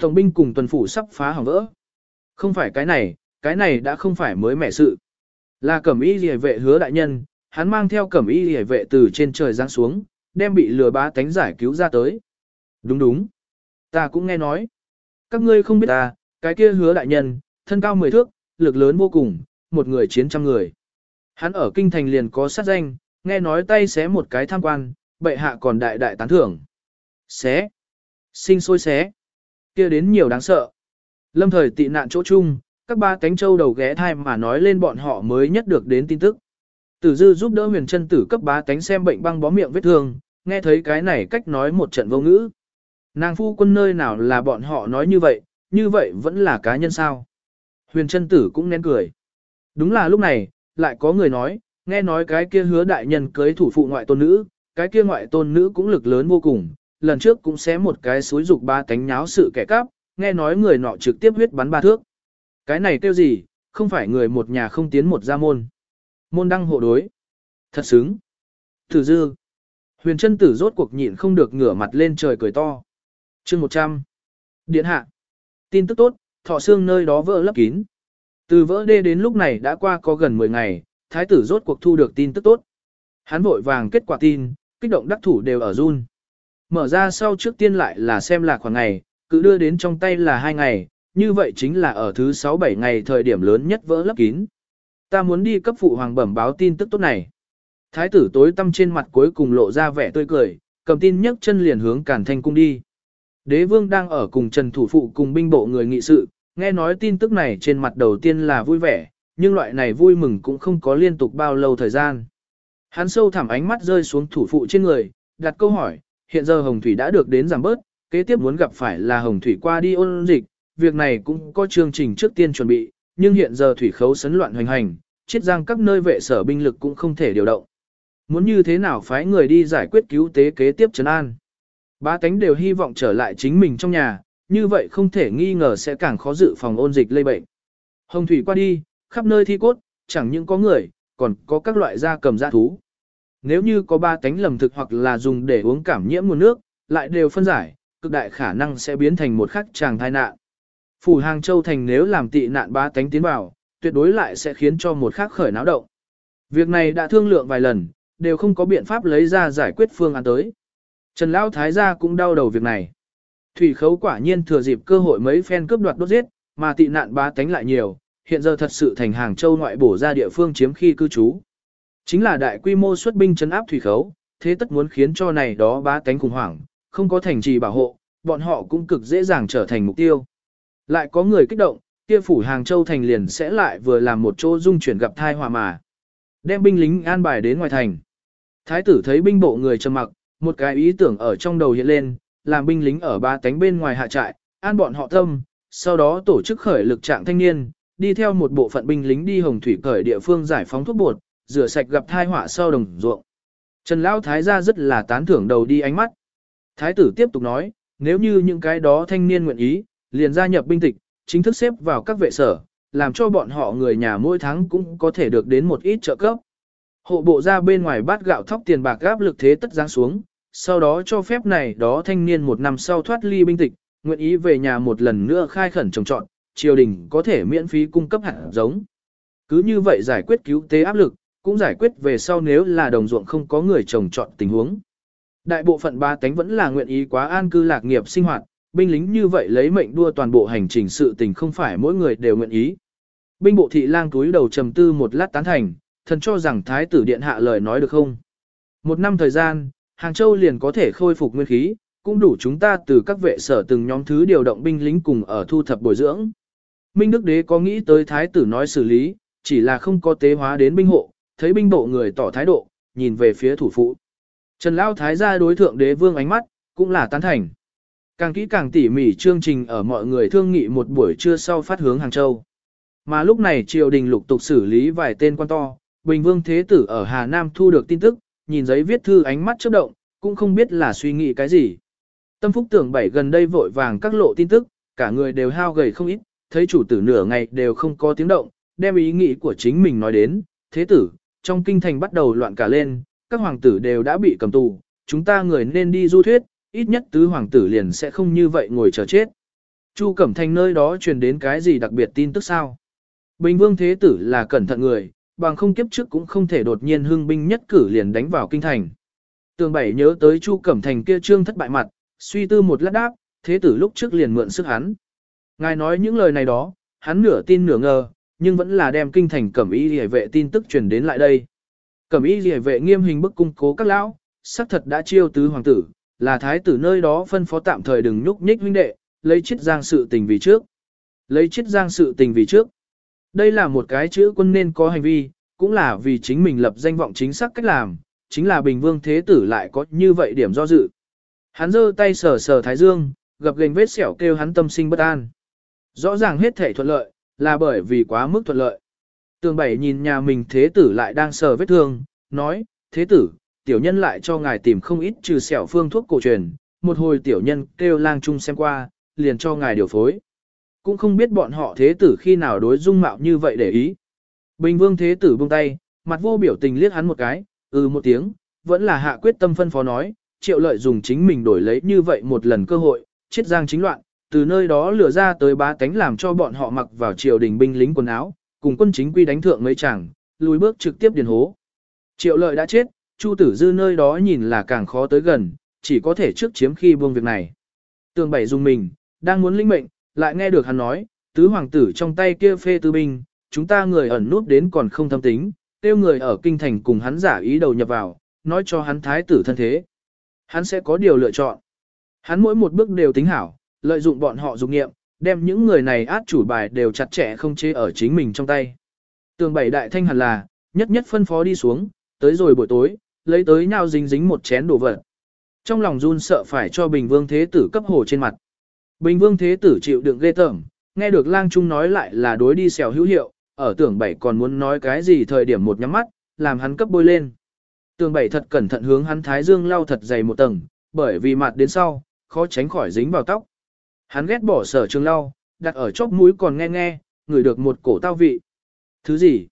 Tổng binh cùng tuần phủ sắp phá hỏng vỡ. Không phải cái này, cái này đã không phải mới mẻ sự. Là cẩm y lìa vệ hứa đại nhân, hắn mang theo cẩm y lìa vệ từ trên trời giáng xuống, đem bị lừa bá tánh giải cứu ra tới. Đúng đúng. Ta cũng nghe nói. Các ngươi không biết ta, cái kia hứa đại nhân, thân cao mười thước, lực lớn vô cùng, một người chiến trăm người. Hắn ở kinh thành liền có sát danh, nghe nói tay xé một cái tham quan, bệ hạ còn đại đại tán thưởng. Xé. Sinh sôi xé kia đến nhiều đáng sợ. Lâm thời tị nạn chỗ chung, các ba cánh châu đầu ghé thai mà nói lên bọn họ mới nhất được đến tin tức. Tử dư giúp đỡ huyền chân tử cấp ba cánh xem bệnh băng bó miệng vết thương, nghe thấy cái này cách nói một trận vô ngữ. Nàng phu quân nơi nào là bọn họ nói như vậy, như vậy vẫn là cá nhân sao. Huyền chân tử cũng nén cười. Đúng là lúc này, lại có người nói, nghe nói cái kia hứa đại nhân cưới thủ phụ ngoại tôn nữ, cái kia ngoại tôn nữ cũng lực lớn vô cùng, lần trước cũng xé một cái suối dục ba cánh nháo sự kẻ cắp, nghe nói người nọ trực tiếp huyết bắn ba thước. Cái này kêu gì, không phải người một nhà không tiến một gia môn. Môn đăng hộ đối. Thật xứng. Thử dư. Huyền chân tử rốt cuộc nhịn không được ngửa mặt lên trời cười to. chương 100. Điện hạ. Tin tức tốt, thọ xương nơi đó vỡ lấp kín. Từ vỡ đê đến lúc này đã qua có gần 10 ngày, thái tử rốt cuộc thu được tin tức tốt. Hắn vội vàng kết quả tin, kích động đắc thủ đều ở run. Mở ra sau trước tiên lại là xem là khoảng ngày, cứ đưa đến trong tay là hai ngày, như vậy chính là ở thứ 6-7 ngày thời điểm lớn nhất vỡ lấp kín. Ta muốn đi cấp phụ hoàng bẩm báo tin tức tốt này. Thái tử tối tâm trên mặt cuối cùng lộ ra vẻ tươi cười, cầm tin nhấc chân liền hướng Càn Thanh cung đi. Đế vương đang ở cùng Trần Thủ Phụ cùng binh bộ người nghị sự, nghe nói tin tức này trên mặt đầu tiên là vui vẻ, nhưng loại này vui mừng cũng không có liên tục bao lâu thời gian. Hắn sâu thẳm ánh mắt rơi xuống thủ phụ trên người, đặt câu hỏi, hiện giờ Hồng Thủy đã được đến giảm bớt, kế tiếp muốn gặp phải là Hồng Thủy qua đi ôn dịch, việc này cũng có chương trình trước tiên chuẩn bị, nhưng hiện giờ thủy khấu sấn loạn hoành hành, chiết giang các nơi vệ sở binh lực cũng không thể điều động. Muốn như thế nào phái người đi giải quyết cứu tế kế tiếp trấn an. Ba tánh đều hy vọng trở lại chính mình trong nhà, như vậy không thể nghi ngờ sẽ càng khó dự phòng ôn dịch lây bệnh. Hồng thủy qua đi, khắp nơi thi cốt, chẳng những có người, còn có các loại da cầm da thú. Nếu như có ba tánh lầm thực hoặc là dùng để uống cảm nhiễm nguồn nước, lại đều phân giải, cực đại khả năng sẽ biến thành một khắc tràng thai nạn. Phủ Hàng Châu Thành nếu làm tị nạn ba tánh tiến vào, tuyệt đối lại sẽ khiến cho một khắc khởi náo động. Việc này đã thương lượng vài lần, đều không có biện pháp lấy ra giải quyết phương án tới. Trần Lão Thái gia cũng đau đầu việc này. Thủy khấu quả nhiên thừa dịp cơ hội mấy phen cướp đoạt đốt giết, mà tị nạn ba tánh lại nhiều, hiện giờ thật sự thành hàng châu ngoại bổ ra địa phương chiếm khi cư trú. Chính là đại quy mô xuất binh chấn áp thủy khấu, thế tất muốn khiến cho này đó ba tánh khủng hoảng, không có thành trì bảo hộ, bọn họ cũng cực dễ dàng trở thành mục tiêu. Lại có người kích động, kia phủ hàng châu thành liền sẽ lại vừa làm một chỗ dung chuyển gặp thai hòa mà. Đem binh lính an bài đến ngoài thành. Thái tử thấy binh bộ người trầm mặc, một cái ý tưởng ở trong đầu hiện lên, làm binh lính ở ba tánh bên ngoài hạ trại, an bọn họ tâm, sau đó tổ chức khởi lực trạng thanh niên, đi theo một bộ phận binh lính đi hồng thủy khởi địa phương giải phóng thuốc bột, rửa sạch gặp thai họa sau đồng ruộng. Trần Lão Thái gia rất là tán thưởng đầu đi ánh mắt. Thái tử tiếp tục nói, nếu như những cái đó thanh niên nguyện ý, liền gia nhập binh tịch, chính thức xếp vào các vệ sở, làm cho bọn họ người nhà mỗi tháng cũng có thể được đến một ít trợ cấp. Hộ bộ ra bên ngoài bát gạo thóc tiền bạc gáp lực thế tất giáng xuống, sau đó cho phép này đó thanh niên một năm sau thoát ly binh tịch, nguyện ý về nhà một lần nữa khai khẩn trồng trọt, triều đình có thể miễn phí cung cấp hạt giống. Cứ như vậy giải quyết cứu tế áp lực, cũng giải quyết về sau nếu là đồng ruộng không có người trồng trọt tình huống. Đại bộ phận ba tánh vẫn là nguyện ý quá an cư lạc nghiệp sinh hoạt, binh lính như vậy lấy mệnh đua toàn bộ hành trình sự tình không phải mỗi người đều nguyện ý. Binh bộ thị lang túi đầu trầm tư một lát tán thành, thần cho rằng thái tử điện hạ lời nói được không. Một năm thời gian, Hàng Châu liền có thể khôi phục nguyên khí, cũng đủ chúng ta từ các vệ sở từng nhóm thứ điều động binh lính cùng ở thu thập bồi dưỡng. Minh Đức Đế có nghĩ tới thái tử nói xử lý, chỉ là không có tế hóa đến binh hộ, thấy binh bộ người tỏ thái độ, nhìn về phía thủ phụ. Trần Lão Thái gia đối thượng đế vương ánh mắt, cũng là tán thành. Càng kỹ càng tỉ mỉ chương trình ở mọi người thương nghị một buổi trưa sau phát hướng Hàng Châu. Mà lúc này triều đình lục tục xử lý vài tên quan to, Bình Vương Thế Tử ở Hà Nam thu được tin tức, nhìn giấy viết thư ánh mắt chớp động, cũng không biết là suy nghĩ cái gì. Tâm Phúc tưởng bảy gần đây vội vàng các lộ tin tức, cả người đều hao gầy không ít, thấy chủ tử nửa ngày đều không có tiếng động, đem ý nghĩ của chính mình nói đến, thế tử, trong kinh thành bắt đầu loạn cả lên, các hoàng tử đều đã bị cầm tù, chúng ta người nên đi du thuyết, ít nhất tứ hoàng tử liền sẽ không như vậy ngồi chờ chết. Chu Cẩm Thành nơi đó truyền đến cái gì đặc biệt tin tức sao? Bình Vương Thế Tử là cẩn thận người, bằng không kiếp trước cũng không thể đột nhiên hưng binh nhất cử liền đánh vào kinh thành. Tường Bảy nhớ tới Chu Cẩm Thành kia trương thất bại mặt, suy tư một lát đáp, Thế Tử lúc trước liền mượn sức hắn. Ngài nói những lời này đó, hắn nửa tin nửa ngờ, nhưng vẫn là đem kinh thành cẩm y lìa vệ tin tức truyền đến lại đây. Cẩm y lìa vệ nghiêm hình bức cung cố các lão, xác thật đã chiêu tứ hoàng tử, là thái tử nơi đó phân phó tạm thời đừng nhúc nhích huynh đệ, lấy chiết giang sự tình vì trước. Lấy chiết giang sự tình vì trước. Đây là một cái chữ quân nên có hành vi, cũng là vì chính mình lập danh vọng chính xác cách làm, chính là bình vương thế tử lại có như vậy điểm do dự. Hắn giơ tay sờ sờ thái dương, gặp gành vết sẹo kêu hắn tâm sinh bất an. Rõ ràng hết thể thuận lợi, là bởi vì quá mức thuận lợi. Tường bảy nhìn nhà mình thế tử lại đang sờ vết thương, nói, thế tử, tiểu nhân lại cho ngài tìm không ít trừ sẹo phương thuốc cổ truyền, một hồi tiểu nhân kêu lang chung xem qua, liền cho ngài điều phối. Cũng không biết bọn họ thế tử khi nào đối dung mạo như vậy để ý. Bình vương thế tử buông tay, mặt vô biểu tình liếc hắn một cái, ừ một tiếng, vẫn là hạ quyết tâm phân phó nói, triệu lợi dùng chính mình đổi lấy như vậy một lần cơ hội, chết giang chính loạn, từ nơi đó lừa ra tới bá tánh làm cho bọn họ mặc vào triều đình binh lính quần áo, cùng quân chính quy đánh thượng mấy chàng, lùi bước trực tiếp điền hố. Triệu lợi đã chết, Chu tử dư nơi đó nhìn là càng khó tới gần, chỉ có thể trước chiếm khi buông việc này. Tường bảy dùng mình, đang muốn linh mệnh, lại nghe được hắn nói, tứ hoàng tử trong tay kia phê tư binh, chúng ta người ẩn núp đến còn không thâm tính, tiêu người ở kinh thành cùng hắn giả ý đầu nhập vào, nói cho hắn thái tử thân thế. Hắn sẽ có điều lựa chọn. Hắn mỗi một bước đều tính hảo, lợi dụng bọn họ dục nghiệm, đem những người này át chủ bài đều chặt chẽ không chế ở chính mình trong tay. Tường bảy đại thanh hẳn là, nhất nhất phân phó đi xuống, tới rồi buổi tối, lấy tới nhau dính dính một chén đồ vật. Trong lòng run sợ phải cho Bình Vương Thế Tử cấp hồ trên mặt. Bình Vương Thế Tử chịu đựng ghê tởm, nghe được lang trung nói lại là đối đi xèo hữu hiệu, ở tưởng bảy còn muốn nói cái gì thời điểm một nhắm mắt, làm hắn cấp bôi lên. Tường bảy thật cẩn thận hướng hắn thái dương lau thật dày một tầng, bởi vì mặt đến sau, khó tránh khỏi dính vào tóc. Hắn ghét bỏ sở trường lau, đặt ở chóp mũi còn nghe nghe, ngửi được một cổ tao vị. Thứ gì?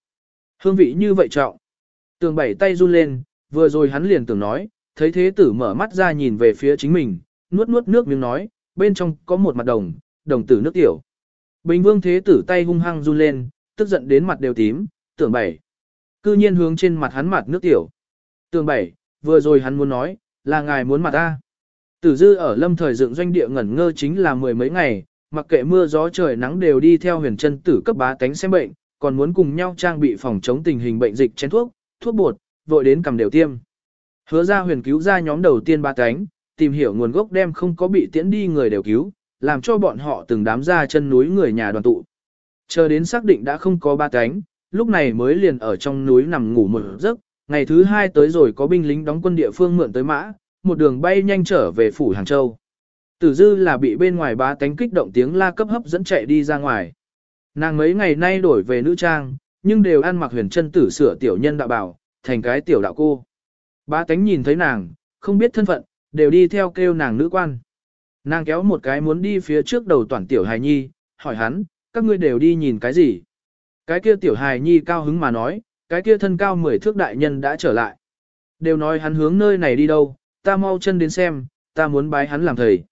Hương vị như vậy trọng. Tường bảy tay run lên, vừa rồi hắn liền tưởng nói, thấy thế tử mở mắt ra nhìn về phía chính mình, nuốt nuốt nước miếng nói, bên trong có một mặt đồng, đồng tử nước tiểu. Bình vương thế tử tay hung hăng run lên, tức giận đến mặt đều tím, tưởng bảy. Cư nhiên hướng trên mặt hắn mặt nước tiểu. Tưởng bảy, vừa rồi hắn muốn nói, là ngài muốn mặt ta. Tử dư ở lâm thời dựng doanh địa ngẩn ngơ chính là mười mấy ngày, mặc kệ mưa gió trời nắng đều đi theo huyền chân tử cấp bá tánh xem bệnh, còn muốn cùng nhau trang bị phòng chống tình hình bệnh dịch chén thuốc, thuốc bột, vội đến cầm đều tiêm. Hứa ra huyền cứu ra nhóm đầu tiên ba cánh, tìm hiểu nguồn gốc đem không có bị tiễn đi người đều cứu, làm cho bọn họ từng đám ra chân núi người nhà đoàn tụ. Chờ đến xác định đã không có ba cánh, lúc này mới liền ở trong núi nằm ngủ một giấc, ngày thứ hai tới rồi có binh lính đóng quân địa phương mượn tới mã, một đường bay nhanh trở về phủ Hàng Châu. Tử dư là bị bên ngoài ba tánh kích động tiếng la cấp hấp dẫn chạy đi ra ngoài. Nàng mấy ngày nay đổi về nữ trang, nhưng đều ăn mặc huyền chân tử sửa tiểu nhân đạo bảo, thành cái tiểu đạo cô. Ba tánh nhìn thấy nàng, không biết thân phận, đều đi theo kêu nàng nữ quan. Nàng kéo một cái muốn đi phía trước đầu toàn tiểu hài nhi, hỏi hắn, các ngươi đều đi nhìn cái gì? Cái kia tiểu hài nhi cao hứng mà nói, cái kia thân cao mười thước đại nhân đã trở lại. Đều nói hắn hướng nơi này đi đâu, ta mau chân đến xem, ta muốn bái hắn làm thầy.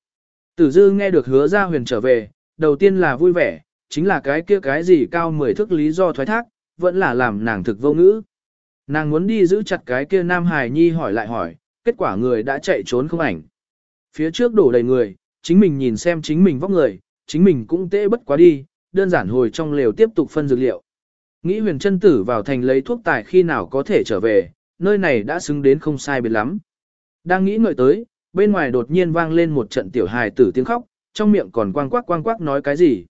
Tử dư nghe được hứa ra huyền trở về, đầu tiên là vui vẻ, chính là cái kia cái gì cao mười thước lý do thoái thác, vẫn là làm nàng thực vô ngữ. Nàng muốn đi giữ chặt cái kia Nam Hải Nhi hỏi lại hỏi, kết quả người đã chạy trốn không ảnh. Phía trước đổ đầy người, chính mình nhìn xem chính mình vóc người, chính mình cũng tệ bất quá đi, đơn giản hồi trong lều tiếp tục phân dược liệu. Nghĩ huyền chân tử vào thành lấy thuốc tài khi nào có thể trở về, nơi này đã xứng đến không sai biệt lắm. Đang nghĩ ngợi tới, bên ngoài đột nhiên vang lên một trận tiểu hài tử tiếng khóc, trong miệng còn quang quắc quang quắc nói cái gì.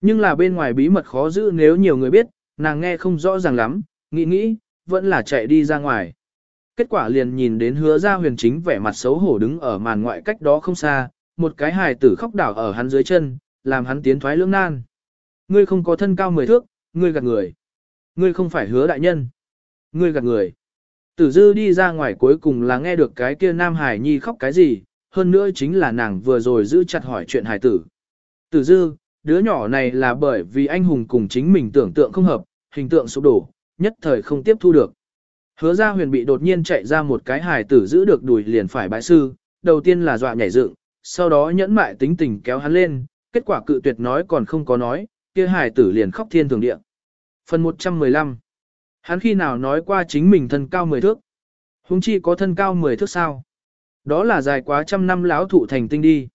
Nhưng là bên ngoài bí mật khó giữ nếu nhiều người biết, nàng nghe không rõ ràng lắm, nghĩ nghĩ, vẫn là chạy đi ra ngoài. Kết quả liền nhìn đến hứa ra huyền chính vẻ mặt xấu hổ đứng ở màn ngoại cách đó không xa, một cái hài tử khóc đảo ở hắn dưới chân, làm hắn tiến thoái lưỡng nan. Ngươi không có thân cao mười thước, ngươi gạt người. Ngươi không phải hứa đại nhân. Ngươi gạt người. Tử dư đi ra ngoài cuối cùng là nghe được cái kia nam hải nhi khóc cái gì, hơn nữa chính là nàng vừa rồi giữ chặt hỏi chuyện Hải tử. Tử dư, đứa nhỏ này là bởi vì anh hùng cùng chính mình tưởng tượng không hợp, hình tượng sụp đổ, nhất thời không tiếp thu được. Hứa ra huyền bị đột nhiên chạy ra một cái Hải tử giữ được đùi liền phải bãi sư, đầu tiên là dọa nhảy dựng, sau đó nhẫn mại tính tình kéo hắn lên, kết quả cự tuyệt nói còn không có nói, kia Hải tử liền khóc thiên thường địa. Phần 115 Hắn khi nào nói qua chính mình thân cao 10 thước? Hùng chi có thân cao 10 thước sao? Đó là dài quá trăm năm lão thụ thành tinh đi.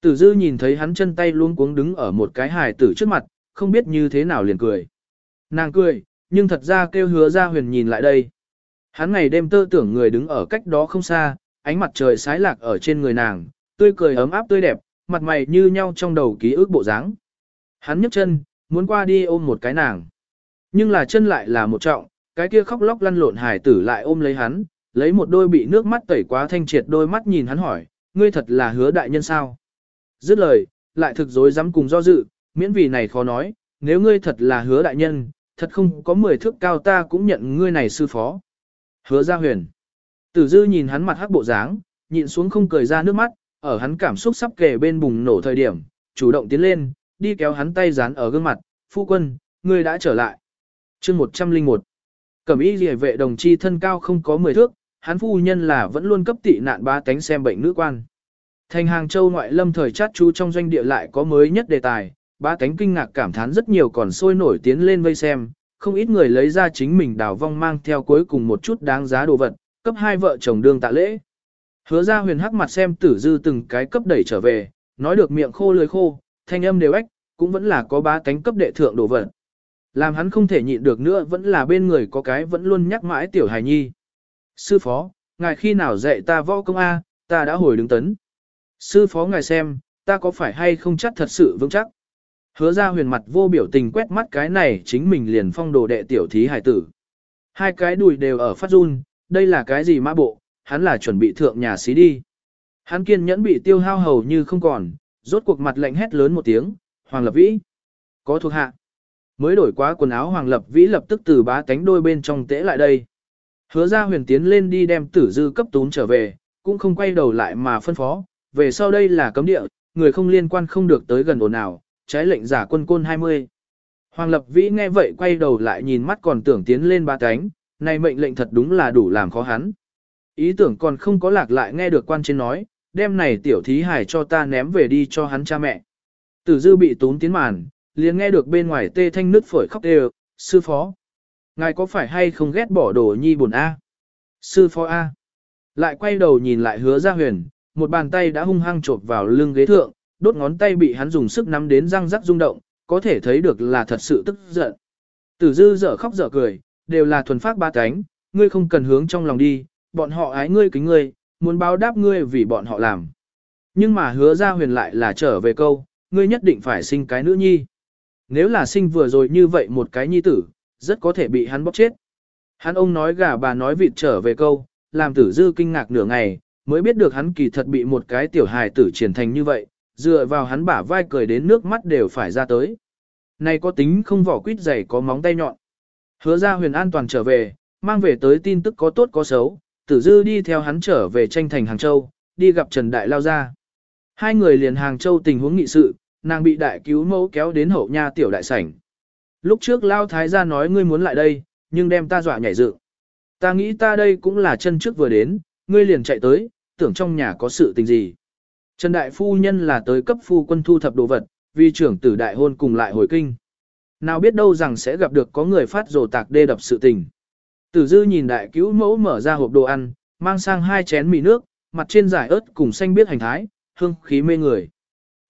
Tử dư nhìn thấy hắn chân tay luôn cuống đứng ở một cái hài tử trước mặt, không biết như thế nào liền cười. Nàng cười, nhưng thật ra kêu hứa ra huyền nhìn lại đây. Hắn ngày đêm tơ tưởng người đứng ở cách đó không xa, ánh mặt trời sái lạc ở trên người nàng, tươi cười ấm áp tươi đẹp, mặt mày như nhau trong đầu ký ức bộ dáng. Hắn nhấc chân, muốn qua đi ôm một cái nàng. Nhưng là chân lại là một trọng, cái kia khóc lóc lăn lộn hài tử lại ôm lấy hắn, lấy một đôi bị nước mắt tẩy quá thanh triệt đôi mắt nhìn hắn hỏi, ngươi thật là hứa đại nhân sao? Dứt lời, lại thực dối dám cùng do dự, miễn vì này khó nói, nếu ngươi thật là hứa đại nhân, thật không có mười thước cao ta cũng nhận ngươi này sư phó. Hứa ra huyền. Tử dư nhìn hắn mặt hắc bộ dáng, nhịn xuống không cười ra nước mắt, ở hắn cảm xúc sắp kề bên bùng nổ thời điểm, chủ động tiến lên, đi kéo hắn tay dán ở gương mặt, phu quân, ngươi đã trở lại chương 101 Cẩm y rìa vệ đồng chi thân cao không có 10 thước, hắn phu nhân là vẫn luôn cấp tị nạn ba tánh xem bệnh nữ quan. Thành Hàng Châu ngoại lâm thời chát chú trong doanh địa lại có mới nhất đề tài, ba tánh kinh ngạc cảm thán rất nhiều còn sôi nổi tiến lên vây xem, không ít người lấy ra chính mình đào vong mang theo cuối cùng một chút đáng giá đồ vật, cấp hai vợ chồng đương tạ lễ. Hứa ra huyền hắc mặt xem tử dư từng cái cấp đẩy trở về, nói được miệng khô lưỡi khô, thanh âm đều ếch, cũng vẫn là có ba tánh cấp đệ thượng đồ vật. Làm hắn không thể nhịn được nữa vẫn là bên người có cái vẫn luôn nhắc mãi tiểu hài nhi. Sư phó, ngài khi nào dạy ta võ công A, ta đã hồi đứng tấn. Sư phó ngài xem, ta có phải hay không chắc thật sự vững chắc. Hứa ra huyền mặt vô biểu tình quét mắt cái này chính mình liền phong đồ đệ tiểu thí hài tử. Hai cái đùi đều ở phát run, đây là cái gì mã bộ, hắn là chuẩn bị thượng nhà xí đi. Hắn kiên nhẫn bị tiêu hao hầu như không còn, rốt cuộc mặt lạnh hét lớn một tiếng, Hoàng Lập Vĩ. Có thuộc hạ. Mới đổi quá quần áo Hoàng Lập Vĩ lập tức từ bá tánh đôi bên trong tễ lại đây. Hứa ra huyền tiến lên đi đem tử dư cấp tún trở về, cũng không quay đầu lại mà phân phó, về sau đây là cấm địa, người không liên quan không được tới gần ồn nào, trái lệnh giả quân côn 20. Hoàng Lập Vĩ nghe vậy quay đầu lại nhìn mắt còn tưởng tiến lên ba cánh, này mệnh lệnh thật đúng là đủ làm khó hắn. Ý tưởng còn không có lạc lại nghe được quan trên nói, đem này tiểu thí hải cho ta ném về đi cho hắn cha mẹ. Tử dư bị tún tiến màn, liền nghe được bên ngoài tê thanh nứt phổi khóc đều, sư phó. Ngài có phải hay không ghét bỏ đồ nhi buồn A? Sư phó A. Lại quay đầu nhìn lại hứa ra huyền, một bàn tay đã hung hăng chộp vào lưng ghế thượng, đốt ngón tay bị hắn dùng sức nắm đến răng rắc rung động, có thể thấy được là thật sự tức giận. Tử dư dở khóc dở cười, đều là thuần phát ba cánh, ngươi không cần hướng trong lòng đi, bọn họ ái ngươi kính ngươi, muốn báo đáp ngươi vì bọn họ làm. Nhưng mà hứa ra huyền lại là trở về câu, ngươi nhất định phải sinh cái nữ nhi. Nếu là sinh vừa rồi như vậy một cái nhi tử, rất có thể bị hắn bóc chết. Hắn ông nói gà bà nói vịt trở về câu, làm tử dư kinh ngạc nửa ngày, mới biết được hắn kỳ thật bị một cái tiểu hài tử triển thành như vậy, dựa vào hắn bả vai cười đến nước mắt đều phải ra tới. Này có tính không vỏ quýt dày có móng tay nhọn. Hứa ra huyền an toàn trở về, mang về tới tin tức có tốt có xấu, tử dư đi theo hắn trở về tranh thành Hàng Châu, đi gặp Trần Đại Lao ra. Hai người liền Hàng Châu tình huống nghị sự, nàng bị đại cứu mẫu kéo đến hậu nha tiểu đại sảnh. Lúc trước Lao Thái gia nói ngươi muốn lại đây, nhưng đem ta dọa nhảy dựng. Ta nghĩ ta đây cũng là chân trước vừa đến, ngươi liền chạy tới, tưởng trong nhà có sự tình gì. Trần Đại Phu Nhân là tới cấp phu quân thu thập đồ vật, vì trưởng tử đại hôn cùng lại hồi kinh. Nào biết đâu rằng sẽ gặp được có người phát rồ tạc đê đập sự tình. Tử dư nhìn đại cứu mẫu mở ra hộp đồ ăn, mang sang hai chén mì nước, mặt trên giải ớt cùng xanh biết hành thái, hương khí mê người.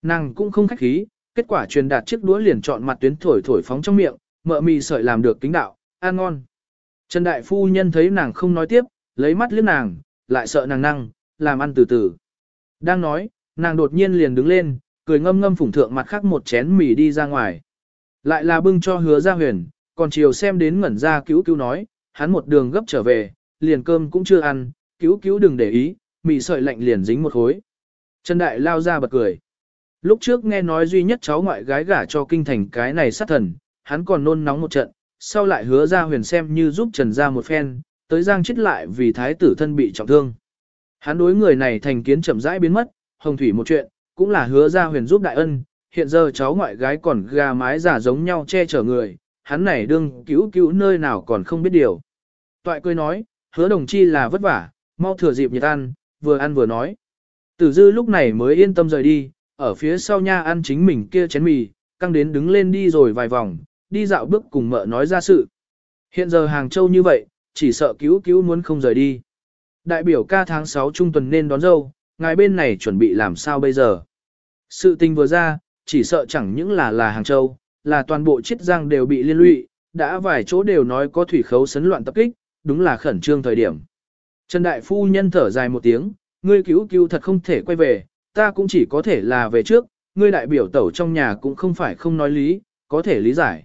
Nàng cũng không khách khí, kết quả truyền đạt chiếc đũa liền chọn mặt tuyến thổi thổi phóng trong miệng, mợ mì sợi làm được kính đạo, ăn ngon. Trần đại phu nhân thấy nàng không nói tiếp, lấy mắt liếc nàng, lại sợ nàng năng, làm ăn từ từ. Đang nói, nàng đột nhiên liền đứng lên, cười ngâm ngâm phủng thượng mặt khác một chén mì đi ra ngoài. Lại là bưng cho hứa ra huyền, còn chiều xem đến ngẩn ra cứu cứu nói, hắn một đường gấp trở về, liền cơm cũng chưa ăn, cứu cứu đừng để ý, mì sợi lạnh liền dính một khối. Trần Đại lao ra bật cười. Lúc trước nghe nói duy nhất cháu ngoại gái gả cho kinh thành cái này sát thần, hắn còn nôn nóng một trận, sau lại hứa ra huyền xem như giúp Trần ra một phen, tới giang chết lại vì thái tử thân bị trọng thương. Hắn đối người này thành kiến chậm rãi biến mất, hồng thủy một chuyện, cũng là hứa ra huyền giúp đại ân, hiện giờ cháu ngoại gái còn gà mái giả giống nhau che chở người, hắn này đương cứu cứu nơi nào còn không biết điều. Toại cười nói, hứa đồng chi là vất vả, mau thừa dịp nhiệt ăn, vừa ăn vừa nói. Tử dư lúc này mới yên tâm rời đi, ở phía sau nha ăn chính mình kia chén mì, căng đến đứng lên đi rồi vài vòng, đi dạo bước cùng mợ nói ra sự. Hiện giờ Hàng Châu như vậy, chỉ sợ cứu cứu muốn không rời đi. Đại biểu ca tháng 6 trung tuần nên đón dâu, ngài bên này chuẩn bị làm sao bây giờ. Sự tình vừa ra, chỉ sợ chẳng những là là Hàng Châu, là toàn bộ chiết giang đều bị liên lụy, đã vài chỗ đều nói có thủy khấu sấn loạn tập kích, đúng là khẩn trương thời điểm. Trần Đại Phu Nhân thở dài một tiếng, ngươi cứu cứu thật không thể quay về, ta cũng chỉ có thể là về trước, ngươi đại biểu tẩu trong nhà cũng không phải không nói lý, có thể lý giải.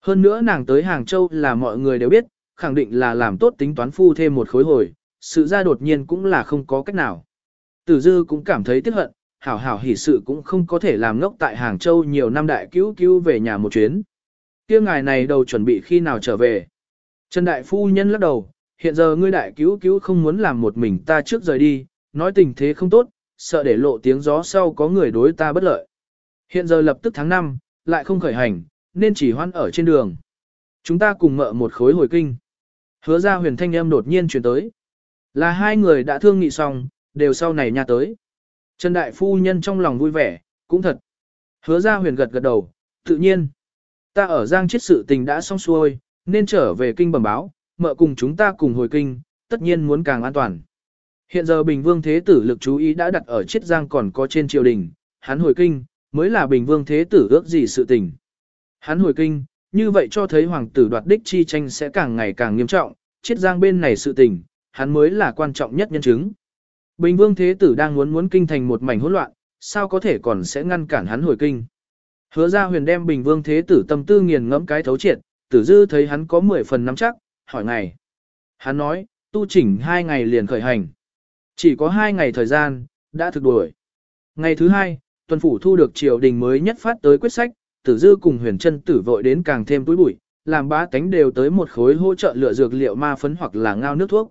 Hơn nữa nàng tới Hàng Châu là mọi người đều biết, khẳng định là làm tốt tính toán phu thêm một khối hồi, sự ra đột nhiên cũng là không có cách nào. Tử dư cũng cảm thấy tiếc hận, hảo hảo hỉ sự cũng không có thể làm ngốc tại Hàng Châu nhiều năm đại cứu cứu về nhà một chuyến. kia ngài này đầu chuẩn bị khi nào trở về. Trần Đại Phu Nhân lắc đầu, hiện giờ ngươi đại cứu cứu không muốn làm một mình ta trước rời đi, nói tình thế không tốt, sợ để lộ tiếng gió sau có người đối ta bất lợi. Hiện giờ lập tức tháng 5, lại không khởi hành, nên chỉ hoan ở trên đường. Chúng ta cùng mợ một khối hồi kinh. Hứa ra huyền thanh em đột nhiên chuyển tới. Là hai người đã thương nghị xong, đều sau này nha tới. Trần Đại Phu Nhân trong lòng vui vẻ, cũng thật. Hứa ra huyền gật gật đầu, tự nhiên. Ta ở Giang chết sự tình đã xong xuôi, nên trở về kinh bẩm báo, mợ cùng chúng ta cùng hồi kinh, tất nhiên muốn càng an toàn. Hiện giờ Bình Vương Thế Tử lực chú ý đã đặt ở Chiết Giang còn có trên triều đình, hắn hồi kinh, mới là Bình Vương Thế Tử ước gì sự tình. Hắn hồi kinh, như vậy cho thấy hoàng tử đoạt đích chi tranh sẽ càng ngày càng nghiêm trọng, Chiết Giang bên này sự tình, hắn mới là quan trọng nhất nhân chứng. Bình Vương Thế Tử đang muốn muốn kinh thành một mảnh hỗn loạn, sao có thể còn sẽ ngăn cản hắn hồi kinh. Hứa ra huyền đem Bình Vương Thế Tử tâm tư nghiền ngẫm cái thấu triệt, tử dư thấy hắn có 10 phần nắm chắc, hỏi ngày. Hắn nói, tu chỉnh hai ngày liền khởi hành. Chỉ có hai ngày thời gian, đã thực đuổi. Ngày thứ hai, tuần phủ thu được triều đình mới nhất phát tới quyết sách, tử dư cùng huyền chân tử vội đến càng thêm túi bụi, làm bá tánh đều tới một khối hỗ trợ lựa dược liệu ma phấn hoặc là ngao nước thuốc.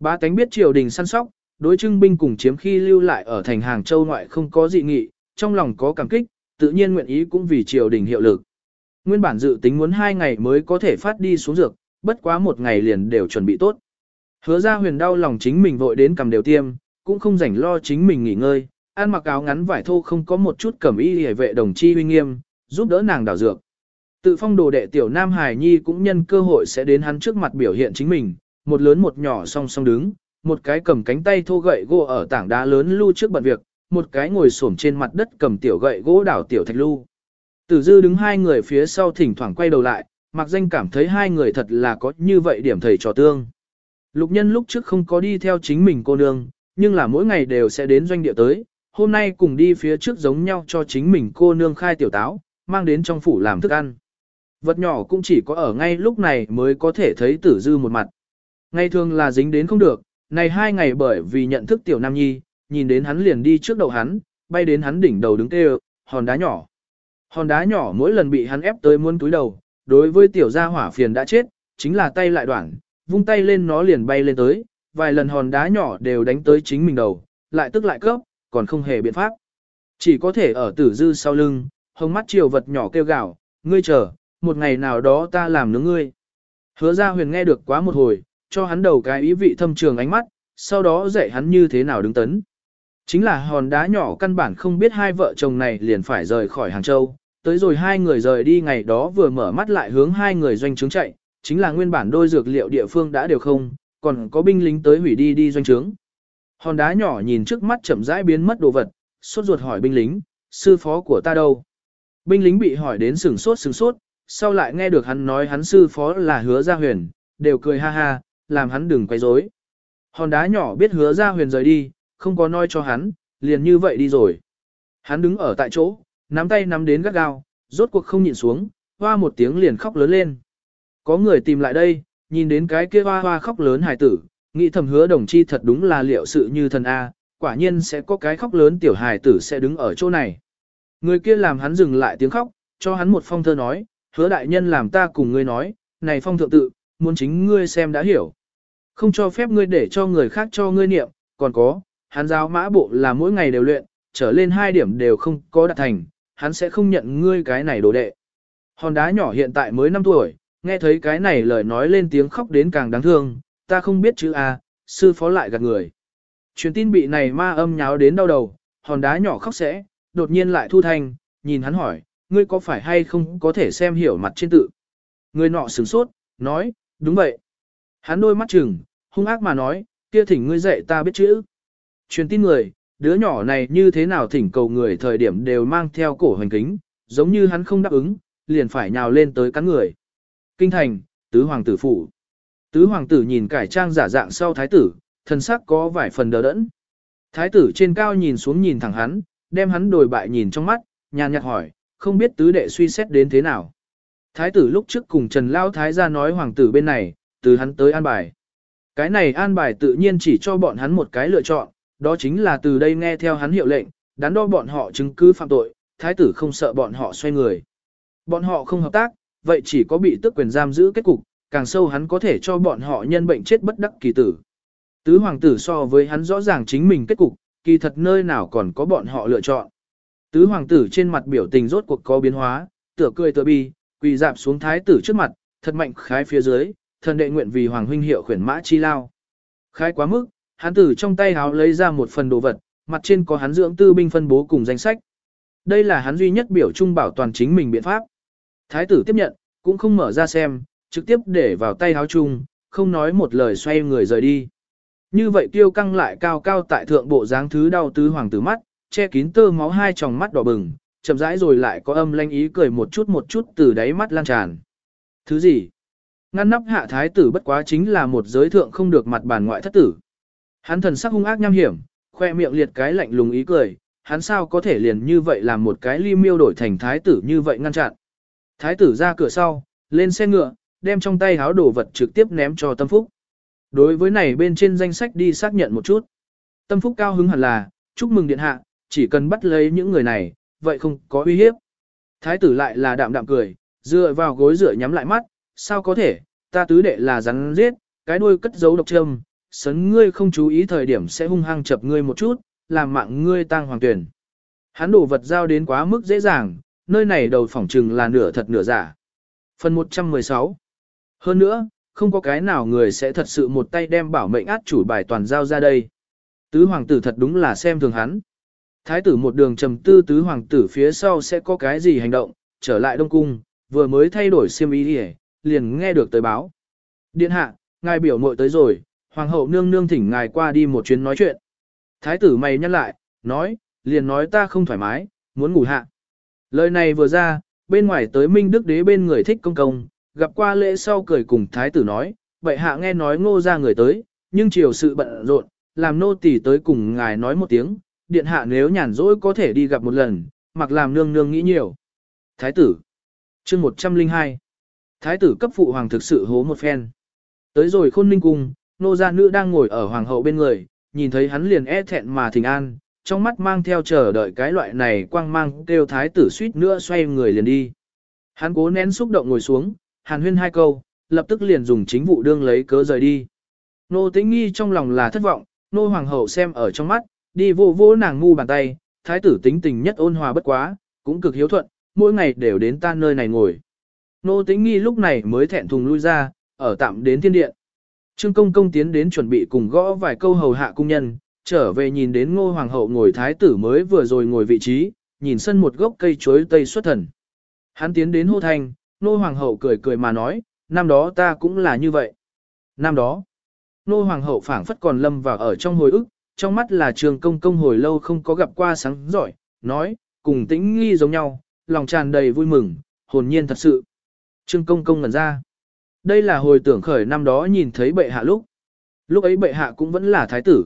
Bá tánh biết triều đình săn sóc, đối trưng binh cùng chiếm khi lưu lại ở thành hàng châu ngoại không có dị nghị, trong lòng có cảm kích, tự nhiên nguyện ý cũng vì triều đình hiệu lực. Nguyên bản dự tính muốn hai ngày mới có thể phát đi xuống dược, bất quá một ngày liền đều chuẩn bị tốt. Hứa ra huyền đau lòng chính mình vội đến cầm đều tiêm, cũng không rảnh lo chính mình nghỉ ngơi, ăn mặc áo ngắn vải thô không có một chút cẩm y hề vệ đồng chi uy nghiêm, giúp đỡ nàng đảo dược. Tự phong đồ đệ tiểu Nam Hải Nhi cũng nhân cơ hội sẽ đến hắn trước mặt biểu hiện chính mình, một lớn một nhỏ song song đứng, một cái cầm cánh tay thô gậy gỗ ở tảng đá lớn lưu trước bận việc, một cái ngồi xổm trên mặt đất cầm tiểu gậy gỗ đảo tiểu thạch lưu. Tử dư đứng hai người phía sau thỉnh thoảng quay đầu lại, mặc danh cảm thấy hai người thật là có như vậy điểm thầy trò tương. Lục nhân lúc trước không có đi theo chính mình cô nương, nhưng là mỗi ngày đều sẽ đến doanh địa tới, hôm nay cùng đi phía trước giống nhau cho chính mình cô nương khai tiểu táo, mang đến trong phủ làm thức ăn. Vật nhỏ cũng chỉ có ở ngay lúc này mới có thể thấy tử dư một mặt. Ngày thường là dính đến không được, này hai ngày bởi vì nhận thức tiểu nam nhi, nhìn đến hắn liền đi trước đầu hắn, bay đến hắn đỉnh đầu đứng tê hòn đá nhỏ. Hòn đá nhỏ mỗi lần bị hắn ép tới muôn túi đầu, đối với tiểu gia hỏa phiền đã chết, chính là tay lại đoạn, vung tay lên nó liền bay lên tới, vài lần hòn đá nhỏ đều đánh tới chính mình đầu, lại tức lại cấp, còn không hề biện pháp. Chỉ có thể ở tử dư sau lưng, hồng mắt chiều vật nhỏ kêu gào, ngươi chờ, một ngày nào đó ta làm nướng ngươi. Hứa ra huyền nghe được quá một hồi, cho hắn đầu cái ý vị thâm trường ánh mắt, sau đó dạy hắn như thế nào đứng tấn. Chính là hòn đá nhỏ căn bản không biết hai vợ chồng này liền phải rời khỏi Hàng Châu, tới rồi hai người rời đi ngày đó vừa mở mắt lại hướng hai người doanh trướng chạy, chính là nguyên bản đôi dược liệu địa phương đã đều không, còn có binh lính tới hủy đi đi doanh trướng. Hòn đá nhỏ nhìn trước mắt chậm rãi biến mất đồ vật, sốt ruột hỏi binh lính, sư phó của ta đâu? Binh lính bị hỏi đến sừng sốt sừng sốt, sau lại nghe được hắn nói hắn sư phó là hứa gia huyền, đều cười ha ha, làm hắn đừng quay rối. Hòn đá nhỏ biết hứa gia huyền rời đi, không có nói cho hắn, liền như vậy đi rồi. Hắn đứng ở tại chỗ, nắm tay nắm đến gắt gao, rốt cuộc không nhịn xuống, hoa một tiếng liền khóc lớn lên. Có người tìm lại đây, nhìn đến cái kia hoa hoa khóc lớn hài tử, nghĩ thầm hứa đồng chi thật đúng là liệu sự như thần A, quả nhiên sẽ có cái khóc lớn tiểu hài tử sẽ đứng ở chỗ này. Người kia làm hắn dừng lại tiếng khóc, cho hắn một phong thơ nói, hứa đại nhân làm ta cùng ngươi nói, này phong thượng tự, muốn chính ngươi xem đã hiểu. Không cho phép ngươi để cho người khác cho ngươi niệm, còn có, hắn giáo mã bộ là mỗi ngày đều luyện, trở lên hai điểm đều không có đạt thành, hắn sẽ không nhận ngươi cái này đồ đệ. Hòn đá nhỏ hiện tại mới 5 tuổi, nghe thấy cái này lời nói lên tiếng khóc đến càng đáng thương, ta không biết chữ A, sư phó lại gạt người. Truyền tin bị này ma âm nháo đến đau đầu, hòn đá nhỏ khóc sẽ, đột nhiên lại thu thanh, nhìn hắn hỏi, ngươi có phải hay không có thể xem hiểu mặt trên tự. Người nọ sửng sốt, nói, đúng vậy. Hắn đôi mắt chừng, hung ác mà nói, kia thỉnh ngươi dạy ta biết chữ. Truyền tin người, đứa nhỏ này như thế nào thỉnh cầu người thời điểm đều mang theo cổ hoành kính, giống như hắn không đáp ứng, liền phải nhào lên tới cắn người. Kinh thành, tứ hoàng tử phủ. Tứ hoàng tử nhìn cải trang giả dạng sau thái tử, thân sắc có vài phần đờ đẫn. Thái tử trên cao nhìn xuống nhìn thẳng hắn, đem hắn đồi bại nhìn trong mắt, nhàn nhạt hỏi, không biết tứ đệ suy xét đến thế nào. Thái tử lúc trước cùng Trần Lao Thái gia nói hoàng tử bên này, từ hắn tới an bài. Cái này an bài tự nhiên chỉ cho bọn hắn một cái lựa chọn, đó chính là từ đây nghe theo hắn hiệu lệnh, đắn đo bọn họ chứng cứ phạm tội, thái tử không sợ bọn họ xoay người. Bọn họ không hợp tác, vậy chỉ có bị tước quyền giam giữ kết cục, càng sâu hắn có thể cho bọn họ nhân bệnh chết bất đắc kỳ tử. Tứ hoàng tử so với hắn rõ ràng chính mình kết cục, kỳ thật nơi nào còn có bọn họ lựa chọn. Tứ hoàng tử trên mặt biểu tình rốt cuộc có biến hóa, tựa cười tựa bi, quỳ dạp xuống thái tử trước mặt, thật mạnh khái phía dưới, thần đệ nguyện vì hoàng huynh hiệu khuyển mã chi lao. Khái quá mức, hắn tử trong tay háo lấy ra một phần đồ vật, mặt trên có hắn dưỡng tư binh phân bố cùng danh sách. Đây là hắn duy nhất biểu trung bảo toàn chính mình biện pháp. Thái tử tiếp nhận, cũng không mở ra xem, trực tiếp để vào tay háo chung, không nói một lời xoay người rời đi. Như vậy tiêu căng lại cao cao tại thượng bộ dáng thứ đau tứ hoàng tử mắt, che kín tơ máu hai tròng mắt đỏ bừng, chậm rãi rồi lại có âm lanh ý cười một chút một chút từ đáy mắt lan tràn. Thứ gì? Ngăn nắp hạ thái tử bất quá chính là một giới thượng không được mặt bản ngoại thất tử. Hắn thần sắc hung ác nham hiểm, khoe miệng liệt cái lạnh lùng ý cười, hắn sao có thể liền như vậy làm một cái ly miêu đổi thành thái tử như vậy ngăn chặn. Thái tử ra cửa sau, lên xe ngựa, đem trong tay háo đồ vật trực tiếp ném cho tâm phúc. Đối với này bên trên danh sách đi xác nhận một chút. Tâm phúc cao hứng hẳn là, chúc mừng điện hạ, chỉ cần bắt lấy những người này, vậy không có uy hiếp. Thái tử lại là đạm đạm cười, dựa vào gối dựa nhắm lại mắt, sao có thể, ta tứ đệ là rắn giết, cái đuôi cất giấu độc châm, sấn ngươi không chú ý thời điểm sẽ hung hăng chập ngươi một chút, làm mạng ngươi tang hoàng tuyển. Hắn đổ vật giao đến quá mức dễ dàng, nơi này đầu phỏng trừng là nửa thật nửa giả. Phần 116 Hơn nữa, không có cái nào người sẽ thật sự một tay đem bảo mệnh át chủ bài toàn giao ra đây. Tứ hoàng tử thật đúng là xem thường hắn. Thái tử một đường trầm tư tứ hoàng tử phía sau sẽ có cái gì hành động, trở lại Đông Cung, vừa mới thay đổi siêm ý đi liền nghe được tới báo. Điện hạ, ngài biểu mội tới rồi, hoàng hậu nương nương thỉnh ngài qua đi một chuyến nói chuyện. Thái tử mày nhắc lại, nói, liền nói ta không thoải mái, muốn ngủ hạ. Lời này vừa ra, bên ngoài tới Minh Đức Đế bên người thích công công, gặp qua lễ sau cười cùng thái tử nói, vậy hạ nghe nói ngô ra người tới, nhưng chiều sự bận rộn, làm nô tỳ tới cùng ngài nói một tiếng, điện hạ nếu nhàn rỗi có thể đi gặp một lần, mặc làm nương nương nghĩ nhiều. Thái tử chương 102 Thái tử cấp phụ hoàng thực sự hố một phen. Tới rồi khôn ninh cung, nô gia nữ đang ngồi ở hoàng hậu bên người, nhìn thấy hắn liền e thẹn mà thình an, trong mắt mang theo chờ đợi cái loại này quang mang kêu thái tử suýt nữa xoay người liền đi. Hắn cố nén xúc động ngồi xuống, hàn huyên hai câu, lập tức liền dùng chính vụ đương lấy cớ rời đi. Nô tĩnh nghi trong lòng là thất vọng, nô hoàng hậu xem ở trong mắt, đi vô vô nàng ngu bàn tay, thái tử tính tình nhất ôn hòa bất quá, cũng cực hiếu thuận, mỗi ngày đều đến ta nơi này ngồi. Nô tĩnh nghi lúc này mới thẹn thùng lui ra, ở tạm đến thiên điện. Trương công công tiến đến chuẩn bị cùng gõ vài câu hầu hạ cung nhân, trở về nhìn đến ngô hoàng hậu ngồi thái tử mới vừa rồi ngồi vị trí, nhìn sân một gốc cây chuối tây xuất thần. Hắn tiến đến hô thanh, ngô hoàng hậu cười cười mà nói, năm đó ta cũng là như vậy. Năm đó, ngô hoàng hậu phảng phất còn lâm vào ở trong hồi ức, trong mắt là trường công công hồi lâu không có gặp qua sáng giỏi, nói, cùng tĩnh nghi giống nhau, lòng tràn đầy vui mừng, hồn nhiên thật sự. Trương công công ngẩn ra. Đây là hồi tưởng khởi năm đó nhìn thấy bệ hạ lúc. Lúc ấy bệ hạ cũng vẫn là thái tử.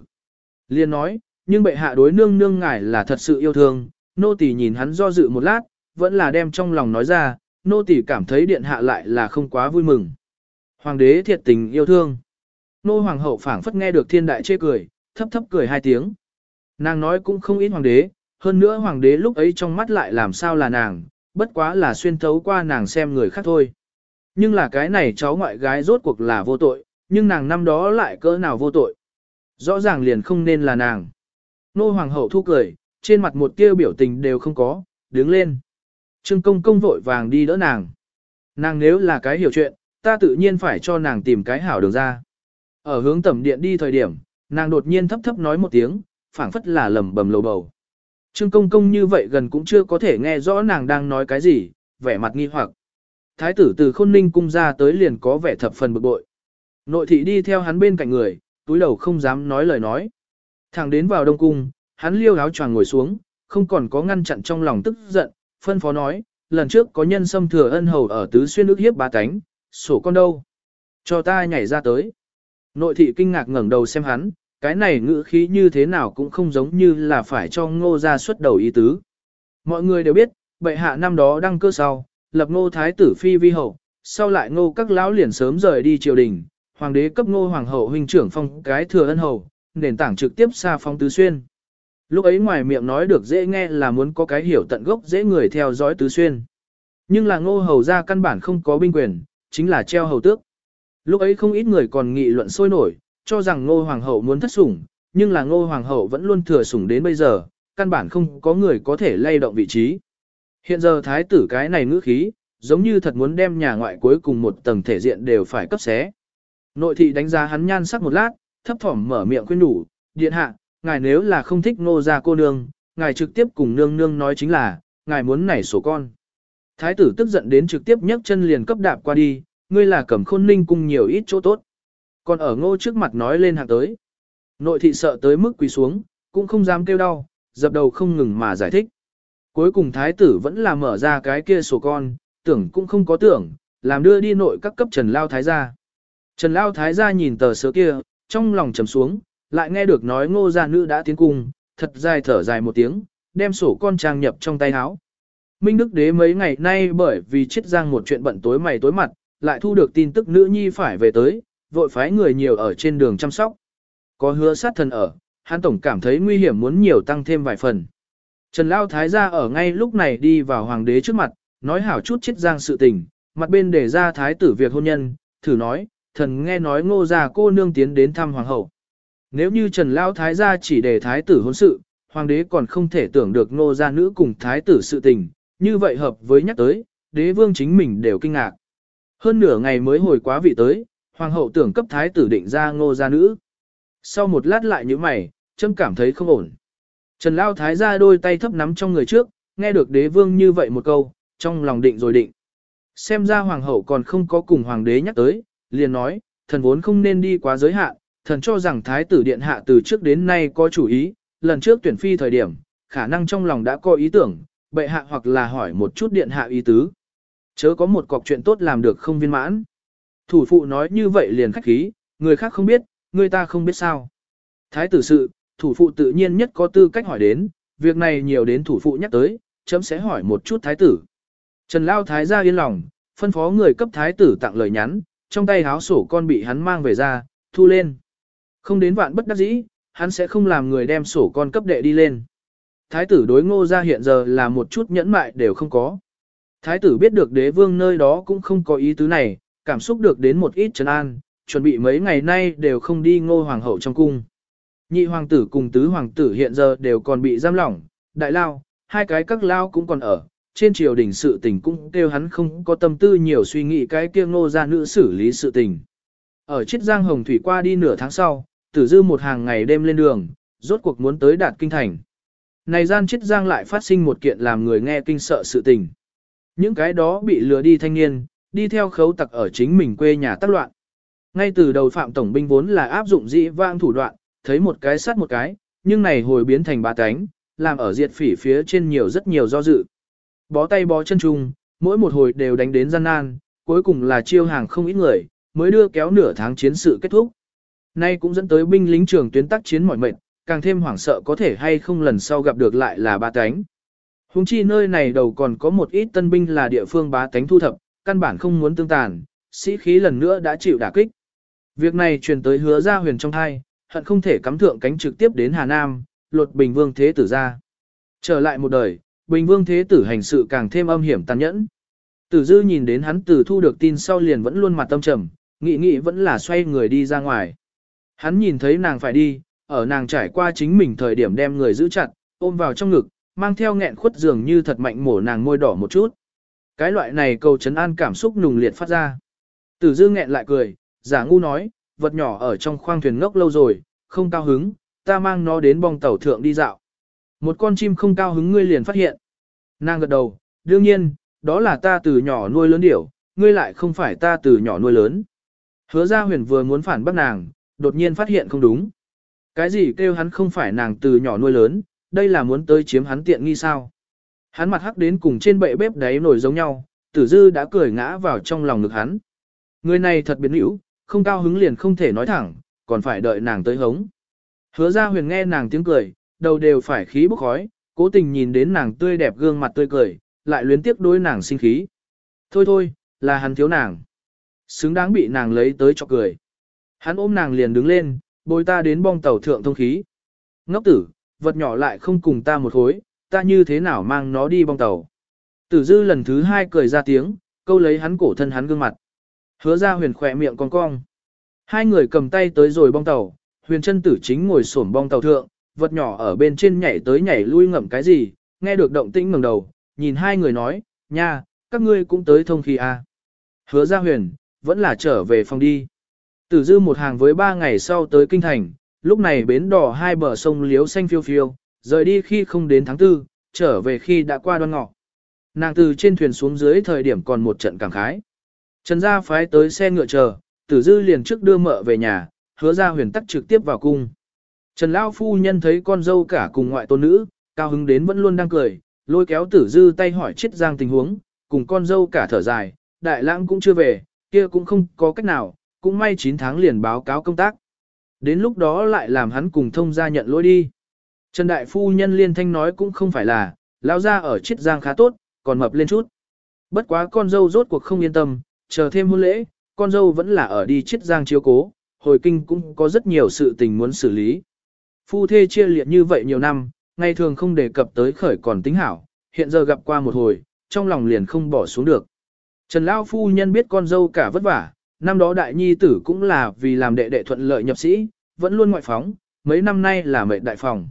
Liên nói, nhưng bệ hạ đối nương nương ngài là thật sự yêu thương, nô tỳ nhìn hắn do dự một lát, vẫn là đem trong lòng nói ra, nô tỳ cảm thấy điện hạ lại là không quá vui mừng. Hoàng đế thiệt tình yêu thương. Nô hoàng hậu phảng phất nghe được thiên đại chê cười, thấp thấp cười hai tiếng. Nàng nói cũng không ít hoàng đế, hơn nữa hoàng đế lúc ấy trong mắt lại làm sao là nàng, bất quá là xuyên thấu qua nàng xem người khác thôi. Nhưng là cái này cháu ngoại gái rốt cuộc là vô tội, nhưng nàng năm đó lại cỡ nào vô tội. Rõ ràng liền không nên là nàng. Nô hoàng hậu thu cười, trên mặt một tia biểu tình đều không có, đứng lên. Trương công công vội vàng đi đỡ nàng. Nàng nếu là cái hiểu chuyện, ta tự nhiên phải cho nàng tìm cái hảo đường ra. Ở hướng tẩm điện đi thời điểm, nàng đột nhiên thấp thấp nói một tiếng, phảng phất là lầm bầm lầu bầu. Trương công công như vậy gần cũng chưa có thể nghe rõ nàng đang nói cái gì, vẻ mặt nghi hoặc. Thái tử từ khôn ninh cung ra tới liền có vẻ thập phần bực bội. Nội thị đi theo hắn bên cạnh người, túi đầu không dám nói lời nói. Thẳng đến vào đông cung, hắn liêu áo choàng ngồi xuống, không còn có ngăn chặn trong lòng tức giận, phân phó nói, lần trước có nhân xâm thừa ân hầu ở tứ xuyên ước hiếp ba cánh, sổ con đâu? Cho ta nhảy ra tới. Nội thị kinh ngạc ngẩng đầu xem hắn, cái này ngữ khí như thế nào cũng không giống như là phải cho ngô ra xuất đầu ý tứ. Mọi người đều biết, bệ hạ năm đó đăng cơ sau, lập ngô thái tử phi vi hậu, sau lại ngô các lão liền sớm rời đi triều đình, hoàng đế cấp ngô hoàng hậu huynh trưởng phong cái thừa ân hầu, nền tảng trực tiếp xa phong tứ xuyên. Lúc ấy ngoài miệng nói được dễ nghe là muốn có cái hiểu tận gốc dễ người theo dõi tứ xuyên. Nhưng là ngô hầu ra căn bản không có binh quyền, chính là treo hầu tước. Lúc ấy không ít người còn nghị luận sôi nổi, cho rằng ngô hoàng hậu muốn thất sủng, nhưng là ngô hoàng hậu vẫn luôn thừa sủng đến bây giờ, căn bản không có người có thể lay động vị trí. Hiện giờ thái tử cái này ngữ khí, giống như thật muốn đem nhà ngoại cuối cùng một tầng thể diện đều phải cấp xé. Nội thị đánh giá hắn nhan sắc một lát, thấp thỏm mở miệng khuyên đủ, điện hạ, ngài nếu là không thích nô gia cô nương, ngài trực tiếp cùng nương nương nói chính là, ngài muốn nảy sổ con. Thái tử tức giận đến trực tiếp nhấc chân liền cấp đạp qua đi, ngươi là cẩm khôn ninh cung nhiều ít chỗ tốt. Còn ở ngô trước mặt nói lên hạng tới. Nội thị sợ tới mức quỳ xuống, cũng không dám kêu đau, dập đầu không ngừng mà giải thích. Cuối cùng thái tử vẫn là mở ra cái kia sổ con, tưởng cũng không có tưởng, làm đưa đi nội các cấp Trần Lao Thái gia. Trần Lao Thái gia nhìn tờ sớ kia, trong lòng trầm xuống, lại nghe được nói ngô gia nữ đã tiến cung, thật dài thở dài một tiếng, đem sổ con trang nhập trong tay áo. Minh Đức Đế mấy ngày nay bởi vì chết giang một chuyện bận tối mày tối mặt, lại thu được tin tức nữ nhi phải về tới, vội phái người nhiều ở trên đường chăm sóc. Có hứa sát thần ở, hắn tổng cảm thấy nguy hiểm muốn nhiều tăng thêm vài phần. Trần Lao Thái gia ở ngay lúc này đi vào hoàng đế trước mặt, nói hảo chút chết giang sự tình, mặt bên để ra thái tử việc hôn nhân, thử nói, thần nghe nói ngô gia cô nương tiến đến thăm hoàng hậu. Nếu như Trần Lao Thái gia chỉ để thái tử hôn sự, hoàng đế còn không thể tưởng được ngô gia nữ cùng thái tử sự tình, như vậy hợp với nhắc tới, đế vương chính mình đều kinh ngạc. Hơn nửa ngày mới hồi quá vị tới, hoàng hậu tưởng cấp thái tử định ra ngô gia nữ. Sau một lát lại như mày, châm cảm thấy không ổn. Trần Lao Thái ra đôi tay thấp nắm trong người trước, nghe được đế vương như vậy một câu, trong lòng định rồi định. Xem ra hoàng hậu còn không có cùng hoàng đế nhắc tới, liền nói, thần vốn không nên đi quá giới hạn, thần cho rằng thái tử điện hạ từ trước đến nay có chủ ý, lần trước tuyển phi thời điểm, khả năng trong lòng đã có ý tưởng, bệ hạ hoặc là hỏi một chút điện hạ ý tứ. Chớ có một cọc chuyện tốt làm được không viên mãn. Thủ phụ nói như vậy liền khách khí, người khác không biết, người ta không biết sao. Thái tử sự, thủ phụ tự nhiên nhất có tư cách hỏi đến, việc này nhiều đến thủ phụ nhắc tới, chấm sẽ hỏi một chút thái tử. Trần Lao Thái ra yên lòng, phân phó người cấp thái tử tặng lời nhắn, trong tay háo sổ con bị hắn mang về ra, thu lên. Không đến vạn bất đắc dĩ, hắn sẽ không làm người đem sổ con cấp đệ đi lên. Thái tử đối ngô ra hiện giờ là một chút nhẫn mại đều không có. Thái tử biết được đế vương nơi đó cũng không có ý tứ này, cảm xúc được đến một ít trấn an, chuẩn bị mấy ngày nay đều không đi ngô hoàng hậu trong cung. Nhị hoàng tử cùng tứ hoàng tử hiện giờ đều còn bị giam lỏng, đại lao, hai cái các lao cũng còn ở, trên triều đình sự tình cũng kêu hắn không có tâm tư nhiều suy nghĩ cái kia ngô ra nữ xử lý sự tình. Ở chiết giang hồng thủy qua đi nửa tháng sau, tử dư một hàng ngày đêm lên đường, rốt cuộc muốn tới đạt kinh thành. Này gian chiết giang lại phát sinh một kiện làm người nghe kinh sợ sự tình. Những cái đó bị lừa đi thanh niên, đi theo khấu tặc ở chính mình quê nhà tác loạn. Ngay từ đầu phạm tổng binh vốn là áp dụng dĩ vang thủ đoạn, thấy một cái sát một cái, nhưng này hồi biến thành ba cánh, làm ở diệt phỉ phía trên nhiều rất nhiều do dự. Bó tay bó chân chung, mỗi một hồi đều đánh đến gian nan, cuối cùng là chiêu hàng không ít người, mới đưa kéo nửa tháng chiến sự kết thúc. Nay cũng dẫn tới binh lính trường tuyến tác chiến mỏi mệt, càng thêm hoảng sợ có thể hay không lần sau gặp được lại là ba tánh Hùng chi nơi này đầu còn có một ít tân binh là địa phương bá tánh thu thập, căn bản không muốn tương tàn, sĩ khí lần nữa đã chịu đả kích. Việc này truyền tới hứa ra huyền trong thai, hận không thể cắm thượng cánh trực tiếp đến Hà Nam, lột Bình Vương Thế Tử ra. Trở lại một đời, Bình Vương Thế Tử hành sự càng thêm âm hiểm tàn nhẫn. Tử Dư nhìn đến hắn từ thu được tin sau liền vẫn luôn mặt tâm trầm, nghĩ nghĩ vẫn là xoay người đi ra ngoài. Hắn nhìn thấy nàng phải đi, ở nàng trải qua chính mình thời điểm đem người giữ chặt, ôm vào trong ngực, mang theo nghẹn khuất dường như thật mạnh mổ nàng môi đỏ một chút. Cái loại này cầu chấn an cảm xúc nùng liệt phát ra. Tử dư nghẹn lại cười, giả ngu nói, vật nhỏ ở trong khoang thuyền ngốc lâu rồi, không cao hứng, ta mang nó đến bong tàu thượng đi dạo. Một con chim không cao hứng ngươi liền phát hiện. Nàng gật đầu, đương nhiên, đó là ta từ nhỏ nuôi lớn điểu, ngươi lại không phải ta từ nhỏ nuôi lớn. Hứa ra huyền vừa muốn phản bác nàng, đột nhiên phát hiện không đúng. Cái gì kêu hắn không phải nàng từ nhỏ nuôi lớn, đây là muốn tới chiếm hắn tiện nghi sao. Hắn mặt hắc đến cùng trên bệ bếp đáy nổi giống nhau, tử dư đã cười ngã vào trong lòng ngực hắn. Người này thật biến hữu, không cao hứng liền không thể nói thẳng, còn phải đợi nàng tới hống. Hứa ra huyền nghe nàng tiếng cười, đầu đều phải khí bốc khói, cố tình nhìn đến nàng tươi đẹp gương mặt tươi cười, lại luyến tiếc đối nàng sinh khí. Thôi thôi, là hắn thiếu nàng. Xứng đáng bị nàng lấy tới cho cười. Hắn ôm nàng liền đứng lên, bồi ta đến bong tàu thượng thông khí. Ngốc tử, vật nhỏ lại không cùng ta một khối, ta như thế nào mang nó đi bong tàu. Tử dư lần thứ hai cười ra tiếng, câu lấy hắn cổ thân hắn gương mặt. Hứa ra huyền khỏe miệng cong cong. Hai người cầm tay tới rồi bong tàu, huyền chân tử chính ngồi xổm bong tàu thượng, vật nhỏ ở bên trên nhảy tới nhảy lui ngậm cái gì, nghe được động tĩnh ngẩng đầu, nhìn hai người nói, nha, các ngươi cũng tới thông khí à. Hứa ra huyền, vẫn là trở về phòng đi. Tử dư một hàng với ba ngày sau tới kinh thành, lúc này bến đỏ hai bờ sông liếu xanh phiêu phiêu, rời đi khi không đến tháng tư, trở về khi đã qua đoan ngọ. Nàng từ trên thuyền xuống dưới thời điểm còn một trận cảm khái. Trần gia phái tới xe ngựa chờ, tử dư liền trước đưa mợ về nhà, hứa ra huyền tắc trực tiếp vào cung. Trần Lao Phu Nhân thấy con dâu cả cùng ngoại tôn nữ, cao hứng đến vẫn luôn đang cười, lôi kéo tử dư tay hỏi chết giang tình huống, cùng con dâu cả thở dài, đại lãng cũng chưa về, kia cũng không có cách nào, cũng may 9 tháng liền báo cáo công tác. Đến lúc đó lại làm hắn cùng thông gia nhận lỗi đi. Trần Đại Phu Nhân liên thanh nói cũng không phải là, Lão ra ở chiết giang khá tốt, còn mập lên chút. Bất quá con dâu rốt cuộc không yên tâm, chờ thêm hôn lễ, con dâu vẫn là ở đi chiết giang chiếu cố, hồi kinh cũng có rất nhiều sự tình muốn xử lý. Phu thê chia liệt như vậy nhiều năm, ngày thường không đề cập tới khởi còn tính hảo, hiện giờ gặp qua một hồi, trong lòng liền không bỏ xuống được. Trần Lao Phu Nhân biết con dâu cả vất vả, năm đó đại nhi tử cũng là vì làm đệ đệ thuận lợi nhập sĩ, vẫn luôn ngoại phóng, mấy năm nay là mệnh đại phòng.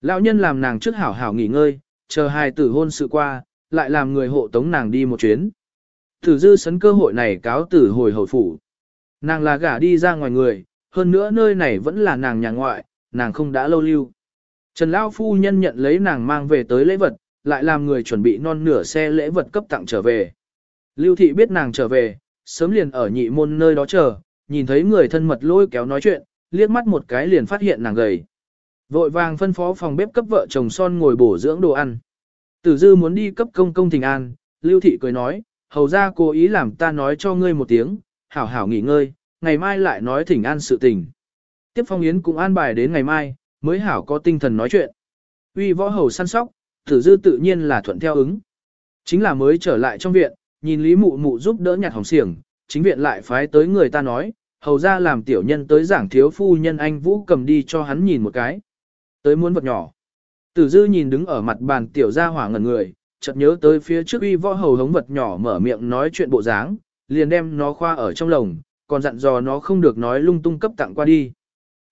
Lão nhân làm nàng trước hảo hảo nghỉ ngơi, chờ hai tử hôn sự qua, lại làm người hộ tống nàng đi một chuyến. Tử dư sấn cơ hội này cáo tử hồi hồi phủ. Nàng là gả đi ra ngoài người, hơn nữa nơi này vẫn là nàng nhà ngoại, nàng không đã lâu lưu. Trần Lao Phu Nhân nhận lấy nàng mang về tới lễ vật, lại làm người chuẩn bị non nửa xe lễ vật cấp tặng trở về. Lưu Thị biết nàng trở về, sớm liền ở nhị môn nơi đó chờ, nhìn thấy người thân mật lôi kéo nói chuyện, liếc mắt một cái liền phát hiện nàng gầy. Vội vàng phân phó phòng bếp cấp vợ chồng son ngồi bổ dưỡng đồ ăn. Tử dư muốn đi cấp công công thình an, Lưu Thị cười nói, hầu ra cố ý làm ta nói cho ngươi một tiếng, hảo hảo nghỉ ngơi, ngày mai lại nói thỉnh an sự tình. Tiếp phong yến cũng an bài đến ngày mai, mới hảo có tinh thần nói chuyện. Uy võ hầu săn sóc, tử dư tự nhiên là thuận theo ứng. Chính là mới trở lại trong viện, nhìn Lý Mụ Mụ giúp đỡ nhặt hồng xiềng, chính viện lại phái tới người ta nói, hầu ra làm tiểu nhân tới giảng thiếu phu nhân anh Vũ cầm đi cho hắn nhìn một cái. Tới muốn vật nhỏ. Tử dư nhìn đứng ở mặt bàn tiểu gia hỏa ngẩn người, chợt nhớ tới phía trước uy võ hầu hống vật nhỏ mở miệng nói chuyện bộ dáng, liền đem nó khoa ở trong lồng, còn dặn dò nó không được nói lung tung cấp tặng qua đi.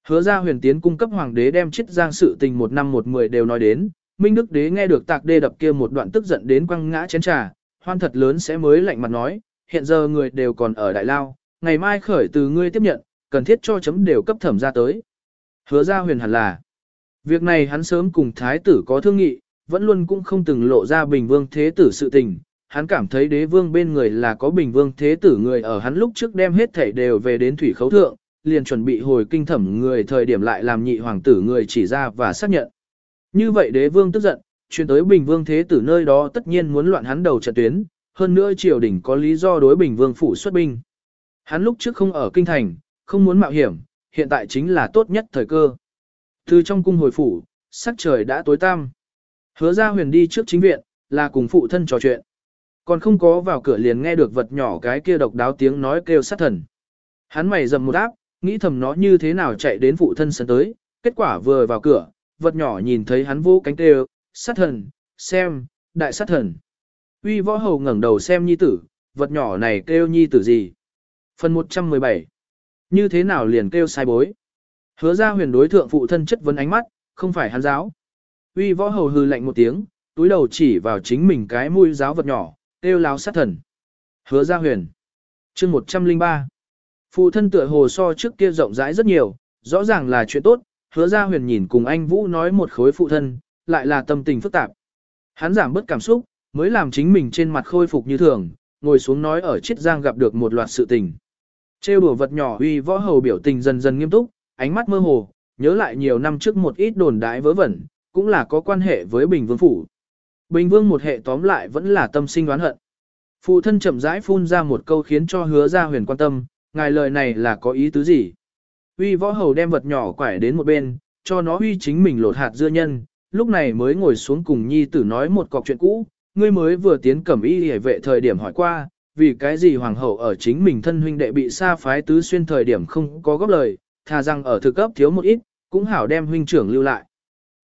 Hứa ra huyền tiến cung cấp hoàng đế đem chết giang sự tình một năm một mười đều nói đến, Minh Đức đế nghe được tạc đê đập kia một đoạn tức giận đến quăng ngã chén trà, hoan thật lớn sẽ mới lạnh mặt nói, hiện giờ người đều còn ở đại lao, ngày mai khởi từ ngươi tiếp nhận, cần thiết cho chấm đều cấp thẩm ra tới. Hứa ra huyền hẳn là, việc này hắn sớm cùng thái tử có thương nghị, vẫn luôn cũng không từng lộ ra bình vương thế tử sự tình, hắn cảm thấy đế vương bên người là có bình vương thế tử người ở hắn lúc trước đem hết thảy đều về đến thủy khấu thượng, liền chuẩn bị hồi kinh thẩm người thời điểm lại làm nhị hoàng tử người chỉ ra và xác nhận. Như vậy đế vương tức giận, chuyển tới bình vương thế tử nơi đó tất nhiên muốn loạn hắn đầu trận tuyến, hơn nữa triều đình có lý do đối bình vương phủ xuất binh. Hắn lúc trước không ở kinh thành, không muốn mạo hiểm, hiện tại chính là tốt nhất thời cơ. Từ trong cung hồi phủ, sắc trời đã tối tăm. Hứa ra huyền đi trước chính viện, là cùng phụ thân trò chuyện. Còn không có vào cửa liền nghe được vật nhỏ cái kia độc đáo tiếng nói kêu sát thần. Hắn mày dầm một áp, nghĩ thầm nó như thế nào chạy đến phụ thân sân tới, kết quả vừa vào cửa, vật nhỏ nhìn thấy hắn vô cánh tê sát thần, xem, đại sát thần. Uy võ hầu ngẩng đầu xem nhi tử, vật nhỏ này kêu nhi tử gì. Phần 117 Như thế nào liền kêu sai bối. Hứa ra huyền đối thượng phụ thân chất vấn ánh mắt, không phải hắn giáo. Uy võ hầu hư lạnh một tiếng, túi đầu chỉ vào chính mình cái mũi giáo vật nhỏ, kêu láo sát thần. Hứa ra huyền. chương 103 Phụ thân tựa hồ so trước kia rộng rãi rất nhiều, rõ ràng là chuyện tốt, hứa ra huyền nhìn cùng anh Vũ nói một khối phụ thân, lại là tâm tình phức tạp. Hắn giảm bớt cảm xúc, mới làm chính mình trên mặt khôi phục như thường, ngồi xuống nói ở chiết giang gặp được một loạt sự tình. Trêu đùa vật nhỏ uy võ hầu biểu tình dần dần nghiêm túc, ánh mắt mơ hồ, nhớ lại nhiều năm trước một ít đồn đái vớ vẩn, cũng là có quan hệ với Bình Vương Phủ. Bình Vương một hệ tóm lại vẫn là tâm sinh đoán hận. Phụ thân chậm rãi phun ra một câu khiến cho hứa ra huyền quan tâm, ngài lời này là có ý tứ gì? Uy võ hầu đem vật nhỏ quải đến một bên, cho nó uy chính mình lột hạt dưa nhân, lúc này mới ngồi xuống cùng nhi tử nói một cọc chuyện cũ, ngươi mới vừa tiến cẩm y hề vệ thời điểm hỏi qua, vì cái gì hoàng hậu ở chính mình thân huynh đệ bị sa phái tứ xuyên thời điểm không có góp lời, thà rằng ở thực cấp thiếu một ít, cũng hảo đem huynh trưởng lưu lại.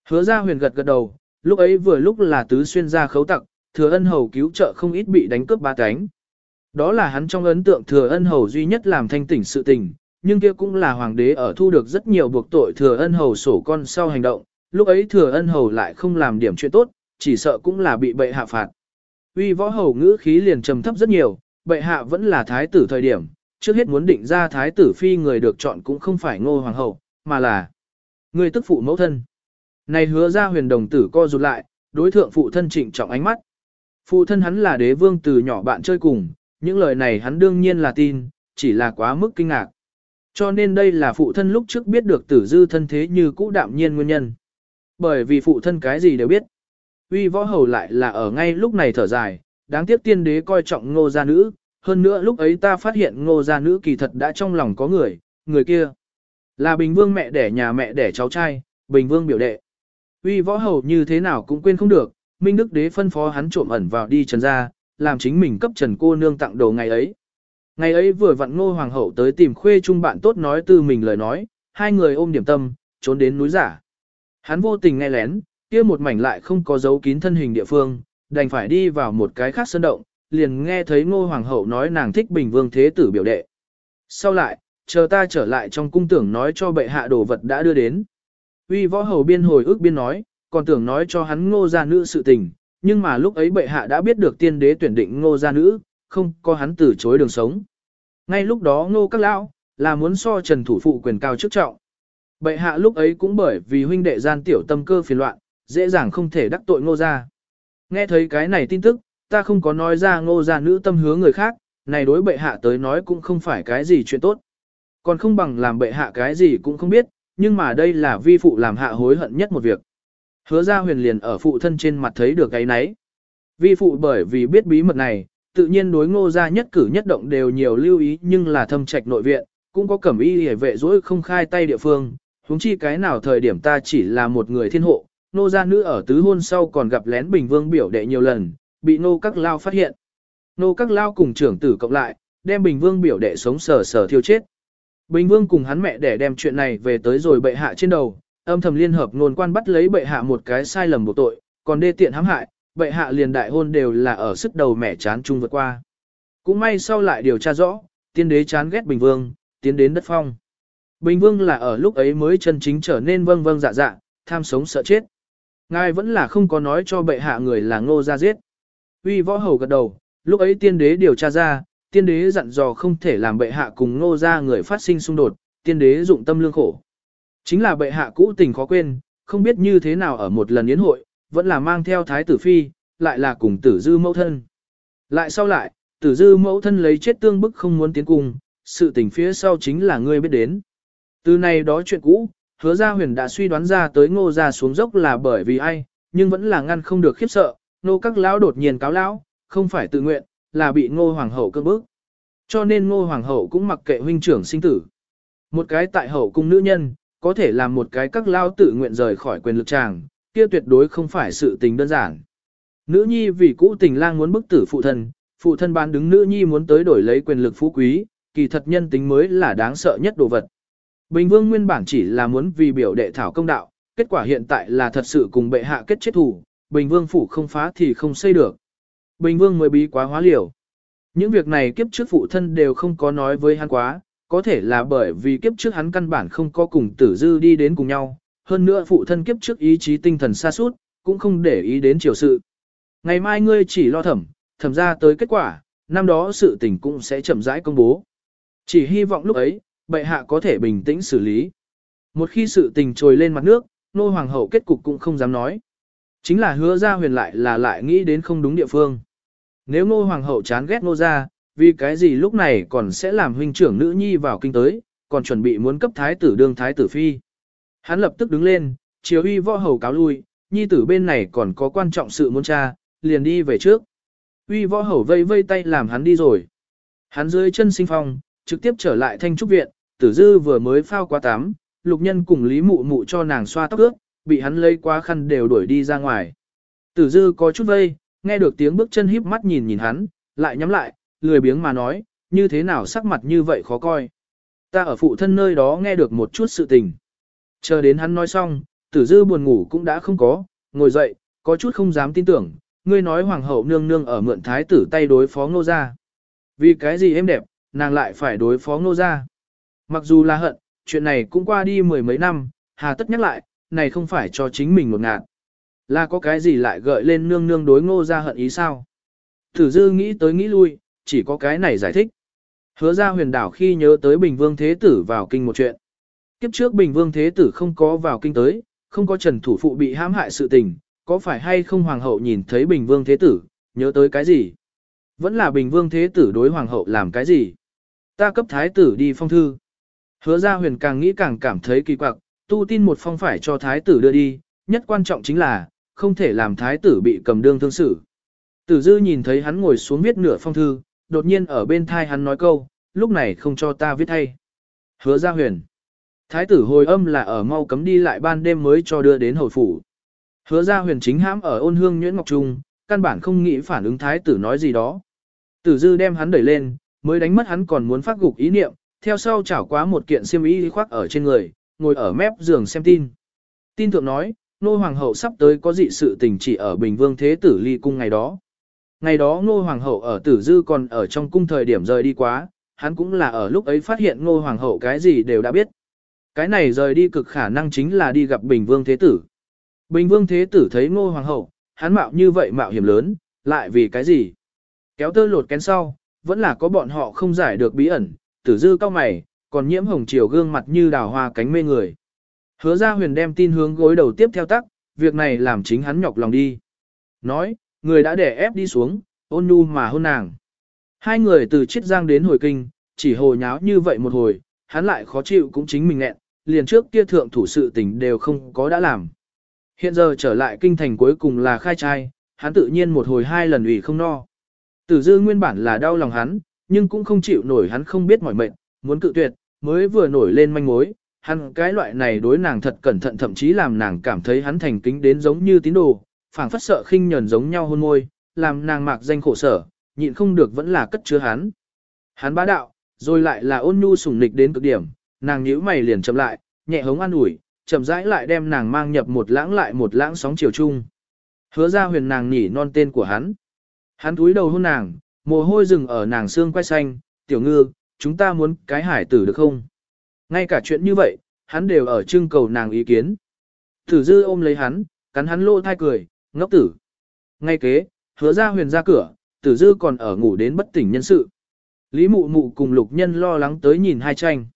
Hứa ra huyền gật gật đầu, lúc ấy vừa lúc là tứ xuyên ra khấu tặc, thừa ân hầu cứu trợ không ít bị đánh cướp ba cánh. Đó là hắn trong ấn tượng thừa ân hầu duy nhất làm thanh tỉnh sự tình, nhưng kia cũng là hoàng đế ở thu được rất nhiều buộc tội thừa ân hầu sổ con sau hành động, lúc ấy thừa ân hầu lại không làm điểm chuyện tốt, chỉ sợ cũng là bị bệ hạ phạt. Uy võ hầu ngữ khí liền trầm thấp rất nhiều, bệ hạ vẫn là thái tử thời điểm, trước hết muốn định ra thái tử phi người được chọn cũng không phải ngô hoàng hậu, mà là người tức phụ mẫu thân. Này hứa ra huyền đồng tử co rụt lại, đối thượng phụ thân trịnh trọng ánh mắt. Phụ thân hắn là đế vương từ nhỏ bạn chơi cùng, những lời này hắn đương nhiên là tin, chỉ là quá mức kinh ngạc. Cho nên đây là phụ thân lúc trước biết được tử dư thân thế như cũ đạm nhiên nguyên nhân. Bởi vì phụ thân cái gì đều biết. Uy võ hầu lại là ở ngay lúc này thở dài, đáng tiếc tiên đế coi trọng ngô gia nữ, hơn nữa lúc ấy ta phát hiện ngô gia nữ kỳ thật đã trong lòng có người, người kia. Là Bình Vương mẹ đẻ nhà mẹ đẻ cháu trai, Bình Vương biểu đệ. Uy võ hầu như thế nào cũng quên không được, Minh Đức Đế phân phó hắn trộm ẩn vào đi trần ra, làm chính mình cấp trần cô nương tặng đồ ngày ấy. Ngày ấy vừa vặn ngô hoàng hậu tới tìm khuê trung bạn tốt nói từ mình lời nói, hai người ôm điểm tâm, trốn đến núi giả. Hắn vô tình nghe lén, kia một mảnh lại không có dấu kín thân hình địa phương, đành phải đi vào một cái khác sơn động, liền nghe thấy ngô hoàng hậu nói nàng thích bình vương thế tử biểu đệ. Sau lại, chờ ta trở lại trong cung tưởng nói cho bệ hạ đồ vật đã đưa đến. Uy võ hầu biên hồi ước biên nói, còn tưởng nói cho hắn ngô gia nữ sự tình, nhưng mà lúc ấy bệ hạ đã biết được tiên đế tuyển định ngô gia nữ, không có hắn từ chối đường sống. Ngay lúc đó ngô các lão là muốn so trần thủ phụ quyền cao chức trọng. Bệ hạ lúc ấy cũng bởi vì huynh đệ gian tiểu tâm cơ phiền loạn, dễ dàng không thể đắc tội ngô gia. Nghe thấy cái này tin tức, ta không có nói ra ngô gia nữ tâm hướng người khác, này đối bệ hạ tới nói cũng không phải cái gì chuyện tốt. Còn không bằng làm bệ hạ cái gì cũng không biết, nhưng mà đây là vi phụ làm hạ hối hận nhất một việc. Hứa ra huyền liền ở phụ thân trên mặt thấy được cái nấy. Vi phụ bởi vì biết bí mật này, tự nhiên đối ngô gia nhất cử nhất động đều nhiều lưu ý nhưng là thâm trạch nội viện, cũng có cẩm y hề vệ dỗi không khai tay địa phương, huống chi cái nào thời điểm ta chỉ là một người thiên hộ, nô gia nữ ở tứ hôn sau còn gặp lén bình vương biểu đệ nhiều lần, bị nô các lao phát hiện. Nô các lao cùng trưởng tử cộng lại, đem bình vương biểu đệ sống sờ sờ thiêu chết. Bình vương cùng hắn mẹ để đem chuyện này về tới rồi bệ hạ trên đầu, âm thầm liên hợp nôn quan bắt lấy bệ hạ một cái sai lầm buộc tội, còn đê tiện hãm hại, bệ hạ liền đại hôn đều là ở sức đầu mẻ chán chung vượt qua. Cũng may sau lại điều tra rõ, tiên đế chán ghét Bình Vương, tiến đến đất phong. Bình Vương là ở lúc ấy mới chân chính trở nên vâng vâng dạ dạ, tham sống sợ chết. Ngài vẫn là không có nói cho bệ hạ người là ngô ra giết. Uy võ hầu gật đầu, lúc ấy tiên đế điều tra ra, tiên đế dặn dò không thể làm bệ hạ cùng ngô ra người phát sinh xung đột, tiên đế dụng tâm lương khổ. Chính là bệ hạ cũ tình khó quên, không biết như thế nào ở một lần yến hội, vẫn là mang theo thái tử phi, lại là cùng tử dư mẫu thân. Lại sau lại, tử dư mẫu thân lấy chết tương bức không muốn tiến cung, sự tình phía sau chính là ngươi biết đến. Từ này đó chuyện cũ, hứa gia huyền đã suy đoán ra tới ngô gia xuống dốc là bởi vì ai, nhưng vẫn là ngăn không được khiếp sợ, nô các lão đột nhiên cáo lão, không phải tự nguyện, là bị ngô hoàng hậu cưỡng bức. Cho nên ngô hoàng hậu cũng mặc kệ huynh trưởng sinh tử. Một cái tại hậu cung nữ nhân, có thể làm một cái các lao tự nguyện rời khỏi quyền lực chàng, kia tuyệt đối không phải sự tình đơn giản. Nữ nhi vì cũ tình lang muốn bức tử phụ thân, phụ thân bán đứng nữ nhi muốn tới đổi lấy quyền lực phú quý, kỳ thật nhân tính mới là đáng sợ nhất đồ vật. Bình vương nguyên bản chỉ là muốn vì biểu đệ thảo công đạo, kết quả hiện tại là thật sự cùng bệ hạ kết chết thủ, bình vương phủ không phá thì không xây được. Bình vương mới bí quá hóa liều. Những việc này kiếp trước phụ thân đều không có nói với hắn quá, có thể là bởi vì kiếp trước hắn căn bản không có cùng tử dư đi đến cùng nhau, hơn nữa phụ thân kiếp trước ý chí tinh thần xa suốt, cũng không để ý đến triều sự. Ngày mai ngươi chỉ lo thẩm, thẩm ra tới kết quả, năm đó sự tình cũng sẽ chậm rãi công bố. Chỉ hy vọng lúc ấy, bệ hạ có thể bình tĩnh xử lý. Một khi sự tình trồi lên mặt nước, nô hoàng hậu kết cục cũng không dám nói. Chính là hứa ra huyền lại là lại nghĩ đến không đúng địa phương. Nếu nô hoàng hậu chán ghét nô ra, vì cái gì lúc này còn sẽ làm huynh trưởng nữ nhi vào kinh tới, còn chuẩn bị muốn cấp thái tử đương thái tử phi. Hắn lập tức đứng lên, chiếu uy võ hầu cáo lui, nhi tử bên này còn có quan trọng sự muốn tra, liền đi về trước. Uy võ hầu vây vây tay làm hắn đi rồi. Hắn dưới chân sinh phong, trực tiếp trở lại thanh trúc viện, tử dư vừa mới phao qua tắm, lục nhân cùng lý mụ mụ cho nàng xoa tóc ướt, bị hắn lấy quá khăn đều đuổi đi ra ngoài. Tử dư có chút vây, nghe được tiếng bước chân híp mắt nhìn nhìn hắn, lại nhắm lại, lười biếng mà nói, như thế nào sắc mặt như vậy khó coi. Ta ở phụ thân nơi đó nghe được một chút sự tình. Chờ đến hắn nói xong, tử dư buồn ngủ cũng đã không có, ngồi dậy, có chút không dám tin tưởng, ngươi nói hoàng hậu nương nương ở mượn thái tử tay đối phó ngô gia. Vì cái gì em đẹp, nàng lại phải đối phó ngô gia. Mặc dù là hận, chuyện này cũng qua đi mười mấy năm, hà tất nhắc lại, này không phải cho chính mình một ngạt. Là có cái gì lại gợi lên nương nương đối ngô gia hận ý sao? Tử dư nghĩ tới nghĩ lui, chỉ có cái này giải thích. Hứa ra huyền đảo khi nhớ tới Bình Vương Thế Tử vào kinh một chuyện. Kiếp trước Bình Vương Thế Tử không có vào kinh tới, không có trần thủ phụ bị hãm hại sự tình, có phải hay không Hoàng hậu nhìn thấy Bình Vương Thế Tử, nhớ tới cái gì? Vẫn là Bình Vương Thế Tử đối Hoàng hậu làm cái gì? Ta cấp Thái Tử đi phong thư. Hứa ra huyền càng nghĩ càng cảm thấy kỳ quặc, tu tin một phong phải cho Thái Tử đưa đi, nhất quan trọng chính là, không thể làm Thái Tử bị cầm đương thương xử. Tử dư nhìn thấy hắn ngồi xuống viết nửa phong thư, đột nhiên ở bên thai hắn nói câu, lúc này không cho ta viết thay. Hứa ra huyền. Thái tử hồi âm là ở mau cấm đi lại ban đêm mới cho đưa đến hồi phủ. Hứa ra huyền chính hãm ở ôn hương nhuyễn ngọc trung, căn bản không nghĩ phản ứng thái tử nói gì đó. Tử dư đem hắn đẩy lên, mới đánh mất hắn còn muốn phát gục ý niệm, theo sau chảo quá một kiện xiêm y khoác ở trên người, ngồi ở mép giường xem tin. Tin thượng nói, nô hoàng hậu sắp tới có dị sự tình chỉ ở Bình Vương Thế Tử ly cung ngày đó. Ngày đó ngô hoàng hậu ở tử dư còn ở trong cung thời điểm rời đi quá, hắn cũng là ở lúc ấy phát hiện ngô hoàng hậu cái gì đều đã biết. Cái này rời đi cực khả năng chính là đi gặp Bình Vương Thế Tử. Bình Vương Thế Tử thấy ngô hoàng hậu, hắn mạo như vậy mạo hiểm lớn, lại vì cái gì? Kéo tơ lột kén sau, vẫn là có bọn họ không giải được bí ẩn, tử dư cao mày, còn nhiễm hồng chiều gương mặt như đào hoa cánh mê người. Hứa ra huyền đem tin hướng gối đầu tiếp theo tắc, việc này làm chính hắn nhọc lòng đi. Nói, người đã đẻ ép đi xuống, ôn nhu mà hôn nàng. Hai người từ chiết giang đến hồi kinh, chỉ hồ nháo như vậy một hồi, hắn lại khó chịu cũng chính mình nghẹn, liền trước kia thượng thủ sự tình đều không có đã làm. Hiện giờ trở lại kinh thành cuối cùng là khai trai, hắn tự nhiên một hồi hai lần ủy không no. Tử dư nguyên bản là đau lòng hắn, nhưng cũng không chịu nổi hắn không biết mỏi mệnh, muốn cự tuyệt, mới vừa nổi lên manh mối, hắn cái loại này đối nàng thật cẩn thận thậm chí làm nàng cảm thấy hắn thành kính đến giống như tín đồ, phảng phất sợ khinh nhẫn giống nhau hôn môi, làm nàng mạc danh khổ sở, nhịn không được vẫn là cất chứa hắn. Hắn bá đạo, rồi lại là ôn nhu sủng nịch đến cực điểm, nàng nhíu mày liền chậm lại, nhẹ hống an ủi, chậm rãi lại đem nàng mang nhập một lãng lại một lãng sóng chiều chung. Hứa ra huyền nàng nhỉ non tên của hắn. Hắn túi đầu hôn nàng, mồ hôi rừng ở nàng xương quay xanh, tiểu ngư, chúng ta muốn cái hải tử được không? Ngay cả chuyện như vậy, hắn đều ở trưng cầu nàng ý kiến. Tử dư ôm lấy hắn, cắn hắn lô thai cười, ngốc tử. Ngay kế, hứa ra huyền ra cửa, tử dư còn ở ngủ đến bất tỉnh nhân sự. Lý mụ mụ cùng lục nhân lo lắng tới nhìn hai tranh.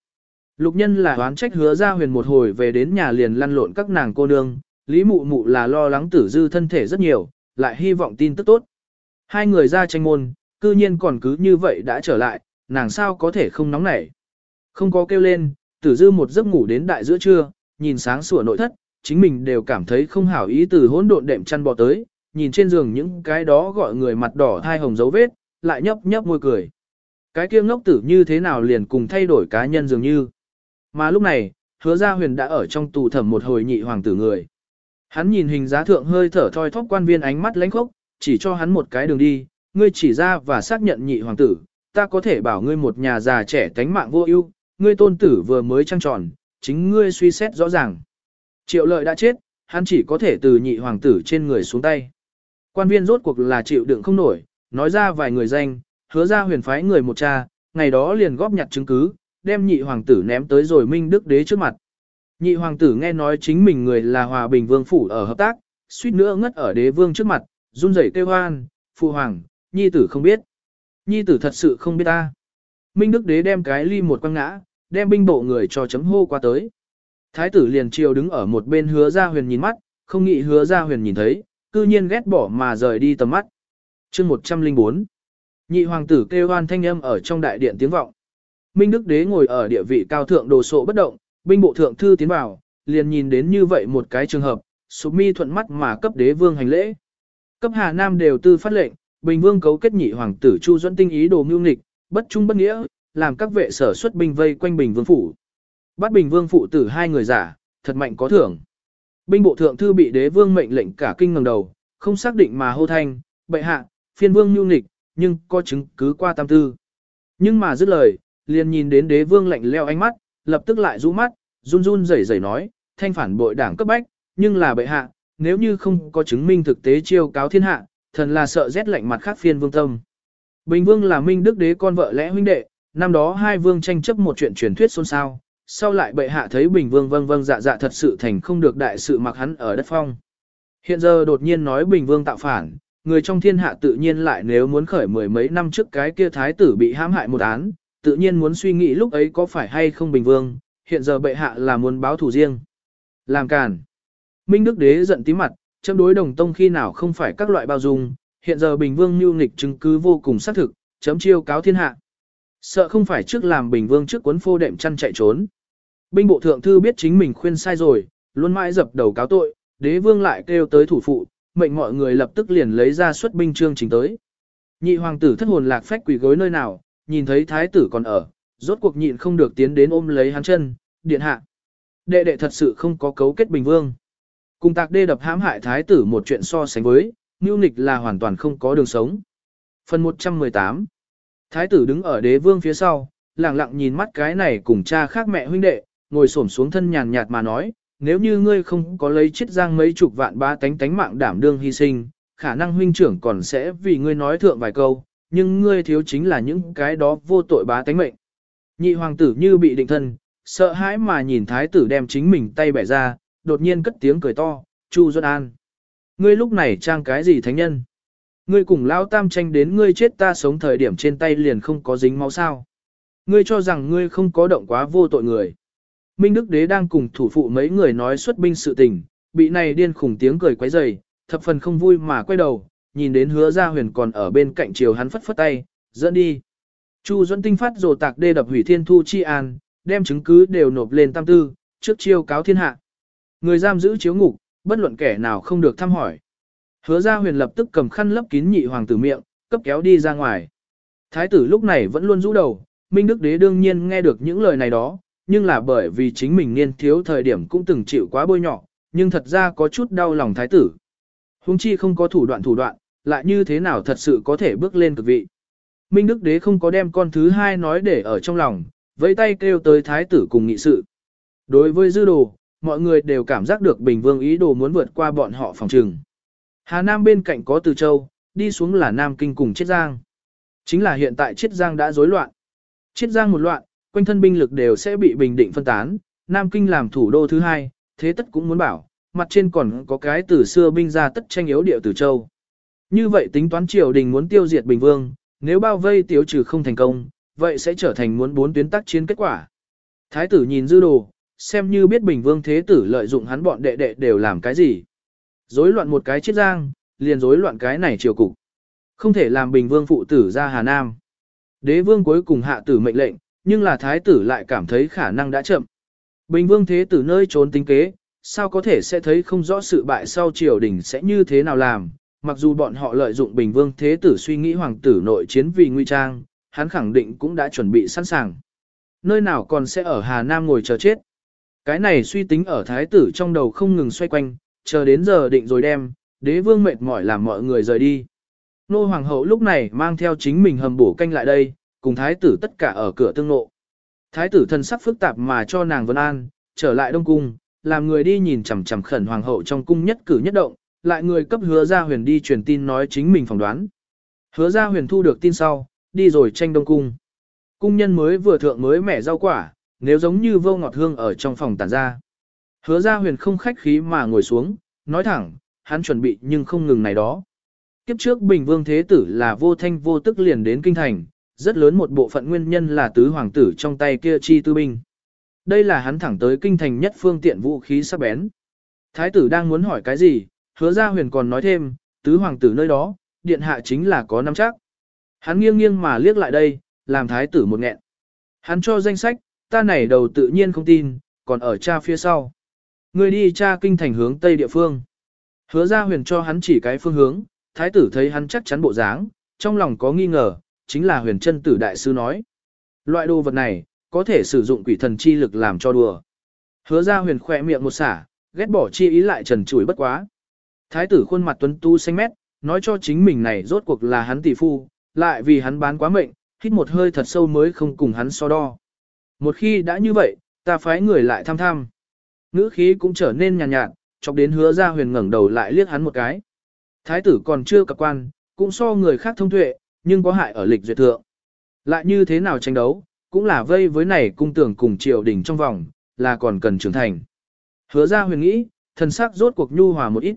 Lục nhân là oán trách hứa ra huyền một hồi về đến nhà liền lăn lộn các nàng cô nương, Lý mụ mụ là lo lắng tử dư thân thể rất nhiều, lại hy vọng tin tức tốt. Hai người ra tranh môn, cư nhiên còn cứ như vậy đã trở lại, nàng sao có thể không nóng nảy. Không có kêu lên, tử dư một giấc ngủ đến đại giữa trưa, nhìn sáng sủa nội thất, chính mình đều cảm thấy không hảo ý từ hỗn độn đệm chăn bò tới, nhìn trên giường những cái đó gọi người mặt đỏ thai hồng dấu vết, lại nhấp nhấp môi cười. Cái kia ngốc tử như thế nào liền cùng thay đổi cá nhân dường như. Mà lúc này, hứa gia huyền đã ở trong tù thẩm một hồi nhị hoàng tử người. Hắn nhìn hình giá thượng hơi thở thoi thóp quan viên ánh mắt lánh khốc, chỉ cho hắn một cái đường đi, ngươi chỉ ra và xác nhận nhị hoàng tử, ta có thể bảo ngươi một nhà già trẻ tánh mạng vô ưu, ngươi tôn tử vừa mới trăng tròn, chính ngươi suy xét rõ ràng. Triệu lợi đã chết, hắn chỉ có thể từ nhị hoàng tử trên người xuống tay. Quan viên rốt cuộc là chịu đựng không nổi, nói ra vài người danh, hứa ra huyền phái người một cha, ngày đó liền góp nhặt chứng cứ, đem nhị hoàng tử ném tới rồi minh đức đế trước mặt. Nhị hoàng tử nghe nói chính mình người là hòa bình vương phủ ở hợp tác, suýt nữa ngất ở đế vương trước mặt, run rẩy kêu hoan, phụ hoàng, nhi tử không biết. Nhi tử thật sự không biết ta. Minh đức đế đem cái ly một quăng ngã, đem binh bộ người cho chấm hô qua tới. Thái tử liền chiều đứng ở một bên hứa ra huyền nhìn mắt, không nghĩ hứa ra huyền nhìn thấy, cư nhiên ghét bỏ mà rời đi tầm mắt. chương 104 Nhị hoàng tử kêu hoan thanh âm ở trong đại điện tiếng vọng. Minh Đức Đế ngồi ở địa vị cao thượng đồ sộ bất động, binh bộ thượng thư tiến vào, liền nhìn đến như vậy một cái trường hợp, sụp mi thuận mắt mà cấp đế vương hành lễ. Cấp Hà Nam đều tư phát lệnh, Bình Vương cấu kết nhị hoàng tử Chu Duẫn tinh ý đồ mưu nghịch, bất trung bất nghĩa, làm các vệ sở xuất binh vây quanh Bình Vương phủ. Bắt Bình Vương phụ tử hai người giả, thật mạnh có thưởng. Binh bộ thượng thư bị đế vương mệnh lệnh cả kinh ngẩng đầu, không xác định mà hô thanh, bệ hạ, phiên vương nhu nghịch, nhưng có chứng cứ qua tam tư. Nhưng mà dứt lời, liền nhìn đến đế vương lạnh leo ánh mắt, lập tức lại rũ mắt, run run rẩy rẩy nói, thanh phản bội đảng cấp bách, nhưng là bệ hạ, nếu như không có chứng minh thực tế chiêu cáo thiên hạ, thần là sợ rét lạnh mặt khác phiên vương tâm. Bình vương là minh đức đế con vợ lẽ huynh đệ, năm đó hai vương tranh chấp một chuyện truyền thuyết xôn xao, sau lại bệ hạ thấy bình vương vâng vâng dạ dạ thật sự thành không được đại sự mặc hắn ở đất phong. Hiện giờ đột nhiên nói bình vương tạo phản, người trong thiên hạ tự nhiên lại nếu muốn khởi mười mấy năm trước cái kia thái tử bị hãm hại một án, tự nhiên muốn suy nghĩ lúc ấy có phải hay không bình vương, hiện giờ bệ hạ là muốn báo thủ riêng. Làm càn. Minh Đức Đế giận tí mặt, châm đối đồng tông khi nào không phải các loại bao dung, hiện giờ Bình Vương mưu nghịch chứng cứ vô cùng xác thực, chấm chiêu cáo thiên hạ. Sợ không phải trước làm Bình Vương trước cuốn phô đệm chăn chạy trốn. Binh bộ thượng thư biết chính mình khuyên sai rồi, luôn mãi dập đầu cáo tội, đế vương lại kêu tới thủ phụ, mệnh mọi người lập tức liền lấy ra xuất binh trương trình tới. Nhị hoàng tử thất hồn lạc phách quỷ gối nơi nào, nhìn thấy thái tử còn ở, rốt cuộc nhịn không được tiến đến ôm lấy hắn chân, điện hạ. Đệ đệ thật sự không có cấu kết bình vương. Cùng tạc đê đập hãm hại thái tử một chuyện so sánh với, nưu nịch là hoàn toàn không có đường sống. Phần 118 Thái tử đứng ở đế vương phía sau, lặng lặng nhìn mắt cái này cùng cha khác mẹ huynh đệ, ngồi xổm xuống thân nhàn nhạt mà nói, nếu như ngươi không có lấy chết giang mấy chục vạn ba tánh tánh mạng đảm đương hy sinh, khả năng huynh trưởng còn sẽ vì ngươi nói thượng vài câu, nhưng ngươi thiếu chính là những cái đó vô tội bá tánh mệnh. Nhị hoàng tử như bị định thân, sợ hãi mà nhìn thái tử đem chính mình tay bẻ ra, đột nhiên cất tiếng cười to, Chu Duân An. Ngươi lúc này trang cái gì thánh nhân? Ngươi cùng lão tam tranh đến ngươi chết ta sống thời điểm trên tay liền không có dính máu sao. Ngươi cho rằng ngươi không có động quá vô tội người. Minh Đức Đế đang cùng thủ phụ mấy người nói xuất binh sự tình, bị này điên khủng tiếng cười quấy rầy, thập phần không vui mà quay đầu, nhìn đến hứa gia huyền còn ở bên cạnh chiều hắn phất phất tay, dẫn đi. Chu Duẫn tinh phát rồ tạc đê đập hủy thiên thu chi an, đem chứng cứ đều nộp lên tam tư, trước chiêu cáo thiên hạ. Người giam giữ chiếu ngục, bất luận kẻ nào không được thăm hỏi. Hứa gia huyền lập tức cầm khăn lấp kín nhị hoàng tử miệng, cấp kéo đi ra ngoài. Thái tử lúc này vẫn luôn rũ đầu, Minh Đức Đế đương nhiên nghe được những lời này đó, nhưng là bởi vì chính mình niên thiếu thời điểm cũng từng chịu quá bôi nhọ, nhưng thật ra có chút đau lòng thái tử. Hùng chi không có thủ đoạn thủ đoạn, lại như thế nào thật sự có thể bước lên cực vị. Minh Đức Đế không có đem con thứ hai nói để ở trong lòng, vẫy tay kêu tới thái tử cùng nghị sự. Đối với dư đồ, mọi người đều cảm giác được Bình Vương ý đồ muốn vượt qua bọn họ phòng trừng. Hà Nam bên cạnh có Từ Châu, đi xuống là Nam Kinh cùng Chiết Giang. Chính là hiện tại Chiết Giang đã rối loạn. Chiết Giang một loạn, quanh thân binh lực đều sẽ bị Bình Định phân tán, Nam Kinh làm thủ đô thứ hai, thế tất cũng muốn bảo, mặt trên còn có cái từ xưa binh ra tất tranh yếu địa Từ Châu. Như vậy tính toán triều đình muốn tiêu diệt Bình Vương, nếu bao vây tiêu trừ không thành công, vậy sẽ trở thành muốn bốn tuyến tác chiến kết quả. Thái tử nhìn dư đồ, xem như biết Bình Vương Thế Tử lợi dụng hắn bọn đệ đệ đều làm cái gì. Rối loạn một cái chiết giang, liền rối loạn cái này triều cục. Không thể làm Bình Vương phụ tử ra Hà Nam. Đế Vương cuối cùng hạ tử mệnh lệnh, nhưng là Thái tử lại cảm thấy khả năng đã chậm. Bình Vương Thế Tử nơi trốn tính kế, sao có thể sẽ thấy không rõ sự bại sau triều đình sẽ như thế nào làm, mặc dù bọn họ lợi dụng Bình Vương Thế Tử suy nghĩ hoàng tử nội chiến vì nguy trang, hắn khẳng định cũng đã chuẩn bị sẵn sàng. Nơi nào còn sẽ ở Hà Nam ngồi chờ chết. Cái này suy tính ở thái tử trong đầu không ngừng xoay quanh, chờ đến giờ định rồi đem, đế vương mệt mỏi làm mọi người rời đi. Nô hoàng hậu lúc này mang theo chính mình hầm bổ canh lại đây, cùng thái tử tất cả ở cửa tương nộ. Thái tử thân sắc phức tạp mà cho nàng vân an, trở lại đông cung, làm người đi nhìn chằm chằm khẩn hoàng hậu trong cung nhất cử nhất động, lại người cấp hứa ra huyền đi truyền tin nói chính mình phỏng đoán. Hứa ra huyền thu được tin sau, đi rồi tranh đông cung. Cung nhân mới vừa thượng mới mẻ rau quả, nếu giống như vô ngọt hương ở trong phòng tản ra. Hứa ra huyền không khách khí mà ngồi xuống, nói thẳng, hắn chuẩn bị nhưng không ngừng này đó. Kiếp trước Bình Vương Thế Tử là vô thanh vô tức liền đến kinh thành, rất lớn một bộ phận nguyên nhân là tứ hoàng tử trong tay kia chi tư binh. Đây là hắn thẳng tới kinh thành nhất phương tiện vũ khí sắc bén. Thái tử đang muốn hỏi cái gì, hứa ra huyền còn nói thêm, tứ hoàng tử nơi đó, điện hạ chính là có năm chắc. Hắn nghiêng nghiêng mà liếc lại đây, làm thái tử một nghẹn. Hắn cho danh sách, ta này đầu tự nhiên không tin, còn ở cha phía sau. Người đi cha kinh thành hướng tây địa phương. Hứa ra huyền cho hắn chỉ cái phương hướng, thái tử thấy hắn chắc chắn bộ dáng, trong lòng có nghi ngờ, chính là huyền chân tử đại sư nói. Loại đồ vật này, có thể sử dụng quỷ thần chi lực làm cho đùa. Hứa ra huyền khỏe miệng một xả, ghét bỏ chi ý lại trần chủi bất quá. Thái tử khuôn mặt tuấn tu xanh mét, nói cho chính mình này rốt cuộc là hắn tỷ phu, lại vì hắn bán quá mệnh, hít một hơi thật sâu mới không cùng hắn so đo. Một khi đã như vậy, ta phái người lại thăm thăm. Ngữ khí cũng trở nên nhàn nhạt, nhạt, chọc đến hứa ra huyền ngẩng đầu lại liếc hắn một cái. Thái tử còn chưa cập quan, cũng so người khác thông tuệ, nhưng có hại ở lịch duyệt thượng. Lại như thế nào tranh đấu, cũng là vây với này cung tưởng cùng triều đình trong vòng, là còn cần trưởng thành. Hứa ra huyền nghĩ, thần sắc rốt cuộc nhu hòa một ít.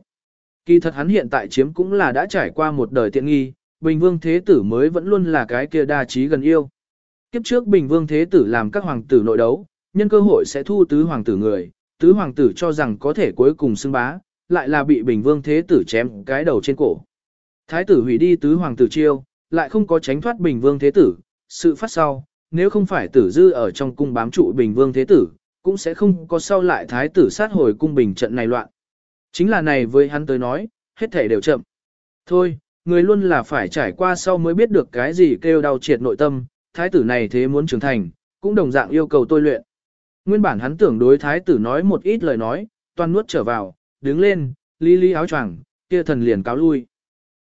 Kỳ thật hắn hiện tại chiếm cũng là đã trải qua một đời tiện nghi, Bình Vương Thế Tử mới vẫn luôn là cái kia đa trí gần yêu. Kiếp trước Bình Vương Thế Tử làm các hoàng tử nội đấu, nhân cơ hội sẽ thu tứ hoàng tử người, tứ hoàng tử cho rằng có thể cuối cùng xưng bá, lại là bị Bình Vương Thế Tử chém cái đầu trên cổ. Thái tử hủy đi tứ hoàng tử chiêu, lại không có tránh thoát Bình Vương Thế Tử, sự phát sau, nếu không phải tử dư ở trong cung bám trụ Bình Vương Thế Tử, cũng sẽ không có sau lại Thái tử sát hồi cung bình trận này loạn. Chính là này với hắn tới nói, hết thể đều chậm. Thôi, người luôn là phải trải qua sau mới biết được cái gì kêu đau triệt nội tâm, thái tử này thế muốn trưởng thành, cũng đồng dạng yêu cầu tôi luyện. Nguyên bản hắn tưởng đối thái tử nói một ít lời nói, toàn nuốt trở vào, đứng lên, lý lý áo choàng, kia thần liền cáo lui.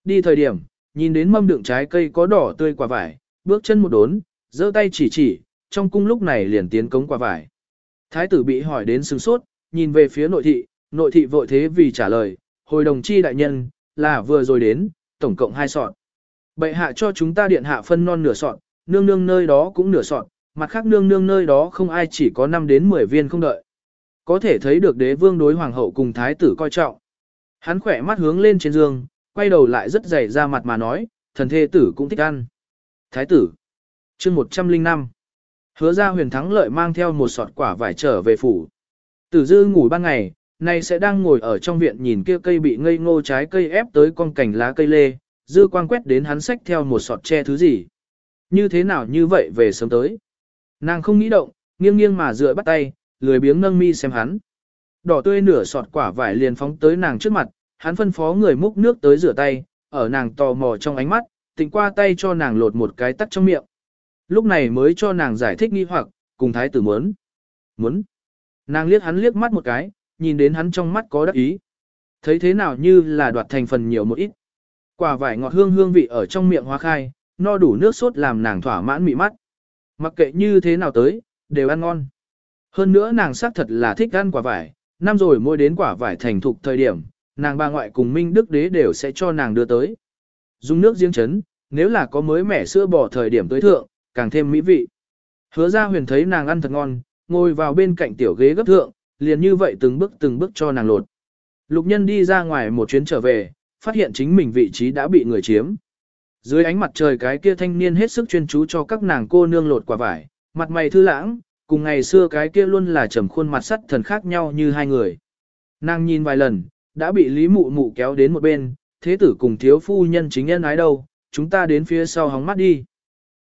Đi thời điểm, nhìn đến mâm đựng trái cây có đỏ tươi quả vải, bước chân một đốn, giơ tay chỉ chỉ, trong cung lúc này liền tiến cống quả vải. Thái tử bị hỏi đến sừng sốt, nhìn về phía nội thị, nội thị vội thế vì trả lời, hồi đồng chi đại nhân, là vừa rồi đến, tổng cộng hai sọt. Bệ hạ cho chúng ta điện hạ phân non nửa sọt, nương nương nơi đó cũng nửa sọt, mặt khác nương nương nơi đó không ai chỉ có 5 đến 10 viên không đợi. Có thể thấy được đế vương đối hoàng hậu cùng thái tử coi trọng. Hắn khỏe mắt hướng lên trên giường, quay đầu lại rất dày ra mặt mà nói, thần thê tử cũng thích ăn. Thái tử. chương 105. Hứa ra huyền thắng lợi mang theo một sọt quả vải trở về phủ. Tử dư ngủ ban ngày, nay sẽ đang ngồi ở trong viện nhìn kia cây bị ngây ngô trái cây ép tới con cành lá cây lê, dư quang quét đến hắn sách theo một sọt tre thứ gì. Như thế nào như vậy về sớm tới. Nàng không nghĩ động, nghiêng nghiêng mà dựa bắt tay, lười biếng nâng mi xem hắn. Đỏ tươi nửa sọt quả vải liền phóng tới nàng trước mặt, hắn phân phó người múc nước tới rửa tay, ở nàng tò mò trong ánh mắt, tỉnh qua tay cho nàng lột một cái tắt trong miệng. Lúc này mới cho nàng giải thích nghi hoặc, cùng thái tử muốn. Muốn. Nàng liếc hắn liếc mắt một cái, nhìn đến hắn trong mắt có đắc ý. Thấy thế nào như là đoạt thành phần nhiều một ít. Quả vải ngọt hương hương vị ở trong miệng hoa khai, no đủ nước sốt làm nàng thỏa mãn mị mắt. Mặc kệ như thế nào tới, đều ăn ngon. Hơn nữa nàng xác thật là thích ăn quả vải, năm rồi mỗi đến quả vải thành thục thời điểm, nàng bà ngoại cùng Minh Đức Đế đều sẽ cho nàng đưa tới. Dùng nước giếng chấn, nếu là có mới mẻ sữa bò thời điểm tới thượng, càng thêm mỹ vị. Hứa ra huyền thấy nàng ăn thật ngon, ngồi vào bên cạnh tiểu ghế gấp thượng, liền như vậy từng bước từng bước cho nàng lột. Lục nhân đi ra ngoài một chuyến trở về, phát hiện chính mình vị trí đã bị người chiếm. Dưới ánh mặt trời cái kia thanh niên hết sức chuyên chú cho các nàng cô nương lột quả vải, mặt mày thư lãng, cùng ngày xưa cái kia luôn là trầm khuôn mặt sắt thần khác nhau như hai người. Nàng nhìn vài lần, đã bị Lý Mụ Mụ kéo đến một bên, thế tử cùng thiếu phu nhân chính nhân ái đâu, chúng ta đến phía sau hóng mắt đi.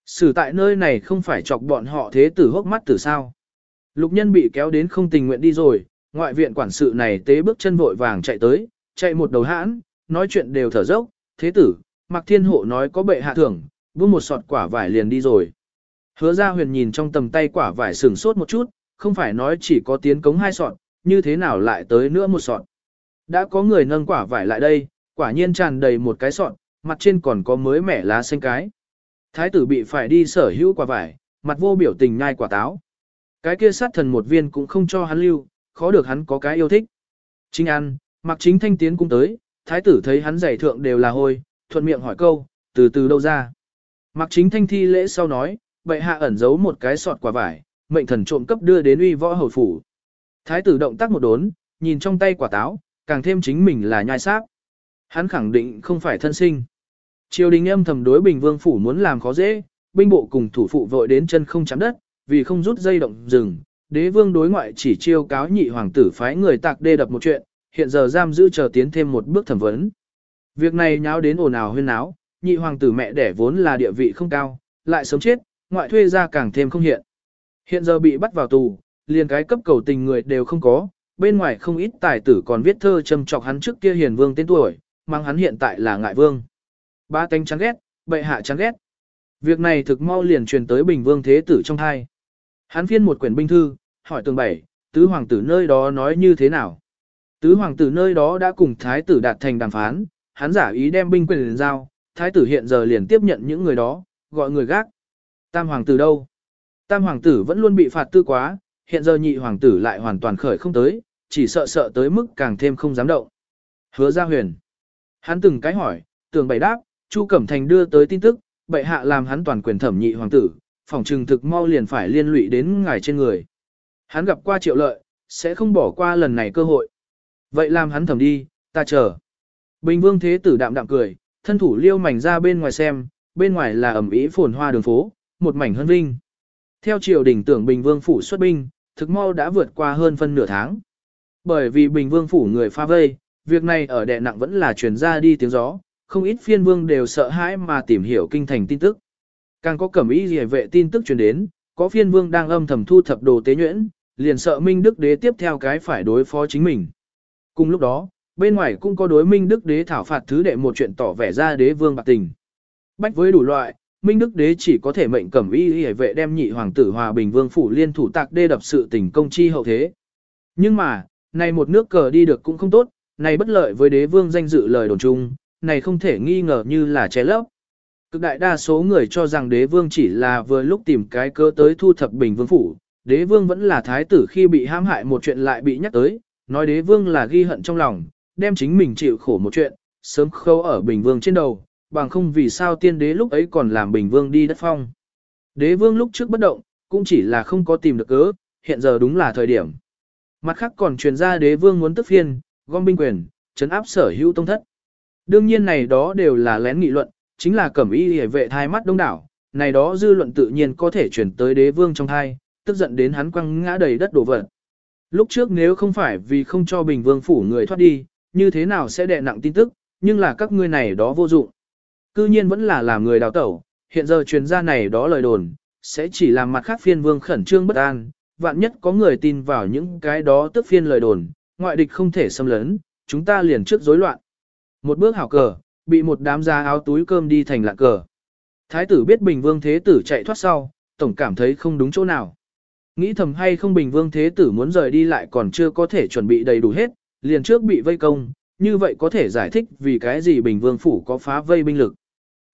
Xử tại nơi này không phải chọc bọn họ thế tử hốc mắt tử sao. Lục nhân bị kéo đến không tình nguyện đi rồi, ngoại viện quản sự này tế bước chân vội vàng chạy tới, chạy một đầu hãn, nói chuyện đều thở dốc, thế tử, mặc thiên hộ nói có bệ hạ thưởng, buông một sọt quả vải liền đi rồi. Hứa ra huyền nhìn trong tầm tay quả vải sừng sốt một chút, không phải nói chỉ có tiến cống hai sọt, như thế nào lại tới nữa một sọt. Đã có người nâng quả vải lại đây, quả nhiên tràn đầy một cái sọt, mặt trên còn có mới mẻ lá xanh cái. Thái tử bị phải đi sở hữu quả vải, mặt vô biểu tình nhai quả táo. Cái kia sát thần một viên cũng không cho hắn lưu, khó được hắn có cái yêu thích. Chính ăn, mặc chính thanh tiến cũng tới, thái tử thấy hắn giày thượng đều là hôi, thuận miệng hỏi câu, từ từ đâu ra. Mặc chính thanh thi lễ sau nói, bệ hạ ẩn giấu một cái sọt quả vải, mệnh thần trộm cấp đưa đến uy võ hầu phủ. Thái tử động tác một đốn, nhìn trong tay quả táo, càng thêm chính mình là nhai sáp. Hắn khẳng định không phải thân sinh. Triều đình âm thầm đối bình vương phủ muốn làm khó dễ, binh bộ cùng thủ phụ vội đến chân không chạm đất, vì không rút dây động rừng, đế vương đối ngoại chỉ chiêu cáo nhị hoàng tử phái người tạc đê đập một chuyện, hiện giờ giam giữ chờ tiến thêm một bước thẩm vấn. Việc này nháo đến ồn ào huyên náo, nhị hoàng tử mẹ đẻ vốn là địa vị không cao, lại sống chết, ngoại thuê ra càng thêm không hiện. Hiện giờ bị bắt vào tù, liền cái cấp cầu tình người đều không có, bên ngoài không ít tài tử còn viết thơ châm chọc hắn trước kia hiền vương tên tuổi, mang hắn hiện tại là ngại vương. Ba tánh chán ghét, bệ hạ chán ghét. Việc này thực mau liền truyền tới bình vương thế tử trong thai. Hắn phiên một quyển binh thư, hỏi tường bảy, tứ hoàng tử nơi đó nói như thế nào. Tứ hoàng tử nơi đó đã cùng thái tử đạt thành đàm phán, hắn giả ý đem binh quyền liền giao, thái tử hiện giờ liền tiếp nhận những người đó, gọi người gác. Tam hoàng tử đâu? Tam hoàng tử vẫn luôn bị phạt tư quá, hiện giờ nhị hoàng tử lại hoàn toàn khởi không tới, chỉ sợ sợ tới mức càng thêm không dám động. Hứa ra huyền. Hắn từng cái hỏi, tường bày đáp, Chu Cẩm Thành đưa tới tin tức, bệ hạ làm hắn toàn quyền thẩm nhị hoàng tử, phòng trừng thực mau liền phải liên lụy đến ngài trên người. Hắn gặp qua triệu lợi, sẽ không bỏ qua lần này cơ hội. Vậy làm hắn thẩm đi, ta chờ. Bình vương thế tử đạm đạm cười, thân thủ liêu mảnh ra bên ngoài xem, bên ngoài là ẩm ý phồn hoa đường phố, một mảnh hân vinh. Theo triều đình tưởng Bình Vương phủ xuất binh, thực mau đã vượt qua hơn phân nửa tháng. Bởi vì Bình Vương phủ người pha vây, việc này ở đệ nặng vẫn là truyền ra đi tiếng gió, không ít phiên vương đều sợ hãi mà tìm hiểu kinh thành tin tức. Càng có cẩm ý gì vệ tin tức truyền đến, có phiên vương đang âm thầm thu thập đồ tế nhuyễn, liền sợ Minh Đức Đế tiếp theo cái phải đối phó chính mình. Cùng lúc đó, bên ngoài cũng có đối Minh Đức Đế thảo phạt thứ đệ một chuyện tỏ vẻ ra đế vương bạc tình. Bách với đủ loại, Minh Đức Đế chỉ có thể mệnh cẩm y y vệ đem nhị hoàng tử Hòa Bình Vương phủ liên thủ tạc đê đập sự tình công chi hậu thế. Nhưng mà, này một nước cờ đi được cũng không tốt, này bất lợi với đế vương danh dự lời đồn chung, này không thể nghi ngờ như là che lấp. Cực đại đa số người cho rằng đế vương chỉ là vừa lúc tìm cái cơ tới thu thập Bình Vương phủ, đế vương vẫn là thái tử khi bị hãm hại một chuyện lại bị nhắc tới, nói đế vương là ghi hận trong lòng, đem chính mình chịu khổ một chuyện, sớm khâu ở Bình Vương trên đầu bằng không vì sao tiên đế lúc ấy còn làm bình vương đi đất phong. Đế vương lúc trước bất động, cũng chỉ là không có tìm được cớ, hiện giờ đúng là thời điểm. Mặt khác còn truyền ra đế vương muốn tức phiên, gom binh quyền, chấn áp sở hữu tông thất. Đương nhiên này đó đều là lén nghị luận, chính là cẩm y hề vệ thai mắt đông đảo, này đó dư luận tự nhiên có thể chuyển tới đế vương trong thai, tức giận đến hắn quăng ngã đầy đất đổ vật. Lúc trước nếu không phải vì không cho bình vương phủ người thoát đi, như thế nào sẽ đè nặng tin tức, nhưng là các ngươi này đó vô dụng. Cư nhiên vẫn là làm người đào tẩu, hiện giờ truyền ra này đó lời đồn, sẽ chỉ làm mặt khác phiên vương khẩn trương bất an, vạn nhất có người tin vào những cái đó tức phiên lời đồn, ngoại địch không thể xâm lấn, chúng ta liền trước rối loạn. Một bước hảo cờ, bị một đám da áo túi cơm đi thành lạ cờ. Thái tử biết Bình Vương Thế Tử chạy thoát sau, tổng cảm thấy không đúng chỗ nào. Nghĩ thầm hay không Bình Vương Thế Tử muốn rời đi lại còn chưa có thể chuẩn bị đầy đủ hết, liền trước bị vây công, như vậy có thể giải thích vì cái gì Bình Vương Phủ có phá vây binh lực.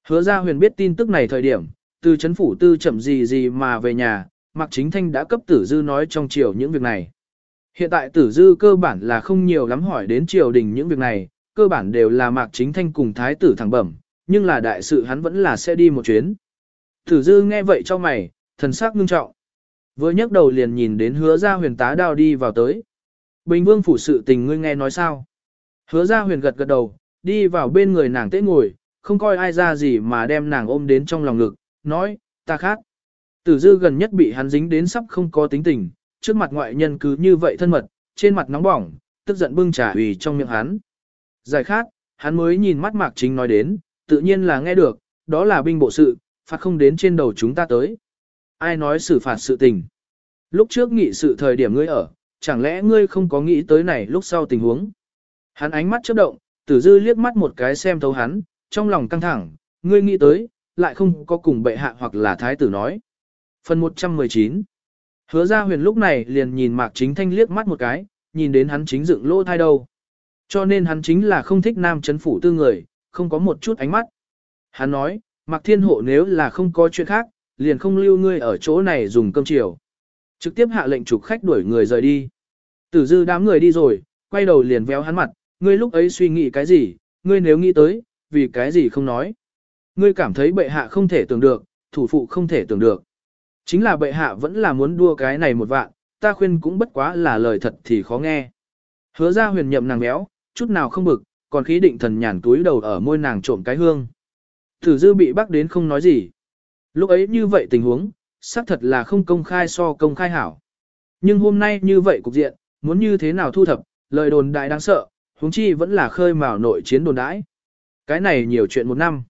Hứa ra huyền biết tin tức này thời điểm, từ chấn phủ tư chậm gì gì mà về nhà, Mạc Chính Thanh đã cấp tử dư nói trong triều những việc này. Hiện tại tử dư cơ bản là không nhiều lắm hỏi đến triều đình những việc này, cơ bản đều là Mạc Chính Thanh cùng thái tử thẳng bẩm, nhưng là đại sự hắn vẫn là sẽ đi một chuyến. Tử dư nghe vậy cho mày, thần sắc ngưng trọng. Vừa nhấc đầu liền nhìn đến hứa ra huyền tá đao đi vào tới. Bình vương phủ sự tình ngươi nghe nói sao? Hứa ra huyền gật gật đầu, đi vào bên người nàng tế ngồi, không coi ai ra gì mà đem nàng ôm đến trong lòng ngực, nói, ta khát. Tử dư gần nhất bị hắn dính đến sắp không có tính tình, trước mặt ngoại nhân cứ như vậy thân mật, trên mặt nóng bỏng, tức giận bưng trà ủy trong miệng hắn. Giải khát, hắn mới nhìn mắt mạc chính nói đến, tự nhiên là nghe được, đó là binh bộ sự, phạt không đến trên đầu chúng ta tới. Ai nói xử phạt sự tình. Lúc trước nghị sự thời điểm ngươi ở, chẳng lẽ ngươi không có nghĩ tới này lúc sau tình huống. Hắn ánh mắt chớp động, tử dư liếc mắt một cái xem thấu hắn, trong lòng căng thẳng, ngươi nghĩ tới, lại không có cùng bệ hạ hoặc là thái tử nói. Phần 119 Hứa ra huyền lúc này liền nhìn Mạc Chính Thanh liếc mắt một cái, nhìn đến hắn chính dựng lỗ thai đâu. Cho nên hắn chính là không thích nam chấn phủ tư người, không có một chút ánh mắt. Hắn nói, Mạc Thiên Hộ nếu là không có chuyện khác, liền không lưu ngươi ở chỗ này dùng cơm chiều. Trực tiếp hạ lệnh trục khách đuổi người rời đi. Tử dư đám người đi rồi, quay đầu liền véo hắn mặt, ngươi lúc ấy suy nghĩ cái gì, ngươi nếu nghĩ tới, vì cái gì không nói. Ngươi cảm thấy bệ hạ không thể tưởng được, thủ phụ không thể tưởng được. Chính là bệ hạ vẫn là muốn đua cái này một vạn, ta khuyên cũng bất quá là lời thật thì khó nghe. Hứa ra huyền nhậm nàng béo, chút nào không bực, còn khí định thần nhàn túi đầu ở môi nàng trộm cái hương. Thử dư bị bắt đến không nói gì. Lúc ấy như vậy tình huống, xác thật là không công khai so công khai hảo. Nhưng hôm nay như vậy cục diện, muốn như thế nào thu thập, lời đồn đại đáng sợ, huống chi vẫn là khơi mào nội chiến đồn đãi. Cái này nhiều chuyện một năm.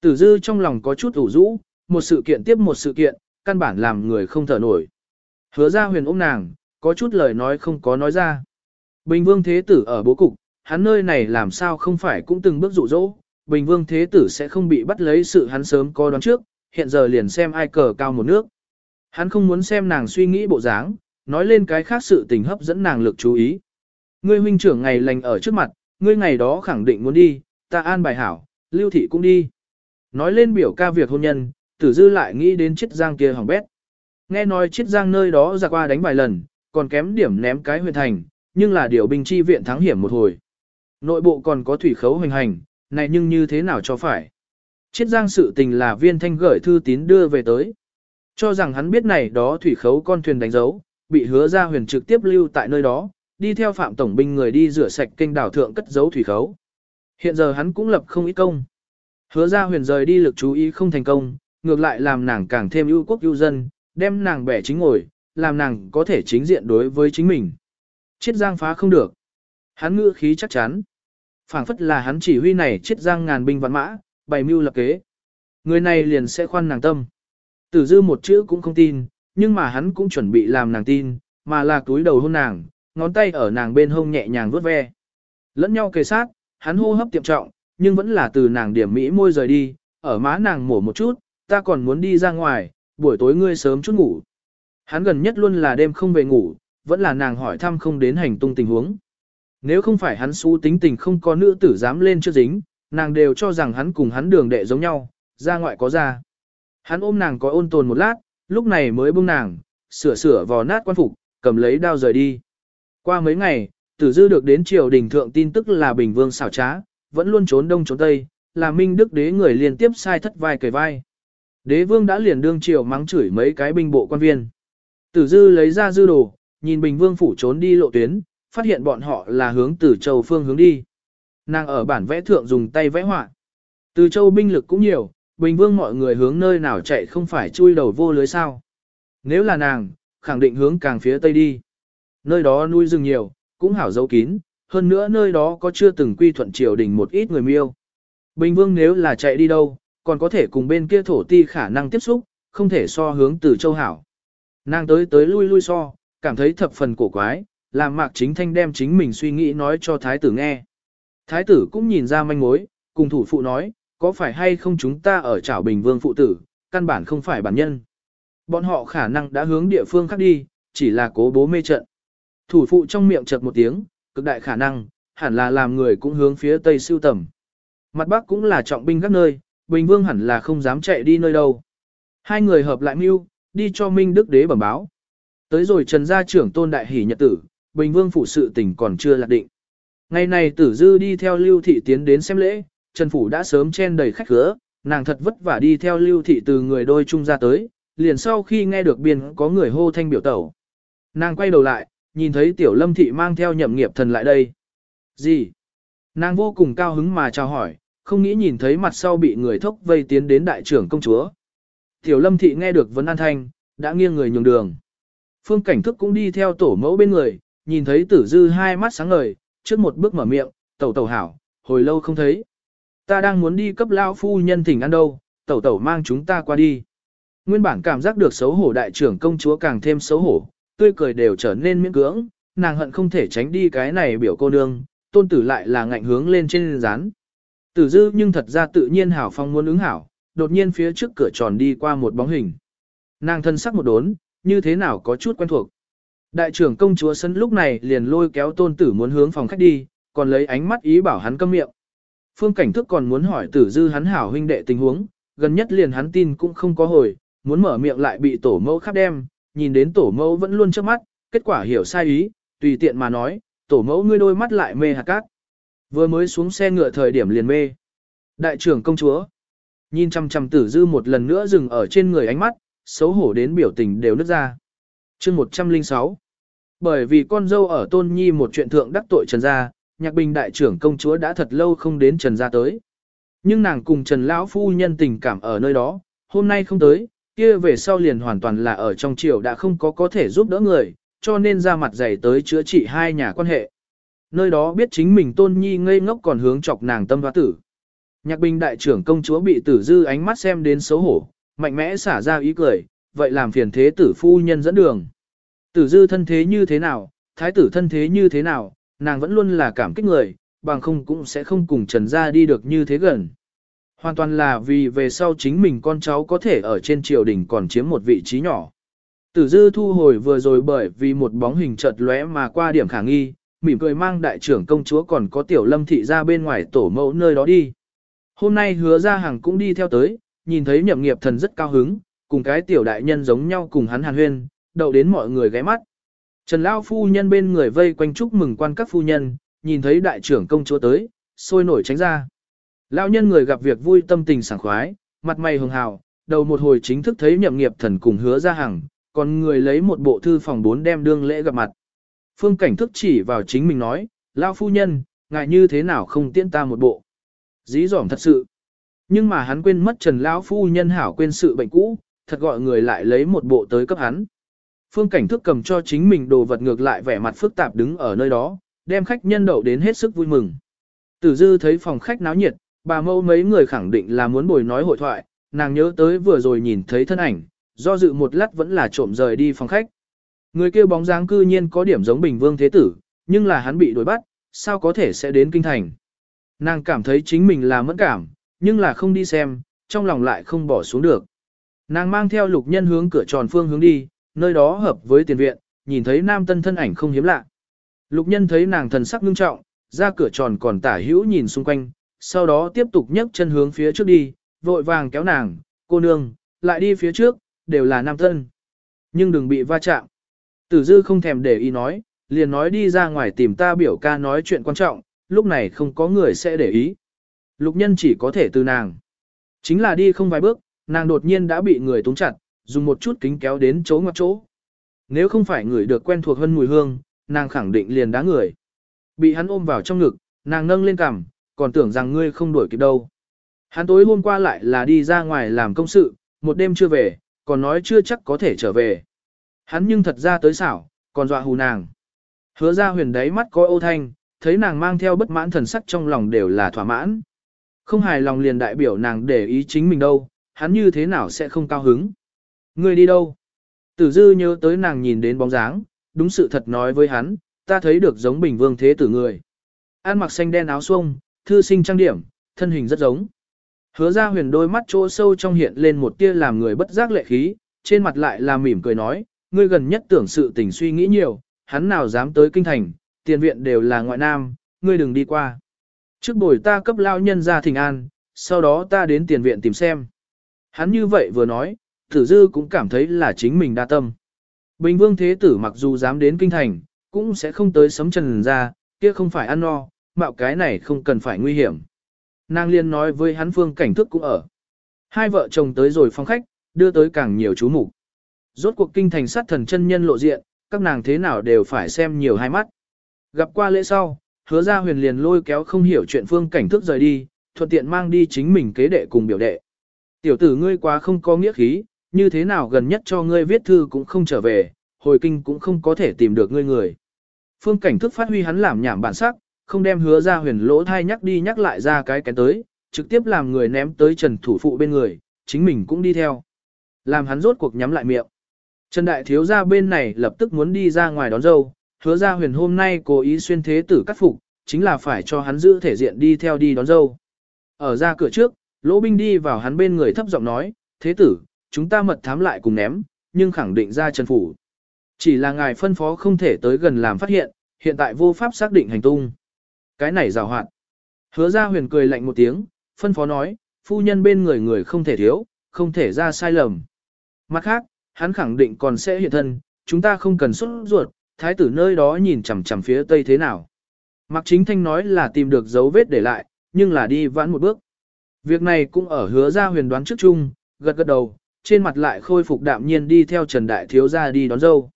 Tử dư trong lòng có chút ủ rũ, một sự kiện tiếp một sự kiện, căn bản làm người không thở nổi. Hứa ra huyền ôm nàng, có chút lời nói không có nói ra. Bình vương thế tử ở bố cục, hắn nơi này làm sao không phải cũng từng bước dụ dỗ, Bình vương thế tử sẽ không bị bắt lấy sự hắn sớm có đoán trước, hiện giờ liền xem ai cờ cao một nước. Hắn không muốn xem nàng suy nghĩ bộ dáng, nói lên cái khác sự tình hấp dẫn nàng lực chú ý. Ngươi huynh trưởng ngày lành ở trước mặt, ngươi ngày đó khẳng định muốn đi, ta an bài hảo, lưu thị cũng đi. Nói lên biểu ca việc hôn nhân, tử dư lại nghĩ đến chiết giang kia hỏng bét. Nghe nói chiết giang nơi đó ra qua đánh vài lần, còn kém điểm ném cái huyện thành, nhưng là điều binh chi viện thắng hiểm một hồi. Nội bộ còn có thủy khấu hoành hành, này nhưng như thế nào cho phải. Chiết giang sự tình là viên thanh gửi thư tín đưa về tới. Cho rằng hắn biết này đó thủy khấu con thuyền đánh dấu, bị hứa ra huyền trực tiếp lưu tại nơi đó, đi theo phạm tổng binh người đi rửa sạch kênh đảo thượng cất dấu thủy khấu. Hiện giờ hắn cũng lập không ít công. Hứa ra huyền rời đi lực chú ý không thành công, ngược lại làm nàng càng thêm ưu quốc ưu dân, đem nàng bẻ chính ngồi, làm nàng có thể chính diện đối với chính mình. Chiết giang phá không được. Hắn ngữ khí chắc chắn. phảng phất là hắn chỉ huy này chiết giang ngàn binh vạn mã, bày mưu lập kế. Người này liền sẽ khoan nàng tâm. Tử dư một chữ cũng không tin, nhưng mà hắn cũng chuẩn bị làm nàng tin, mà là túi đầu hôn nàng, ngón tay ở nàng bên hông nhẹ nhàng vuốt ve. Lẫn nhau kề sát, hắn hô hấp tiệm trọng, nhưng vẫn là từ nàng điểm mỹ môi rời đi, ở má nàng mổ một chút, ta còn muốn đi ra ngoài, buổi tối ngươi sớm chút ngủ. Hắn gần nhất luôn là đêm không về ngủ, vẫn là nàng hỏi thăm không đến hành tung tình huống. Nếu không phải hắn xú tính tình không có nữ tử dám lên chưa dính, nàng đều cho rằng hắn cùng hắn đường đệ giống nhau, ra ngoại có ra. Hắn ôm nàng có ôn tồn một lát, lúc này mới buông nàng, sửa sửa vò nát quan phục, cầm lấy đao rời đi. Qua mấy ngày, tử dư được đến triều đình thượng tin tức là Bình Vương xảo trá, vẫn luôn trốn đông trốn tây, là Minh Đức đế người liên tiếp sai thất vai cởi vai. Đế vương đã liền đương triều mắng chửi mấy cái binh bộ quan viên. Tử dư lấy ra dư đồ, nhìn Bình Vương phủ trốn đi lộ tuyến, phát hiện bọn họ là hướng từ châu phương hướng đi. Nàng ở bản vẽ thượng dùng tay vẽ họa. Từ châu binh lực cũng nhiều, Bình Vương mọi người hướng nơi nào chạy không phải chui đầu vô lưới sao. Nếu là nàng, khẳng định hướng càng phía tây đi. Nơi đó nuôi rừng nhiều, cũng hảo dấu kín, hơn nữa nơi đó có chưa từng quy thuận triều đình một ít người miêu. Bình Vương nếu là chạy đi đâu, còn có thể cùng bên kia thổ ti khả năng tiếp xúc, không thể so hướng từ châu hảo. Nàng tới tới lui lui so, cảm thấy thập phần cổ quái, làm mạc chính thanh đem chính mình suy nghĩ nói cho thái tử nghe. Thái tử cũng nhìn ra manh mối, cùng thủ phụ nói, có phải hay không chúng ta ở trảo bình vương phụ tử, căn bản không phải bản nhân. Bọn họ khả năng đã hướng địa phương khác đi, chỉ là cố bố mê trận. Thủ phụ trong miệng chợt một tiếng, cực đại khả năng, hẳn là làm người cũng hướng phía tây siêu tầm. Mặt bắc cũng là trọng binh các nơi, Bình Vương hẳn là không dám chạy đi nơi đâu. Hai người hợp lại mưu, đi cho Minh Đức Đế bẩm báo. Tới rồi Trần gia trưởng tôn đại hỷ nhật tử, Bình Vương phụ sự tình còn chưa lạc định. Ngày này Tử Dư đi theo Lưu Thị tiến đến xem lễ, Trần Phủ đã sớm chen đầy khách khứa, nàng thật vất vả đi theo Lưu Thị từ người đôi chung ra tới, liền sau khi nghe được biên có người hô thanh biểu tẩu. Nàng quay đầu lại, nhìn thấy Tiểu Lâm Thị mang theo nhậm nghiệp thần lại đây. Gì? Nàng vô cùng cao hứng mà chào hỏi, không nghĩ nhìn thấy mặt sau bị người thốc vây tiến đến đại trưởng công chúa. Tiểu Lâm Thị nghe được vấn an thanh, đã nghiêng người nhường đường. Phương Cảnh Thức cũng đi theo tổ mẫu bên người, nhìn thấy Tử Dư hai mắt sáng ngời, trước một bước mở miệng, "Tẩu tẩu hảo, hồi lâu không thấy. Ta đang muốn đi cấp lao phu nhân thỉnh ăn đâu, tẩu tẩu mang chúng ta qua đi." Nguyên bản cảm giác được xấu hổ đại trưởng công chúa càng thêm xấu hổ, tươi cười đều trở nên miễn cưỡng, nàng hận không thể tránh đi cái này biểu cô nương, tôn tử lại là ngạnh hướng lên trên rán. Tử dư nhưng thật ra tự nhiên hảo phong muốn ứng hảo, đột nhiên phía trước cửa tròn đi qua một bóng hình. Nàng thân sắc một đốn, như thế nào có chút quen thuộc. Đại trưởng công chúa sân lúc này liền lôi kéo tôn tử muốn hướng phòng khách đi, còn lấy ánh mắt ý bảo hắn câm miệng. Phương cảnh thức còn muốn hỏi tử dư hắn hảo huynh đệ tình huống, gần nhất liền hắn tin cũng không có hồi, muốn mở miệng lại bị tổ mẫu khắp đem, nhìn đến tổ mẫu vẫn luôn trước mắt, kết quả hiểu sai ý, tùy tiện mà nói, tổ mẫu ngươi đôi mắt lại mê hạt cát. Vừa mới xuống xe ngựa thời điểm liền mê. Đại trưởng công chúa, nhìn chăm chăm tử dư một lần nữa dừng ở trên người ánh mắt, xấu hổ đến biểu tình đều nứt ra. chương 106 Bởi vì con dâu ở tôn nhi một chuyện thượng đắc tội trần gia, nhạc bình đại trưởng công chúa đã thật lâu không đến trần gia tới. Nhưng nàng cùng trần lão phu nhân tình cảm ở nơi đó, hôm nay không tới, kia về sau liền hoàn toàn là ở trong triều đã không có có thể giúp đỡ người, cho nên ra mặt dày tới chữa trị hai nhà quan hệ. nơi đó biết chính mình tôn nhi ngây ngốc còn hướng chọc nàng tâm hoa tử. Nhạc bình đại trưởng công chúa bị tử dư ánh mắt xem đến xấu hổ, mạnh mẽ xả ra ý cười, vậy làm phiền thế tử phu nhân dẫn đường. Tử dư thân thế như thế nào, thái tử thân thế như thế nào, nàng vẫn luôn là cảm kích người, bằng không cũng sẽ không cùng trần gia đi được như thế gần. Hoàn toàn là vì về sau chính mình con cháu có thể ở trên triều đình còn chiếm một vị trí nhỏ. Tử dư thu hồi vừa rồi bởi vì một bóng hình chợt lóe mà qua điểm khả nghi, mỉm cười mang đại trưởng công chúa còn có tiểu lâm thị ra bên ngoài tổ mẫu nơi đó đi. Hôm nay hứa ra hàng cũng đi theo tới, nhìn thấy nhậm nghiệp thần rất cao hứng, cùng cái tiểu đại nhân giống nhau cùng hắn hàn huyên, đậu đến mọi người ghé mắt. Trần Lao phu nhân bên người vây quanh chúc mừng quan các phu nhân, nhìn thấy đại trưởng công chúa tới, sôi nổi tránh ra. Lão nhân người gặp việc vui tâm tình sảng khoái, mặt mày hường hào, đầu một hồi chính thức thấy nhậm nghiệp thần cùng hứa ra hàng, còn người lấy một bộ thư phòng bốn đem đương lễ gặp mặt. Phương cảnh thức chỉ vào chính mình nói, lão phu nhân, ngại như thế nào không tiễn ta một bộ. Dí dỏm thật sự. Nhưng mà hắn quên mất Trần Lão phu nhân hảo quên sự bệnh cũ, thật gọi người lại lấy một bộ tới cấp hắn. Phương cảnh thức cầm cho chính mình đồ vật ngược lại vẻ mặt phức tạp đứng ở nơi đó, đem khách nhân đậu đến hết sức vui mừng. Tử dư thấy phòng khách náo nhiệt, bà mâu mấy người khẳng định là muốn bồi nói hội thoại, nàng nhớ tới vừa rồi nhìn thấy thân ảnh, do dự một lát vẫn là trộm rời đi phòng khách. Người kia bóng dáng cư nhiên có điểm giống Bình Vương Thế Tử, nhưng là hắn bị đuổi bắt, sao có thể sẽ đến kinh thành. Nàng cảm thấy chính mình là mẫn cảm, nhưng là không đi xem, trong lòng lại không bỏ xuống được. Nàng mang theo lục nhân hướng cửa tròn phương hướng đi, nơi đó hợp với tiền viện, nhìn thấy nam tân thân ảnh không hiếm lạ. Lục nhân thấy nàng thần sắc ngưng trọng, ra cửa tròn còn tả hữu nhìn xung quanh, sau đó tiếp tục nhấc chân hướng phía trước đi, vội vàng kéo nàng, cô nương, lại đi phía trước, đều là nam thân, Nhưng đừng bị va chạm. Tử dư không thèm để ý nói, liền nói đi ra ngoài tìm ta biểu ca nói chuyện quan trọng, lúc này không có người sẽ để ý. Lục nhân chỉ có thể từ nàng. Chính là đi không vài bước, nàng đột nhiên đã bị người túng chặt, dùng một chút kính kéo đến chỗ ngoặt chỗ. Nếu không phải người được quen thuộc hơn mùi hương, nàng khẳng định liền đá người. Bị hắn ôm vào trong ngực, nàng nâng lên cằm, còn tưởng rằng ngươi không đuổi kịp đâu. Hắn tối hôm qua lại là đi ra ngoài làm công sự, một đêm chưa về, còn nói chưa chắc có thể trở về. Hắn nhưng thật ra tới xảo, còn dọa hù nàng. Hứa ra huyền đáy mắt có ô thanh, thấy nàng mang theo bất mãn thần sắc trong lòng đều là thỏa mãn. Không hài lòng liền đại biểu nàng để ý chính mình đâu, hắn như thế nào sẽ không cao hứng. Ngươi đi đâu? Tử dư nhớ tới nàng nhìn đến bóng dáng, đúng sự thật nói với hắn, ta thấy được giống bình vương thế tử người. An mặc xanh đen áo xuông, thư sinh trang điểm, thân hình rất giống. Hứa ra huyền đôi mắt chỗ sâu trong hiện lên một tia làm người bất giác lệ khí, trên mặt lại là mỉm cười nói, ngươi gần nhất tưởng sự tình suy nghĩ nhiều, hắn nào dám tới kinh thành, tiền viện đều là ngoại nam, ngươi đừng đi qua. Trước buổi ta cấp lao nhân ra thỉnh an, sau đó ta đến tiền viện tìm xem. Hắn như vậy vừa nói, tử dư cũng cảm thấy là chính mình đa tâm. Bình vương thế tử mặc dù dám đến kinh thành, cũng sẽ không tới sấm trần ra, kia không phải ăn no, mạo cái này không cần phải nguy hiểm. Nàng liên nói với hắn phương cảnh thức cũng ở. Hai vợ chồng tới rồi phong khách, đưa tới càng nhiều chú mục Rốt cuộc kinh thành sát thần chân nhân lộ diện, các nàng thế nào đều phải xem nhiều hai mắt. Gặp qua lễ sau, hứa ra huyền liền lôi kéo không hiểu chuyện phương cảnh thức rời đi, thuận tiện mang đi chính mình kế đệ cùng biểu đệ. Tiểu tử ngươi quá không có nghĩa khí, như thế nào gần nhất cho ngươi viết thư cũng không trở về, hồi kinh cũng không có thể tìm được ngươi người. Phương cảnh thức phát huy hắn làm nhảm bản sắc, không đem hứa ra huyền lỗ thai nhắc đi nhắc lại ra cái cái tới, trực tiếp làm người ném tới trần thủ phụ bên người, chính mình cũng đi theo. Làm hắn rốt cuộc nhắm lại miệng. Trần Đại Thiếu gia bên này lập tức muốn đi ra ngoài đón dâu, hứa ra huyền hôm nay cố ý xuyên thế tử cắt phục, chính là phải cho hắn giữ thể diện đi theo đi đón dâu. Ở ra cửa trước, Lỗ Binh đi vào hắn bên người thấp giọng nói, thế tử, chúng ta mật thám lại cùng ném, nhưng khẳng định ra Trần Phủ. Chỉ là ngài phân phó không thể tới gần làm phát hiện, hiện tại vô pháp xác định hành tung. Cái này rào hoạt. Hứa ra huyền cười lạnh một tiếng, phân phó nói, phu nhân bên người người không thể thiếu, không thể ra sai lầm. Mặt khác, hắn khẳng định còn sẽ hiện thân, chúng ta không cần xuất ruột, thái tử nơi đó nhìn chằm chằm phía tây thế nào. Mạc Chính Thanh nói là tìm được dấu vết để lại, nhưng là đi vãn một bước. Việc này cũng ở hứa ra huyền đoán trước chung, gật gật đầu, trên mặt lại khôi phục đạm nhiên đi theo Trần Đại Thiếu gia đi đón dâu.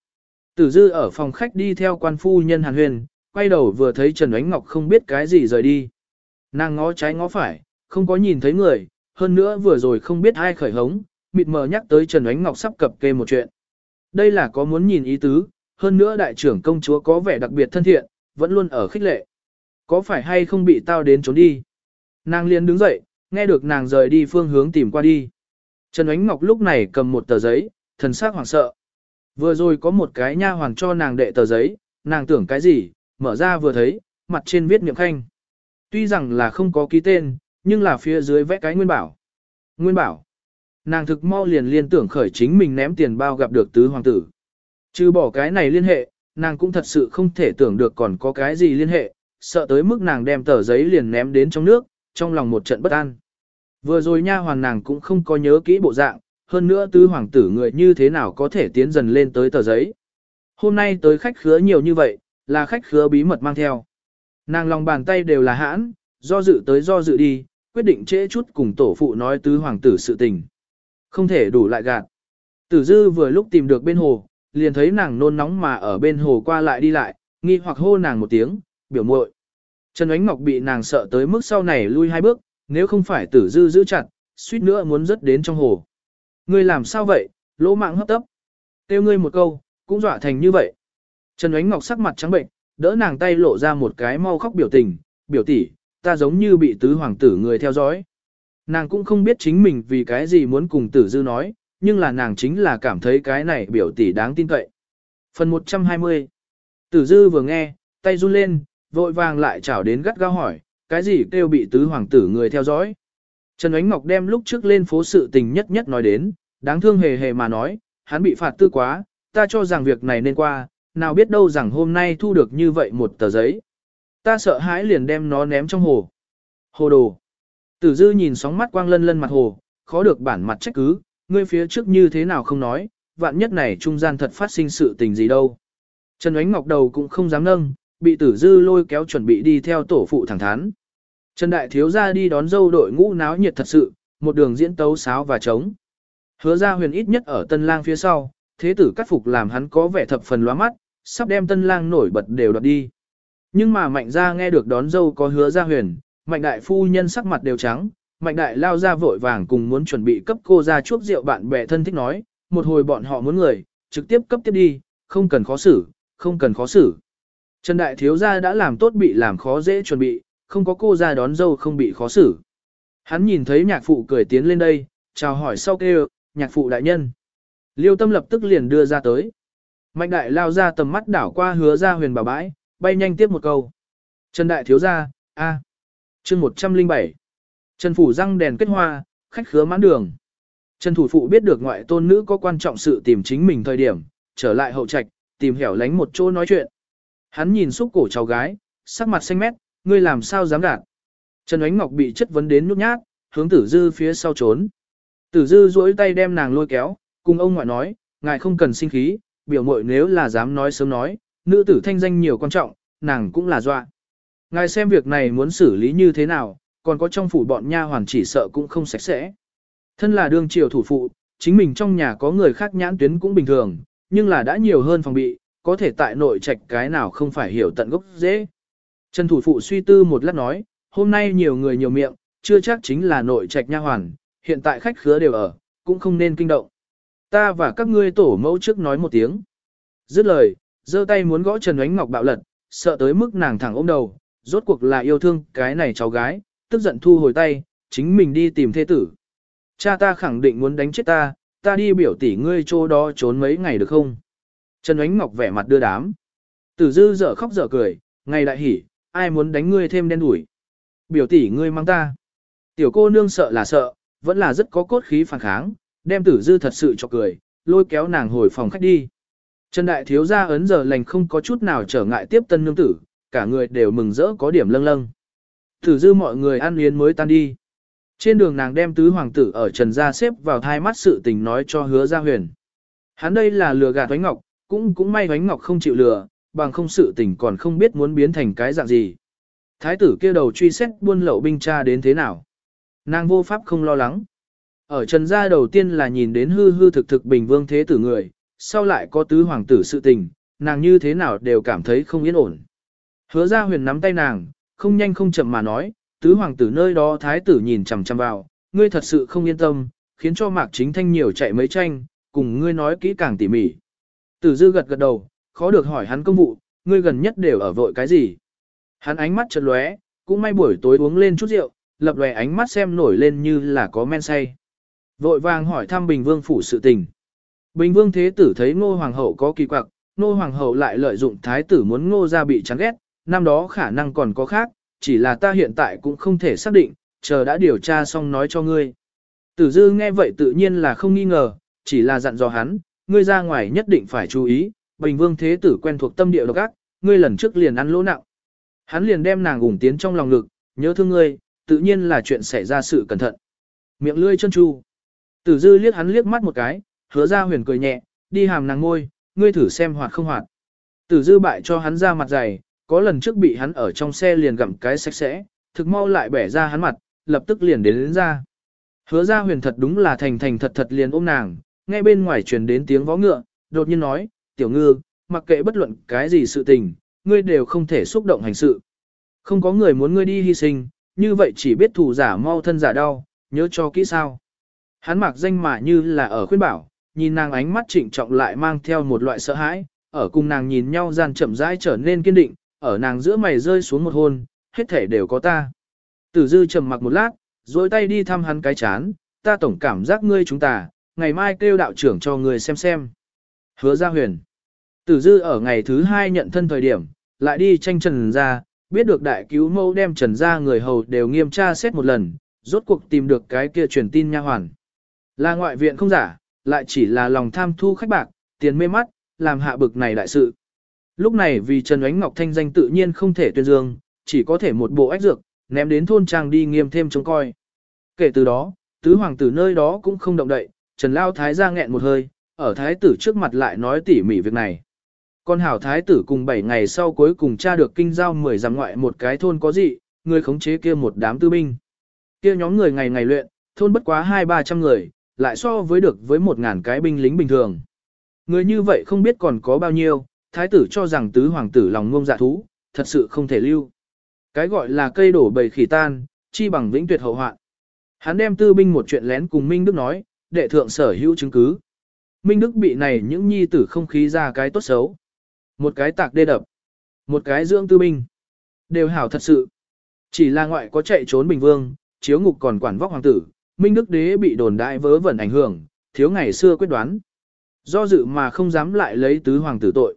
Tử dư ở phòng khách đi theo quan phu nhân Hàn Huyền, quay đầu vừa thấy Trần Ánh Ngọc không biết cái gì rời đi. Nàng ngó trái ngó phải, không có nhìn thấy người, hơn nữa vừa rồi không biết ai khởi hống, mịt mờ nhắc tới Trần Ánh Ngọc sắp cập kê một chuyện. Đây là có muốn nhìn ý tứ, hơn nữa đại trưởng công chúa có vẻ đặc biệt thân thiện, vẫn luôn ở khích lệ. Có phải hay không bị tao đến trốn đi? Nàng liền đứng dậy, nghe được nàng rời đi phương hướng tìm qua đi. Trần Ánh Ngọc lúc này cầm một tờ giấy, thần sắc hoảng sợ. Vừa rồi có một cái nha hoàng cho nàng đệ tờ giấy, nàng tưởng cái gì, mở ra vừa thấy, mặt trên viết niệm khanh. Tuy rằng là không có ký tên, nhưng là phía dưới vẽ cái nguyên bảo. Nguyên bảo. Nàng thực mau liền liên tưởng khởi chính mình ném tiền bao gặp được tứ hoàng tử. Chứ bỏ cái này liên hệ, nàng cũng thật sự không thể tưởng được còn có cái gì liên hệ, sợ tới mức nàng đem tờ giấy liền ném đến trong nước, trong lòng một trận bất an. Vừa rồi nha hoàng nàng cũng không có nhớ kỹ bộ dạng, hơn nữa tứ hoàng tử người như thế nào có thể tiến dần lên tới tờ giấy. Hôm nay tới khách khứa nhiều như vậy, là khách khứa bí mật mang theo. Nàng lòng bàn tay đều là hãn, do dự tới do dự đi, quyết định trễ chút cùng tổ phụ nói tứ hoàng tử sự tình. Không thể đủ lại gạt. Tử dư vừa lúc tìm được bên hồ, liền thấy nàng nôn nóng mà ở bên hồ qua lại đi lại, nghi hoặc hô nàng một tiếng, biểu muội. Trần Ánh Ngọc bị nàng sợ tới mức sau này lui hai bước, nếu không phải tử dư giữ chặt, suýt nữa muốn rớt đến trong hồ. Ngươi làm sao vậy, lỗ mạng hấp tấp. Tiêu ngươi một câu, cũng dọa thành như vậy. Trần Ánh Ngọc sắc mặt trắng bệnh, đỡ nàng tay lộ ra một cái mau khóc biểu tình, biểu tỷ, ta giống như bị tứ hoàng tử người theo dõi. Nàng cũng không biết chính mình vì cái gì muốn cùng tử dư nói, nhưng là nàng chính là cảm thấy cái này biểu tỷ đáng tin cậy. Phần 120 Tử dư vừa nghe, tay run lên, vội vàng lại chảo đến gắt gao hỏi, cái gì kêu bị tứ hoàng tử người theo dõi. Trần Ánh Ngọc đem lúc trước lên phố sự tình nhất nhất nói đến, đáng thương hề hề mà nói, hắn bị phạt tư quá, ta cho rằng việc này nên qua, nào biết đâu rằng hôm nay thu được như vậy một tờ giấy. Ta sợ hãi liền đem nó ném trong hồ. Hồ đồ. Tử dư nhìn sóng mắt quang lân lân mặt hồ, khó được bản mặt trách cứ, ngươi phía trước như thế nào không nói, vạn nhất này trung gian thật phát sinh sự tình gì đâu. Trần Ánh Ngọc đầu cũng không dám nâng, bị tử dư lôi kéo chuẩn bị đi theo tổ phụ thẳng thắn. Trần Đại Thiếu ra đi đón dâu đội ngũ náo nhiệt thật sự, một đường diễn tấu sáo và trống. Hứa ra huyền ít nhất ở tân lang phía sau, thế tử cắt phục làm hắn có vẻ thập phần loa mắt, sắp đem tân lang nổi bật đều đoạt đi. Nhưng mà mạnh ra nghe được đón dâu có hứa ra huyền, mạnh đại phu nhân sắc mặt đều trắng, mạnh đại lao ra vội vàng cùng muốn chuẩn bị cấp cô ra chuốc rượu bạn bè thân thích nói, một hồi bọn họ muốn người, trực tiếp cấp tiếp đi, không cần khó xử, không cần khó xử. Trần đại thiếu gia đã làm tốt bị làm khó dễ chuẩn bị, không có cô ra đón dâu không bị khó xử. Hắn nhìn thấy nhạc phụ cười tiến lên đây, chào hỏi sau kêu, nhạc phụ đại nhân. Liêu tâm lập tức liền đưa ra tới. Mạnh đại lao ra tầm mắt đảo qua hứa ra huyền bà bãi, bay nhanh tiếp một câu. Trần đại thiếu gia, a, chương 107. Trần phủ răng đèn kết hoa, khách khứa mãn đường. Trần thủ phụ biết được ngoại tôn nữ có quan trọng sự tìm chính mình thời điểm, trở lại hậu trạch, tìm hẻo lánh một chỗ nói chuyện. Hắn nhìn xúc cổ cháu gái, sắc mặt xanh mét, ngươi làm sao dám gạt. Trần Ánh Ngọc bị chất vấn đến nhút nhát, hướng tử dư phía sau trốn. Tử dư duỗi tay đem nàng lôi kéo, cùng ông ngoại nói, ngài không cần sinh khí, biểu mội nếu là dám nói sớm nói, nữ tử thanh danh nhiều quan trọng, nàng cũng là dọa. Ngài xem việc này muốn xử lý như thế nào, còn có trong phủ bọn nha hoàn chỉ sợ cũng không sạch sẽ. Thân là đương triều thủ phụ, chính mình trong nhà có người khác nhãn tuyến cũng bình thường, nhưng là đã nhiều hơn phòng bị, có thể tại nội trạch cái nào không phải hiểu tận gốc dễ. Trần thủ phụ suy tư một lát nói, hôm nay nhiều người nhiều miệng, chưa chắc chính là nội trạch nha hoàn, hiện tại khách khứa đều ở, cũng không nên kinh động. Ta và các ngươi tổ mẫu trước nói một tiếng. Dứt lời, giơ tay muốn gõ Trần Ánh Ngọc bạo lật, sợ tới mức nàng thẳng ôm đầu, rốt cuộc là yêu thương cái này cháu gái, tức giận thu hồi tay, chính mình đi tìm thê tử. Cha ta khẳng định muốn đánh chết ta, ta đi biểu tỷ ngươi chỗ đó trốn mấy ngày được không? Trần Ánh Ngọc vẻ mặt đưa đám. Tử dư dở khóc dở cười, ngày đại hỉ, ai muốn đánh ngươi thêm đen đuổi. Biểu tỷ ngươi mang ta. Tiểu cô nương sợ là sợ, vẫn là rất có cốt khí phản kháng, đem tử dư thật sự cho cười, lôi kéo nàng hồi phòng khách đi. Trần Đại Thiếu gia ấn giờ lành không có chút nào trở ngại tiếp tân nương tử, cả người đều mừng rỡ có điểm lâng lâng. Tử dư mọi người ăn yến mới tan đi. Trên đường nàng đem tứ hoàng tử ở Trần gia xếp vào thai mắt sự tình nói cho hứa gia huyền. Hắn đây là lừa gạt Thoánh Ngọc, cũng cũng may Thoánh Ngọc không chịu lừa, bằng không sự tình còn không biết muốn biến thành cái dạng gì. Thái tử kia đầu truy xét buôn lậu binh cha đến thế nào. Nàng vô pháp không lo lắng. Ở Trần gia đầu tiên là nhìn đến hư hư thực thực bình vương thế tử người, sau lại có tứ hoàng tử sự tình, nàng như thế nào đều cảm thấy không yên ổn. Hứa gia huyền nắm tay nàng, không nhanh không chậm mà nói, tứ hoàng tử nơi đó thái tử nhìn chằm chằm vào, ngươi thật sự không yên tâm, khiến cho mạc chính thanh nhiều chạy mấy tranh, cùng ngươi nói kỹ càng tỉ mỉ. Tử dư gật gật đầu, khó được hỏi hắn công vụ, ngươi gần nhất đều ở vội cái gì? Hắn ánh mắt chợt lóe, cũng may buổi tối uống lên chút rượu, lập lòe ánh mắt xem nổi lên như là có men say. Vội vàng hỏi thăm Bình Vương phủ sự tình. Bình Vương Thế Tử thấy Ngô Hoàng hậu có kỳ quặc, Ngô Hoàng hậu lại lợi dụng Thái tử muốn Ngô ra bị chán ghét, năm đó khả năng còn có khác, chỉ là ta hiện tại cũng không thể xác định, chờ đã điều tra xong nói cho ngươi. Tử Dư nghe vậy tự nhiên là không nghi ngờ, chỉ là dặn dò hắn, ngươi ra ngoài nhất định phải chú ý, Bình Vương Thế Tử quen thuộc tâm địa độc ác, ngươi lần trước liền ăn lỗ nặng. Hắn liền đem nàng ủng tiến trong lòng ngực, nhớ thương ngươi, tự nhiên là chuyện xảy ra sự cẩn thận. Miệng lươi chân chu. Tử dư liếc hắn liếc mắt một cái, hứa ra huyền cười nhẹ, đi hàm nàng ngôi, ngươi thử xem hoạt không hoạt. Tử dư bại cho hắn ra mặt dày, có lần trước bị hắn ở trong xe liền gặm cái sạch sẽ, thực mau lại bẻ ra hắn mặt, lập tức liền đến, đến ra. Hứa ra huyền thật đúng là thành thành thật thật liền ôm nàng, nghe bên ngoài truyền đến tiếng vó ngựa, đột nhiên nói, tiểu ngư, mặc kệ bất luận cái gì sự tình, ngươi đều không thể xúc động hành sự. Không có người muốn ngươi đi hy sinh, như vậy chỉ biết thủ giả mau thân giả đau, nhớ cho kỹ sao. Hắn mặc danh mà như là ở khuyên bảo, nhìn nàng ánh mắt trịnh trọng lại mang theo một loại sợ hãi, ở cùng nàng nhìn nhau gian chậm rãi trở nên kiên định, ở nàng giữa mày rơi xuống một hôn, hết thể đều có ta. Tử dư trầm mặc một lát, dối tay đi thăm hắn cái chán, ta tổng cảm giác ngươi chúng ta, ngày mai kêu đạo trưởng cho ngươi xem xem. Hứa ra huyền. Tử dư ở ngày thứ hai nhận thân thời điểm, lại đi tranh trần ra, biết được đại cứu mâu đem trần ra người hầu đều nghiêm tra xét một lần, rốt cuộc tìm được cái kia truyền tin nha hoàn. Là ngoại viện không giả, lại chỉ là lòng tham thu khách bạc, tiền mê mắt, làm hạ bực này đại sự. Lúc này vì Trần Ánh Ngọc thanh danh tự nhiên không thể tuyên dương, chỉ có thể một bộ ách dược, ném đến thôn trang đi nghiêm thêm trông coi. Kể từ đó, tứ hoàng tử nơi đó cũng không động đậy, Trần Lao Thái ra nghẹn một hơi, ở thái tử trước mặt lại nói tỉ mỉ việc này. Con hảo thái tử cùng 7 ngày sau cuối cùng tra được kinh giao 10 giám ngoại một cái thôn có gì, người khống chế kia một đám tư binh. Kia nhóm người ngày ngày luyện, thôn bất quá hai ba trăm người, lại so với được với một ngàn cái binh lính bình thường. Người như vậy không biết còn có bao nhiêu, thái tử cho rằng tứ hoàng tử lòng ngông dạ thú, thật sự không thể lưu. Cái gọi là cây đổ bầy khỉ tan, chi bằng vĩnh tuyệt hậu hoạn. Hắn đem tư binh một chuyện lén cùng Minh Đức nói, đệ thượng sở hữu chứng cứ. Minh Đức bị này những nhi tử không khí ra cái tốt xấu. Một cái tạc đê đập, một cái dưỡng tư binh. Đều hảo thật sự. Chỉ là ngoại có chạy trốn bình vương, chiếu ngục còn quản vóc hoàng tử, Minh Đức Đế bị đồn đại vớ vẩn ảnh hưởng, thiếu ngày xưa quyết đoán. Do dự mà không dám lại lấy tứ hoàng tử tội.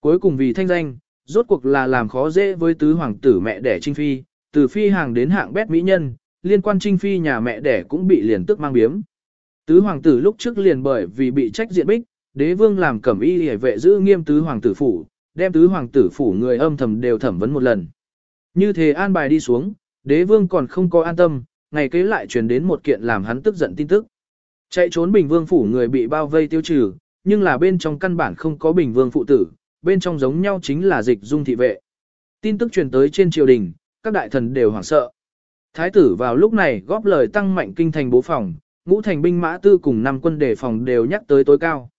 Cuối cùng vì thanh danh, rốt cuộc là làm khó dễ với tứ hoàng tử mẹ đẻ Trinh Phi, từ phi hàng đến hạng bét mỹ nhân, liên quan Trinh Phi nhà mẹ đẻ cũng bị liền tức mang biếm. Tứ hoàng tử lúc trước liền bởi vì bị trách diện bích, đế vương làm cẩm y hề vệ giữ nghiêm tứ hoàng tử phủ, đem tứ hoàng tử phủ người âm thầm đều thẩm vấn một lần. Như thế an bài đi xuống, đế vương còn không có an tâm, ngày kế lại truyền đến một kiện làm hắn tức giận tin tức. Chạy trốn Bình Vương phủ người bị bao vây tiêu trừ, nhưng là bên trong căn bản không có Bình Vương phụ tử, bên trong giống nhau chính là dịch dung thị vệ. Tin tức truyền tới trên triều đình, các đại thần đều hoảng sợ. Thái tử vào lúc này góp lời tăng mạnh kinh thành bố phòng, ngũ thành binh mã tư cùng năm quân đề phòng đều nhắc tới tối cao.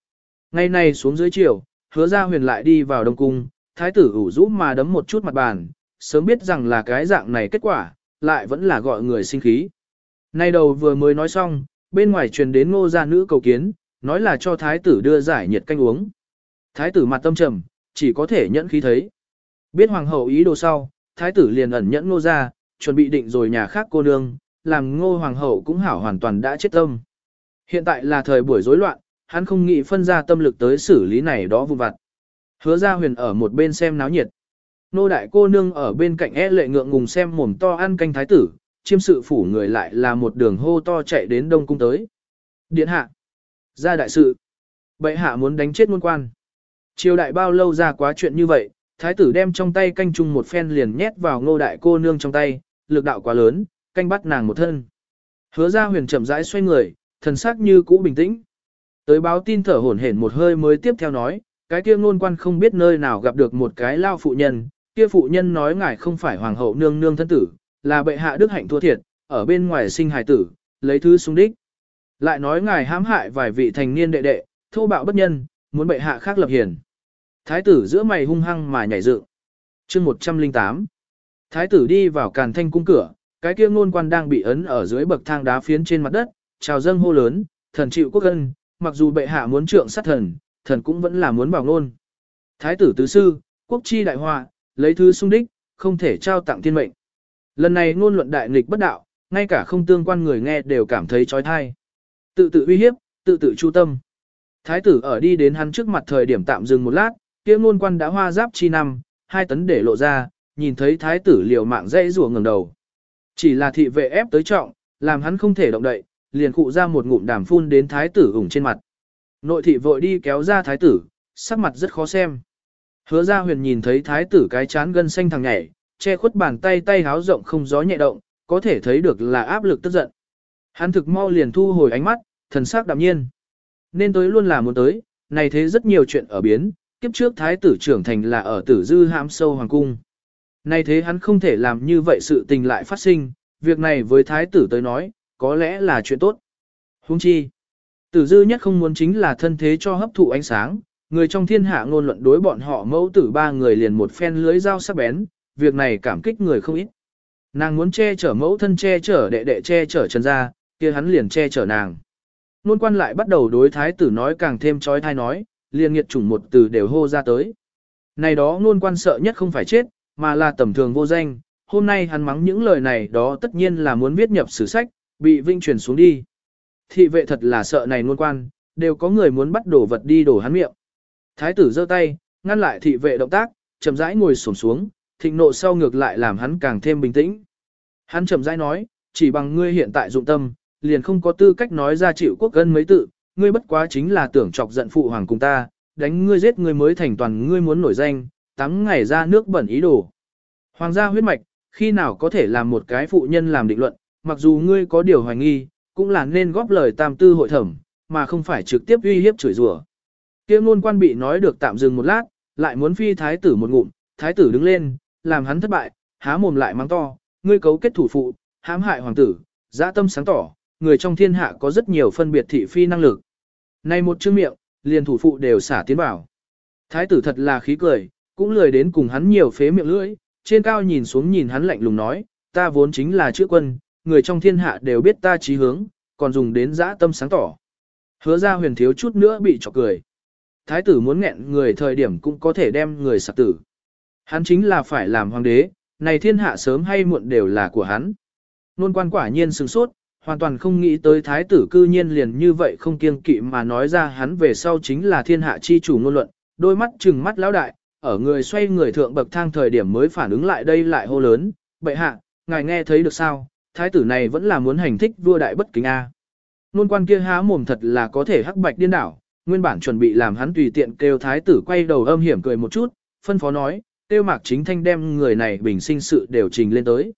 Ngày nay xuống dưới triều, hứa ra huyền lại đi vào đông cung, thái tử ủ rũ mà đấm một chút mặt bàn, sớm biết rằng là cái dạng này kết quả, lại vẫn là gọi người sinh khí. Nay đầu vừa mới nói xong, bên ngoài truyền đến ngô gia nữ cầu kiến, nói là cho thái tử đưa giải nhiệt canh uống. Thái tử mặt tâm trầm, chỉ có thể nhẫn khí thấy. Biết hoàng hậu ý đồ sau, thái tử liền ẩn nhẫn ngô gia, chuẩn bị định rồi nhà khác cô nương, làm ngô hoàng hậu cũng hảo hoàn toàn đã chết tâm. Hiện tại là thời buổi rối loạn, hắn không nghĩ phân ra tâm lực tới xử lý này đó vụn vặt. Hứa ra huyền ở một bên xem náo nhiệt. Nô đại cô nương ở bên cạnh e lệ ngượng ngùng xem mồm to ăn canh thái tử, chiêm sự phủ người lại là một đường hô to chạy đến đông cung tới. Điện hạ. Ra đại sự. Bệ hạ muốn đánh chết môn quan. Triều đại bao lâu ra quá chuyện như vậy, thái tử đem trong tay canh chung một phen liền nhét vào ngô đại cô nương trong tay, lực đạo quá lớn, canh bắt nàng một thân. Hứa ra huyền chậm rãi xoay người, thần sắc như cũ bình tĩnh. Tới báo tin thở hổn hển một hơi mới tiếp theo nói, cái kia ngôn quan không biết nơi nào gặp được một cái lao phụ nhân, kia phụ nhân nói ngài không phải hoàng hậu nương nương thân tử, là bệ hạ đức hạnh thua thiệt, ở bên ngoài sinh hài tử, lấy thứ xung đích. Lại nói ngài hãm hại vài vị thành niên đệ đệ, thô bạo bất nhân, muốn bệ hạ khác lập hiền. Thái tử giữa mày hung hăng mà nhảy dựng. Chương 108. Thái tử đi vào càn thanh cung cửa, cái kia ngôn quan đang bị ấn ở dưới bậc thang đá phiến trên mặt đất, chào dâng hô lớn, thần chịu quốc ân, mặc dù bệ hạ muốn trượng sát thần, thần cũng vẫn là muốn bảo ngôn. Thái tử tứ sư, quốc chi đại họa, lấy thứ sung đích, không thể trao tặng thiên mệnh. Lần này ngôn luận đại nghịch bất đạo, ngay cả không tương quan người nghe đều cảm thấy trói thai. Tự tự uy hiếp, tự tự chu tâm. Thái tử ở đi đến hắn trước mặt thời điểm tạm dừng một lát, kia ngôn quan đã hoa giáp chi năm, hai tấn để lộ ra, nhìn thấy thái tử liều mạng dây rùa ngẩng đầu. Chỉ là thị vệ ép tới trọng, làm hắn không thể động đậy, liền cụ ra một ngụm đàm phun đến thái tử ủng trên mặt. Nội thị vội đi kéo ra thái tử, sắc mặt rất khó xem. Hứa ra huyền nhìn thấy thái tử cái chán gân xanh thằng nhảy, che khuất bàn tay tay háo rộng không gió nhẹ động, có thể thấy được là áp lực tức giận. Hắn thực mau liền thu hồi ánh mắt, thần sắc đạm nhiên. Nên tới luôn là muốn tới, này thế rất nhiều chuyện ở biến, kiếp trước thái tử trưởng thành là ở tử dư hãm sâu hoàng cung. Này thế hắn không thể làm như vậy sự tình lại phát sinh, việc này với thái tử tới nói, có lẽ là chuyện tốt. Huống chi, tử dư nhất không muốn chính là thân thế cho hấp thụ ánh sáng, người trong thiên hạ ngôn luận đối bọn họ mẫu tử ba người liền một phen lưới dao sắc bén, việc này cảm kích người không ít. Nàng muốn che chở mẫu thân che chở đệ đệ che chở trần ra, kia hắn liền che chở nàng. Nôn quan lại bắt đầu đối thái tử nói càng thêm trói thai nói, liền nghiệt chủng một từ đều hô ra tới. Này đó nôn quan sợ nhất không phải chết, mà là tầm thường vô danh, hôm nay hắn mắng những lời này đó tất nhiên là muốn viết nhập sử sách, bị vinh truyền xuống đi. Thị vệ thật là sợ này nôn quan, đều có người muốn bắt đổ vật đi đổ hắn miệng. Thái tử giơ tay, ngăn lại thị vệ động tác, chậm rãi ngồi xổm xuống, thịnh nộ sau ngược lại làm hắn càng thêm bình tĩnh. Hắn chậm rãi nói, chỉ bằng ngươi hiện tại dụng tâm, liền không có tư cách nói ra chịu quốc gân mấy tự, ngươi bất quá chính là tưởng chọc giận phụ hoàng cùng ta, đánh ngươi giết ngươi mới thành toàn ngươi muốn nổi danh, tắm ngày ra nước bẩn ý đồ. Hoàng gia huyết mạch, khi nào có thể làm một cái phụ nhân làm định luận, mặc dù ngươi có điều hoài nghi, cũng là nên góp lời tam tư hội thẩm, mà không phải trực tiếp uy hiếp chửi rủa. Kia ngôn quan bị nói được tạm dừng một lát, lại muốn phi thái tử một ngụm, thái tử đứng lên, làm hắn thất bại, há mồm lại mắng to, ngươi cấu kết thủ phụ, hãm hại hoàng tử, dã tâm sáng tỏ, người trong thiên hạ có rất nhiều phân biệt thị phi năng lực. nay một chữ miệng, liền thủ phụ đều xả tiến vào. Thái tử thật là khí cười, cũng lười đến cùng hắn nhiều phế miệng lưỡi, trên cao nhìn xuống nhìn hắn lạnh lùng nói, ta vốn chính là chữ quân, người trong thiên hạ đều biết ta trí hướng, còn dùng đến dã tâm sáng tỏ. Hứa ra huyền thiếu chút nữa bị chọc cười. Thái tử muốn nghẹn người thời điểm cũng có thể đem người sạc tử. Hắn chính là phải làm hoàng đế, này thiên hạ sớm hay muộn đều là của hắn. Nôn quan quả nhiên sừng sốt, hoàn toàn không nghĩ tới thái tử cư nhiên liền như vậy không kiêng kỵ mà nói ra hắn về sau chính là thiên hạ chi chủ ngôn luận, đôi mắt trừng mắt lão đại, ở người xoay người thượng bậc thang thời điểm mới phản ứng lại đây lại hô lớn, bệ hạ, ngài nghe thấy được sao, thái tử này vẫn là muốn hành thích vua đại bất kính A. Nôn quan kia há mồm thật là có thể hắc bạch điên đảo, nguyên bản chuẩn bị làm hắn tùy tiện kêu thái tử quay đầu âm hiểm cười một chút, phân phó nói, tiêu mạc chính thanh đem người này bình sinh sự đều trình lên tới.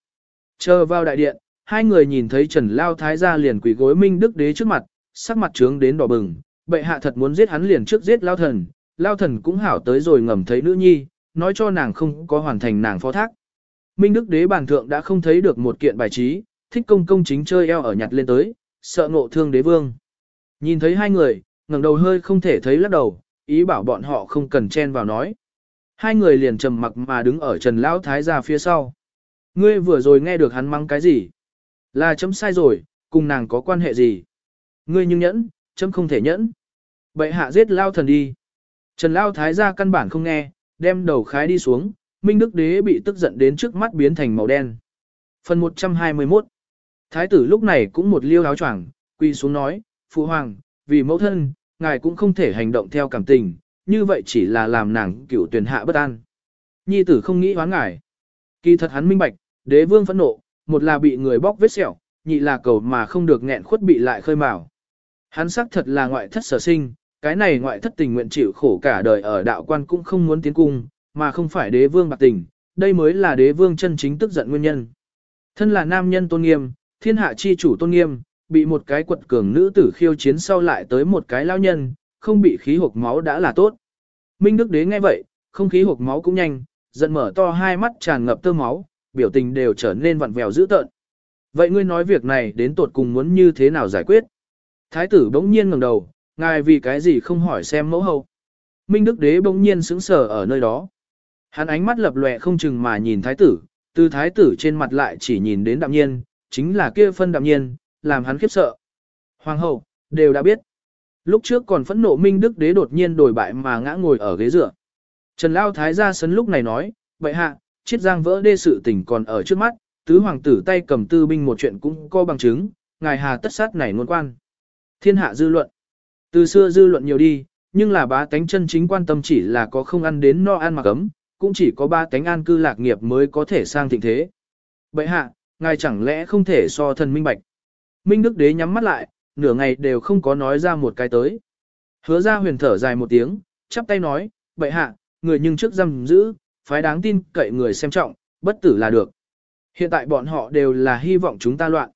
Chờ vào đại điện, hai người nhìn thấy Trần Lao Thái gia liền quỳ gối Minh Đức Đế trước mặt, sắc mặt trướng đến đỏ bừng, bệ hạ thật muốn giết hắn liền trước giết Lao Thần, Lao Thần cũng hảo tới rồi ngầm thấy nữ nhi, nói cho nàng không có hoàn thành nàng phó thác. Minh Đức Đế bàn thượng đã không thấy được một kiện bài trí, thích công công chính chơi eo ở nhặt lên tới, sợ ngộ thương đế vương. Nhìn thấy hai người, ngẩng đầu hơi không thể thấy lắc đầu, ý bảo bọn họ không cần chen vào nói. Hai người liền trầm mặc mà đứng ở Trần Lão Thái gia phía sau. Ngươi vừa rồi nghe được hắn mắng cái gì? Là chấm sai rồi, cùng nàng có quan hệ gì? Ngươi nhưng nhẫn, chấm không thể nhẫn. Bệ hạ giết Lao thần đi. Trần Lao Thái gia căn bản không nghe, đem đầu khái đi xuống, Minh Đức Đế bị tức giận đến trước mắt biến thành màu đen. Phần 121 Thái tử lúc này cũng một liêu áo choàng, quỳ xuống nói, Phụ Hoàng, vì mẫu thân, ngài cũng không thể hành động theo cảm tình, như vậy chỉ là làm nàng cựu tuyển hạ bất an. Nhi tử không nghĩ hoán ngài. Kỳ thật hắn minh bạch, đế vương phẫn nộ, một là bị người bóc vết sẹo, nhị là cầu mà không được nghẹn khuất bị lại khơi mào. Hắn xác thật là ngoại thất sở sinh, cái này ngoại thất tình nguyện chịu khổ cả đời ở đạo quan cũng không muốn tiến cung, mà không phải đế vương bạc tình, đây mới là đế vương chân chính tức giận nguyên nhân. Thân là nam nhân tôn nghiêm, thiên hạ chi chủ tôn nghiêm, bị một cái quật cường nữ tử khiêu chiến sau lại tới một cái lao nhân, không bị khí hộp máu đã là tốt. Minh Đức Đế nghe vậy, không khí hộp máu cũng nhanh, giận mở to hai mắt tràn ngập tơ máu, biểu tình đều trở nên vặn vẹo dữ tợn. Vậy ngươi nói việc này đến tột cùng muốn như thế nào giải quyết? Thái tử bỗng nhiên ngẩng đầu, ngài vì cái gì không hỏi xem mẫu hậu. Minh Đức Đế bỗng nhiên sững sờ ở nơi đó. Hắn ánh mắt lập lòe không chừng mà nhìn thái tử, từ thái tử trên mặt lại chỉ nhìn đến đạm nhiên, chính là kia phân đạm nhiên, làm hắn khiếp sợ. Hoàng hậu, đều đã biết. Lúc trước còn phẫn nộ Minh Đức Đế đột nhiên đổi bại mà ngã ngồi ở ghế dựa. Trần Lao Thái gia sấn lúc này nói, vậy hạ, chiết giang vỡ đê sự tình còn ở trước mắt, tứ hoàng tử tay cầm tư binh một chuyện cũng có bằng chứng, ngài hà tất sát này ngôn quan. Thiên hạ dư luận. Từ xưa dư luận nhiều đi, nhưng là bá tánh chân chính quan tâm chỉ là có không ăn đến no ăn mà cấm, cũng chỉ có ba tánh an cư lạc nghiệp mới có thể sang thịnh thế. Bệ hạ, ngài chẳng lẽ không thể so thần minh bạch. Minh Đức Đế nhắm mắt lại, nửa ngày đều không có nói ra một cái tới. Hứa ra huyền thở dài một tiếng, chắp tay nói, bệ hạ, người nhưng trước giam giữ, phái đáng tin cậy người xem trọng, bất tử là được. Hiện tại bọn họ đều là hy vọng chúng ta loạn.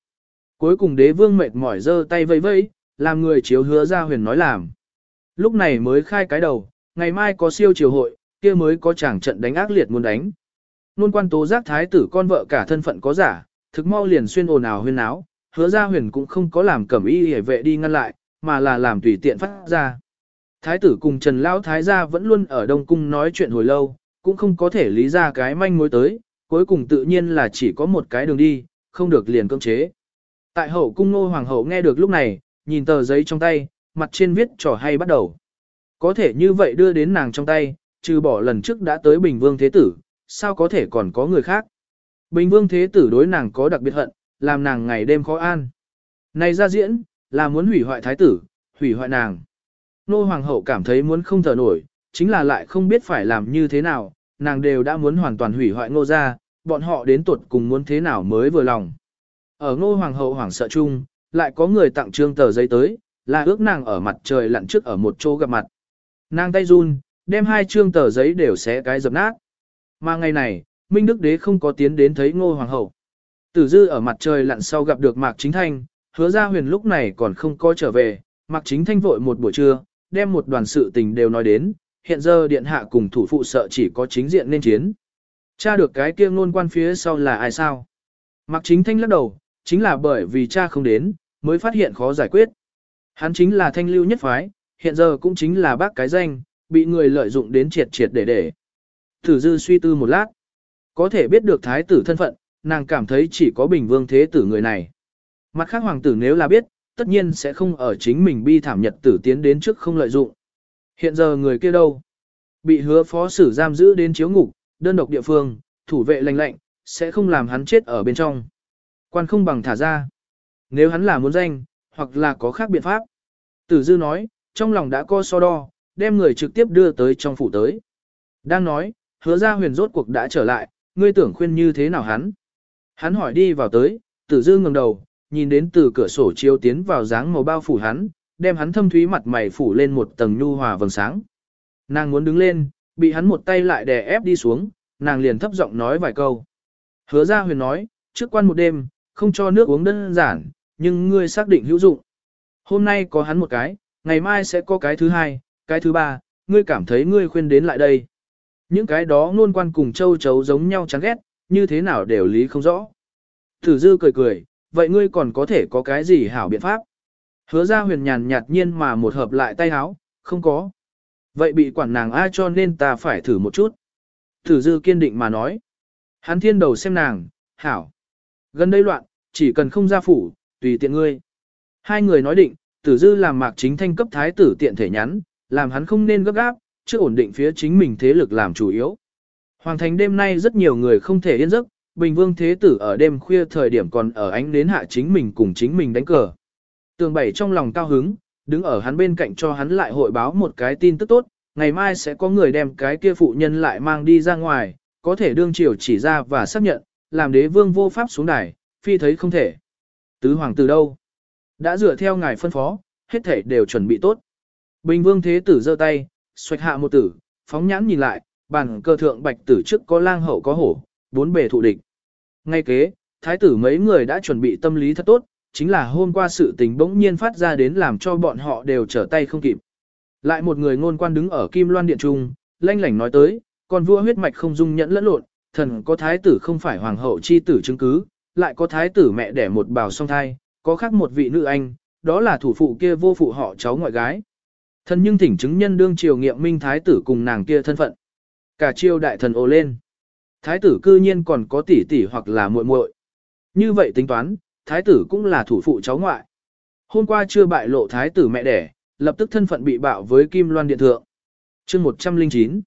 Cuối cùng đế vương mệt mỏi giơ tay vây vây, làm người chiếu hứa ra huyền nói làm. Lúc này mới khai cái đầu, ngày mai có siêu triều hội, kia mới có chàng trận đánh ác liệt muốn đánh. Nôn quan tố giác thái tử con vợ cả thân phận có giả, thực mau liền xuyên ồn ào huyên áo, hứa ra huyền cũng không có làm cẩm y hề vệ đi ngăn lại, mà là làm tùy tiện phát ra. Thái tử cùng Trần Lão Thái gia vẫn luôn ở Đông Cung nói chuyện hồi lâu, cũng không có thể lý ra cái manh mối tới, cuối cùng tự nhiên là chỉ có một cái đường đi, không được liền cưỡng chế. Tại hậu cung nô hoàng hậu nghe được lúc này, nhìn tờ giấy trong tay, mặt trên viết trò hay bắt đầu. Có thể như vậy đưa đến nàng trong tay, trừ bỏ lần trước đã tới Bình Vương Thế Tử, sao có thể còn có người khác. Bình Vương Thế Tử đối nàng có đặc biệt hận, làm nàng ngày đêm khó an. Này ra diễn, là muốn hủy hoại Thái Tử, hủy hoại nàng. Nô Hoàng hậu cảm thấy muốn không thở nổi, chính là lại không biết phải làm như thế nào, nàng đều đã muốn hoàn toàn hủy hoại ngô gia, bọn họ đến tuột cùng muốn thế nào mới vừa lòng. Ở ngô hoàng hậu hoảng sợ chung, lại có người tặng trương tờ giấy tới, là ước nàng ở mặt trời lặn trước ở một chỗ gặp mặt. Nàng tay run, đem hai trương tờ giấy đều xé cái dập nát. Mà ngày này, Minh Đức Đế không có tiến đến thấy ngô hoàng hậu. Tử dư ở mặt trời lặn sau gặp được Mạc Chính Thanh, hứa ra huyền lúc này còn không có trở về, Mạc Chính Thanh vội một buổi trưa, đem một đoàn sự tình đều nói đến, hiện giờ điện hạ cùng thủ phụ sợ chỉ có chính diện nên chiến. Cha được cái kia ngôn quan phía sau là ai sao? Mạc Chính Thanh lắc đầu, chính là bởi vì cha không đến, mới phát hiện khó giải quyết. Hắn chính là thanh lưu nhất phái, hiện giờ cũng chính là bác cái danh, bị người lợi dụng đến triệt triệt để để. Tử dư suy tư một lát, có thể biết được thái tử thân phận, nàng cảm thấy chỉ có bình vương thế tử người này. Mặt khác hoàng tử nếu là biết, tất nhiên sẽ không ở chính mình bi thảm nhật tử tiến đến trước không lợi dụng. Hiện giờ người kia đâu? Bị hứa phó sử giam giữ đến chiếu ngục, đơn độc địa phương, thủ vệ lành lạnh, sẽ không làm hắn chết ở bên trong. Quan không bằng thả ra. Nếu hắn là muốn danh, hoặc là có khác biện pháp. Tử dư nói, trong lòng đã co so đo, đem người trực tiếp đưa tới trong phủ tới. Đang nói, hứa ra huyền rốt cuộc đã trở lại, ngươi tưởng khuyên như thế nào hắn. Hắn hỏi đi vào tới, tử dư ngẩng đầu, nhìn đến từ cửa sổ chiếu tiến vào dáng màu bao phủ hắn, đem hắn thâm thúy mặt mày phủ lên một tầng nhu hòa vầng sáng. Nàng muốn đứng lên, bị hắn một tay lại đè ép đi xuống, nàng liền thấp giọng nói vài câu. Hứa ra huyền nói, trước quan một đêm, không cho nước uống đơn giản, nhưng ngươi xác định hữu dụng. Hôm nay có hắn một cái, ngày mai sẽ có cái thứ hai, cái thứ ba, ngươi cảm thấy ngươi khuyên đến lại đây. Những cái đó luôn quan cùng châu chấu giống nhau chán ghét, như thế nào đều lý không rõ. Thử dư cười cười, vậy ngươi còn có thể có cái gì hảo biện pháp? Hứa ra huyền nhàn nhạt nhiên mà một hợp lại tay áo, không có. Vậy bị quản nàng ai cho nên ta phải thử một chút. Thử dư kiên định mà nói. Hắn thiên đầu xem nàng, hảo. Gần đây loạn, chỉ cần không ra phủ, tùy tiện ngươi. Hai người nói định, tử dư làm mạc chính thanh cấp thái tử tiện thể nhắn, làm hắn không nên gấp gáp, chứ ổn định phía chính mình thế lực làm chủ yếu. Hoàng thành đêm nay rất nhiều người không thể yên giấc, Bình Vương Thế Tử ở đêm khuya thời điểm còn ở ánh đến hạ chính mình cùng chính mình đánh cờ. Tường bảy trong lòng cao hứng, đứng ở hắn bên cạnh cho hắn lại hội báo một cái tin tức tốt, ngày mai sẽ có người đem cái kia phụ nhân lại mang đi ra ngoài, có thể đương triều chỉ ra và xác nhận, làm đế vương vô pháp xuống đài, phi thấy không thể. Tứ hoàng từ đâu? Đã dựa theo ngài phân phó, hết thể đều chuẩn bị tốt. Bình vương thế tử giơ tay, xoạch hạ một tử, phóng nhãn nhìn lại, bàn cơ thượng bạch tử trước có lang hậu có hổ, bốn bề thụ địch. Ngay kế, thái tử mấy người đã chuẩn bị tâm lý thật tốt, chính là hôm qua sự tình bỗng nhiên phát ra đến làm cho bọn họ đều trở tay không kịp. Lại một người ngôn quan đứng ở Kim Loan Điện Trung, lanh lảnh nói tới, con vua huyết mạch không dung nhẫn lẫn lộn, thần có thái tử không phải hoàng hậu chi tử chứng cứ, lại có thái tử mẹ đẻ một bào song thai, có khác một vị nữ anh, đó là thủ phụ kia vô phụ họ cháu ngoại gái. Thần nhưng thỉnh chứng nhân đương triều nghiệm minh thái tử cùng nàng kia thân phận. Cả triều đại thần ồ lên. Thái tử cư nhiên còn có tỷ tỷ hoặc là muội muội. Như vậy tính toán, thái tử cũng là thủ phụ cháu ngoại. Hôm qua chưa bại lộ thái tử mẹ đẻ, lập tức thân phận bị bạo với Kim Loan Điện Thượng. chương 109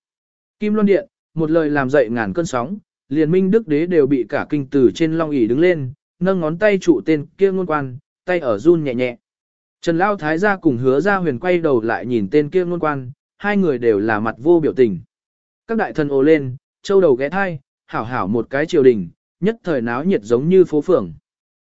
Kim Loan Điện, một lời làm dậy ngàn cơn sóng, liền minh đức đế đều bị cả kinh tử trên long ỷ đứng lên, nâng ngón tay trụ tên kia ngôn quan, tay ở run nhẹ nhẹ. Trần Lao Thái gia cùng hứa ra huyền quay đầu lại nhìn tên kia ngôn quan, hai người đều là mặt vô biểu tình. Các đại thần ồ lên, châu đầu ghé thai, hảo hảo một cái triều đình, nhất thời náo nhiệt giống như phố phường.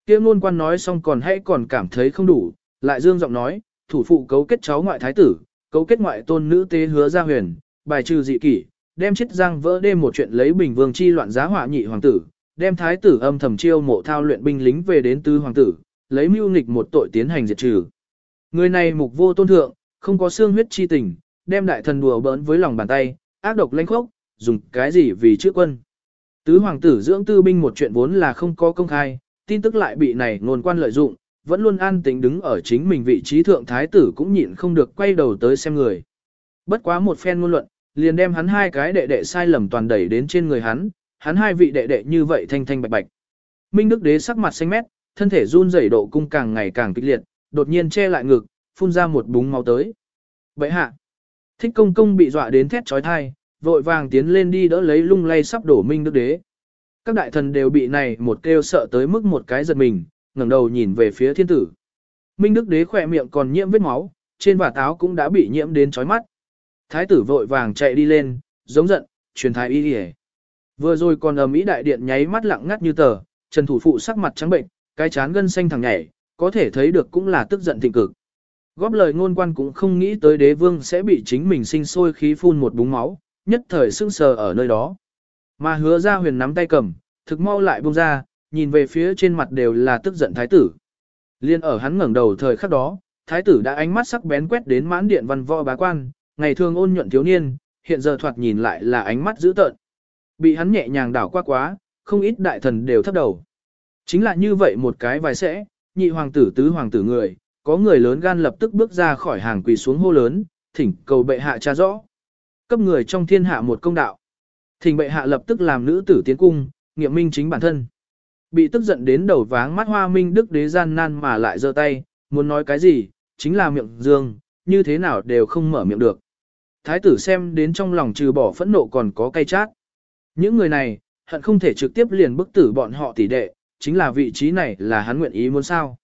Kia ngôn quan nói xong còn hãy còn cảm thấy không đủ, lại dương giọng nói, thủ phụ cấu kết cháu ngoại thái tử, cấu kết ngoại tôn nữ tế hứa gia huyền, bài trừ dị kỷ, đem chết giang vỡ đêm một chuyện lấy bình vương chi loạn giá họa nhị hoàng tử, đem thái tử âm thầm chiêu mộ thao luyện binh lính về đến tứ hoàng tử, lấy mưu nghịch một tội tiến hành diệt trừ. Người này mục vô tôn thượng, không có xương huyết chi tình, đem đại thần đùa bỡn với lòng bàn tay, ác độc lãnh khốc, dùng cái gì vì chữ quân. Tứ hoàng tử dưỡng tư binh một chuyện vốn là không có công khai, tin tức lại bị này ngôn quan lợi dụng, vẫn luôn an tĩnh đứng ở chính mình vị trí thượng thái tử cũng nhịn không được quay đầu tới xem người. Bất quá một phen ngôn luận, liền đem hắn hai cái đệ đệ sai lầm toàn đẩy đến trên người hắn, hắn hai vị đệ đệ như vậy thanh thanh bạch bạch. Minh Đức Đế sắc mặt xanh mét, thân thể run rẩy độ cung càng ngày càng kịch liệt, đột nhiên che lại ngực, phun ra một búng máu tới. Bệ hạ, thích công công bị dọa đến thét trói thai, vội vàng tiến lên đi đỡ lấy lung lay sắp đổ Minh Đức Đế. Các đại thần đều bị này một kêu sợ tới mức một cái giật mình, ngẩng đầu nhìn về phía thiên tử. Minh Đức Đế khỏe miệng còn nhiễm vết máu, trên và táo cũng đã bị nhiễm đến chói mắt. Thái tử vội vàng chạy đi lên, giống giận, truyền thái y đi Vừa rồi còn ở Mỹ đại điện nháy mắt lặng ngắt như tờ, Trần Thủ Phụ sắc mặt trắng bệnh, cái chán gân xanh thẳng nhảy, có thể thấy được cũng là tức giận thịnh cực. Góp lời ngôn quan cũng không nghĩ tới đế vương sẽ bị chính mình sinh sôi khí phun một búng máu, nhất thời sưng sờ ở nơi đó. Mà hứa ra huyền nắm tay cầm, thực mau lại buông ra, nhìn về phía trên mặt đều là tức giận thái tử. Liên ở hắn ngẩng đầu thời khắc đó, thái tử đã ánh mắt sắc bén quét đến mãn điện văn võ bá quan, ngày thường ôn nhuận thiếu niên, hiện giờ thoạt nhìn lại là ánh mắt dữ tợn. Bị hắn nhẹ nhàng đảo qua quá, không ít đại thần đều thấp đầu. Chính là như vậy một cái vài sẽ, nhị hoàng tử tứ hoàng tử người, có người lớn gan lập tức bước ra khỏi hàng quỳ xuống hô lớn, thỉnh cầu bệ hạ tra rõ. Cấp người trong thiên hạ một công đạo. Thỉnh bệ hạ lập tức làm nữ tử tiến cung, nghiệm minh chính bản thân. Bị tức giận đến đầu váng mắt hoa minh đức đế gian nan mà lại giơ tay, muốn nói cái gì, chính là miệng dương, như thế nào đều không mở miệng được. Thái tử xem đến trong lòng trừ bỏ phẫn nộ còn có cay chát. Những người này, hận không thể trực tiếp liền bức tử bọn họ tỷ đệ, chính là vị trí này là hắn nguyện ý muốn sao.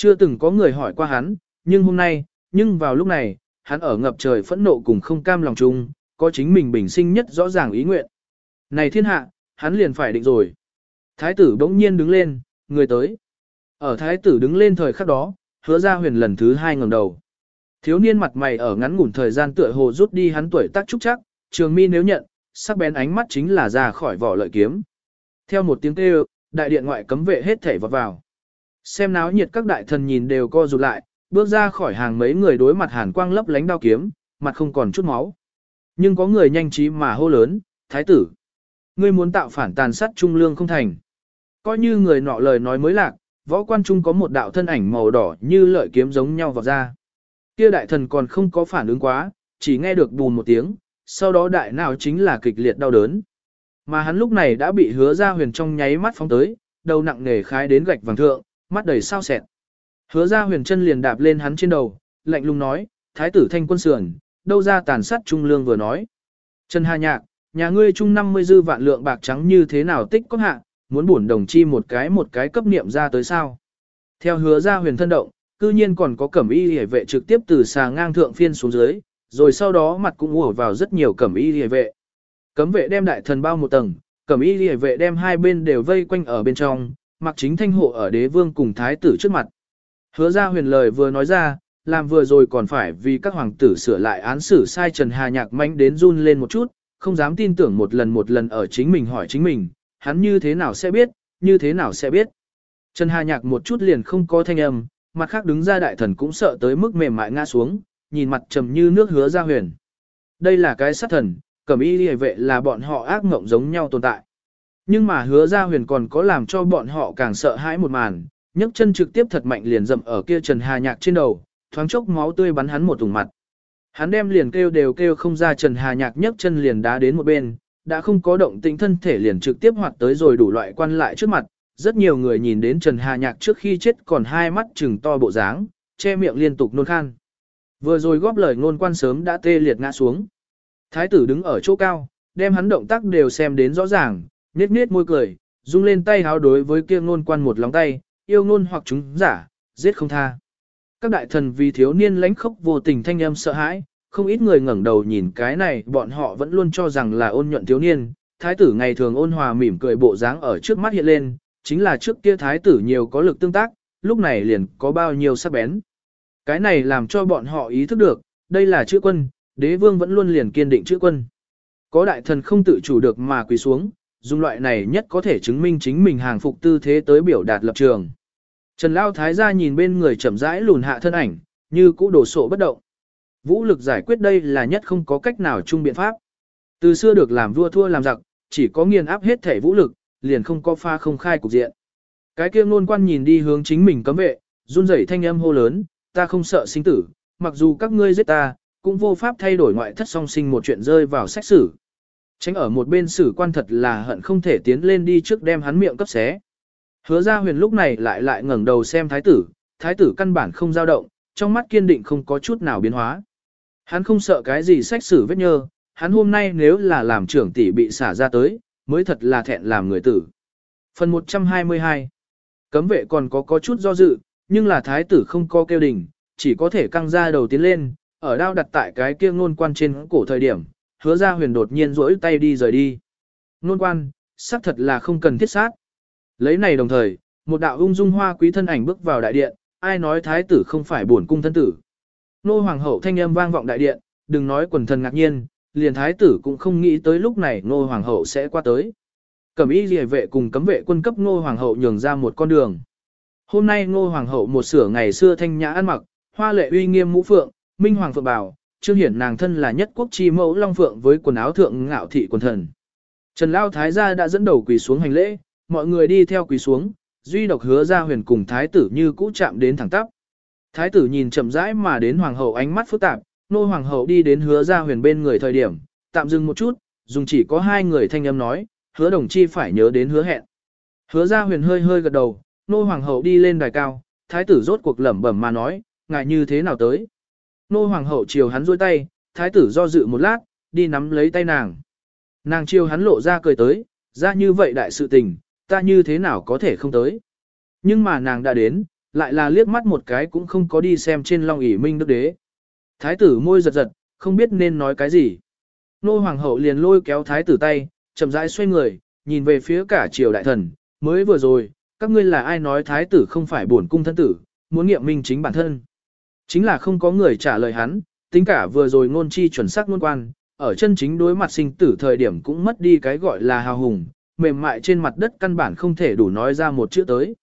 Chưa từng có người hỏi qua hắn, nhưng hôm nay, nhưng vào lúc này, hắn ở ngập trời phẫn nộ cùng không cam lòng chung, có chính mình bình sinh nhất rõ ràng ý nguyện. Này thiên hạ, hắn liền phải định rồi. Thái tử bỗng nhiên đứng lên, người tới. Ở thái tử đứng lên thời khắc đó, hứa ra huyền lần thứ hai ngẩng đầu. Thiếu niên mặt mày ở ngắn ngủn thời gian tựa hồ rút đi hắn tuổi tác trúc chắc, trường mi nếu nhận, sắc bén ánh mắt chính là ra khỏi vỏ lợi kiếm. Theo một tiếng kêu, đại điện ngoại cấm vệ hết thảy vào vào. Xem náo nhiệt các đại thần nhìn đều co rụt lại, bước ra khỏi hàng mấy người đối mặt hàn quang lấp lánh đao kiếm, mặt không còn chút máu. Nhưng có người nhanh trí mà hô lớn, thái tử. Ngươi muốn tạo phản tàn sát trung lương không thành. Coi như người nọ lời nói mới lạc, võ quan trung có một đạo thân ảnh màu đỏ như lợi kiếm giống nhau vào ra. Kia đại thần còn không có phản ứng quá, chỉ nghe được bùn một tiếng, sau đó đại nào chính là kịch liệt đau đớn. Mà hắn lúc này đã bị hứa ra huyền trong nháy mắt phóng tới, đầu nặng nề khái đến gạch vàng thượng, mắt đầy sao sẹt. Hứa ra huyền chân liền đạp lên hắn trên đầu, lạnh lùng nói, thái tử thanh quân sườn, đâu ra tàn sát trung lương vừa nói. Trần Hà Nhạc, nhà ngươi chung 50 dư vạn lượng bạc trắng như thế nào tích có hạ, muốn bổn đồng chi một cái một cái cấp niệm ra tới sao. Theo hứa ra huyền thân động, cư nhiên còn có cẩm y hề vệ trực tiếp từ xà ngang thượng phiên xuống dưới, rồi sau đó mặt cũng ùa vào rất nhiều cẩm y hề vệ. Cấm vệ đem đại thần bao một tầng, cẩm y hề vệ đem hai bên đều vây quanh ở bên trong, mặc chính thanh hộ ở đế vương cùng thái tử trước mặt. Hứa ra huyền lời vừa nói ra, làm vừa rồi còn phải vì các hoàng tử sửa lại án xử sai Trần Hà Nhạc manh đến run lên một chút, không dám tin tưởng một lần một lần ở chính mình hỏi chính mình, hắn như thế nào sẽ biết, như thế nào sẽ biết. Trần Hà Nhạc một chút liền không có thanh âm, mặt khác đứng ra đại thần cũng sợ tới mức mềm mại ngã xuống, nhìn mặt trầm như nước hứa ra huyền. Đây là cái sát thần, cẩm y hề vệ là bọn họ ác mộng giống nhau tồn tại. Nhưng mà hứa ra huyền còn có làm cho bọn họ càng sợ hãi một màn, nhấc chân trực tiếp thật mạnh liền dậm ở kia Trần Hà Nhạc trên đầu, thoáng chốc máu tươi bắn hắn một thùng mặt. Hắn đem liền kêu đều kêu không ra Trần Hà Nhạc nhấc chân liền đá đến một bên, đã không có động tĩnh thân thể liền trực tiếp hoạt tới rồi đủ loại quan lại trước mặt. Rất nhiều người nhìn đến Trần Hà Nhạc trước khi chết còn hai mắt trừng to bộ dáng, che miệng liên tục nôn khan. Vừa rồi góp lời ngôn quan sớm đã tê liệt ngã xuống. Thái tử đứng ở chỗ cao, đem hắn động tác đều xem đến rõ ràng, nết nết môi cười, rung lên tay háo đối với kia ngôn quan một lóng tay, yêu ngôn hoặc chúng giả, giết không tha. Các đại thần vì thiếu niên lãnh khốc vô tình thanh âm sợ hãi, không ít người ngẩng đầu nhìn cái này, bọn họ vẫn luôn cho rằng là ôn nhuận thiếu niên, thái tử ngày thường ôn hòa mỉm cười bộ dáng ở trước mắt hiện lên, chính là trước kia thái tử nhiều có lực tương tác, lúc này liền có bao nhiêu sắc bén. Cái này làm cho bọn họ ý thức được, đây là chữ quân, đế vương vẫn luôn liền kiên định chữ quân. Có đại thần không tự chủ được mà quỳ xuống, dùng loại này nhất có thể chứng minh chính mình hàng phục tư thế tới biểu đạt lập trường. Trần Lao Thái gia nhìn bên người chậm rãi lùn hạ thân ảnh, như cũ đổ sộ bất động. Vũ lực giải quyết đây là nhất không có cách nào chung biện pháp. Từ xưa được làm vua thua làm giặc, chỉ có nghiền áp hết thể vũ lực, liền không có pha không khai cục diện. Cái kia ngôn quan nhìn đi hướng chính mình cấm vệ, run rẩy thanh âm hô lớn, ta không sợ sinh tử, mặc dù các ngươi giết ta, cũng vô pháp thay đổi ngoại thất song sinh một chuyện rơi vào sách sử. Tránh ở một bên sử quan thật là hận không thể tiến lên đi trước đem hắn miệng cấp xé. Hứa ra huyền lúc này lại lại ngẩng đầu xem thái tử, thái tử căn bản không dao động, trong mắt kiên định không có chút nào biến hóa. Hắn không sợ cái gì sách sử vết nhơ, hắn hôm nay nếu là làm trưởng tỷ bị xả ra tới, mới thật là thẹn làm người tử. Phần 122 Cấm vệ còn có có chút do dự, nhưng là thái tử không có kêu đình, chỉ có thể căng ra đầu tiến lên, ở đao đặt tại cái kia ngôn quan trên cổ thời điểm, hứa ra huyền đột nhiên rỗi tay đi rời đi. Nôn quan, xác thật là không cần thiết sát. Lấy này đồng thời, một đạo ung dung hoa quý thân ảnh bước vào đại điện, ai nói thái tử không phải bổn cung thân tử. Nô hoàng hậu thanh âm vang vọng đại điện, đừng nói quần thần ngạc nhiên, liền thái tử cũng không nghĩ tới lúc này nô hoàng hậu sẽ qua tới. Cẩm y liề vệ cùng cấm vệ quân cấp nô hoàng hậu nhường ra một con đường. Hôm nay nô hoàng hậu một sửa ngày xưa thanh nhã ăn mặc, hoa lệ uy nghiêm mũ phượng, minh hoàng phượng bảo, trương hiển nàng thân là nhất quốc chi mẫu long phượng với quần áo thượng ngạo thị quần thần. Trần Lao Thái gia đã dẫn đầu quỳ xuống hành lễ, mọi người đi theo quỳ xuống, duy độc hứa ra huyền cùng thái tử như cũ chạm đến thẳng tắp. Thái tử nhìn chậm rãi mà đến hoàng hậu ánh mắt phức tạp, nô hoàng hậu đi đến hứa ra huyền bên người thời điểm, tạm dừng một chút, dùng chỉ có hai người thanh âm nói, hứa đồng chi phải nhớ đến hứa hẹn. Hứa ra huyền hơi hơi gật đầu, nô hoàng hậu đi lên đài cao, thái tử rốt cuộc lẩm bẩm mà nói, ngại như thế nào tới. Nô hoàng hậu chiều hắn duỗi tay, thái tử do dự một lát, đi nắm lấy tay nàng. Nàng chiều hắn lộ ra cười tới, ra như vậy đại sự tình, ta như thế nào có thể không tới. Nhưng mà nàng đã đến, lại là liếc mắt một cái cũng không có đi xem trên long ỷ minh đức đế. Thái tử môi giật giật, không biết nên nói cái gì. Nô hoàng hậu liền lôi kéo thái tử tay, chậm rãi xoay người, nhìn về phía cả triều đại thần, mới vừa rồi, các ngươi là ai nói thái tử không phải bổn cung thân tử, muốn nghiệm minh chính bản thân. Chính là không có người trả lời hắn, tính cả vừa rồi ngôn chi chuẩn xác ngôn quan, ở chân chính đối mặt sinh tử thời điểm cũng mất đi cái gọi là hào hùng, mềm mại trên mặt đất căn bản không thể đủ nói ra một chữ tới.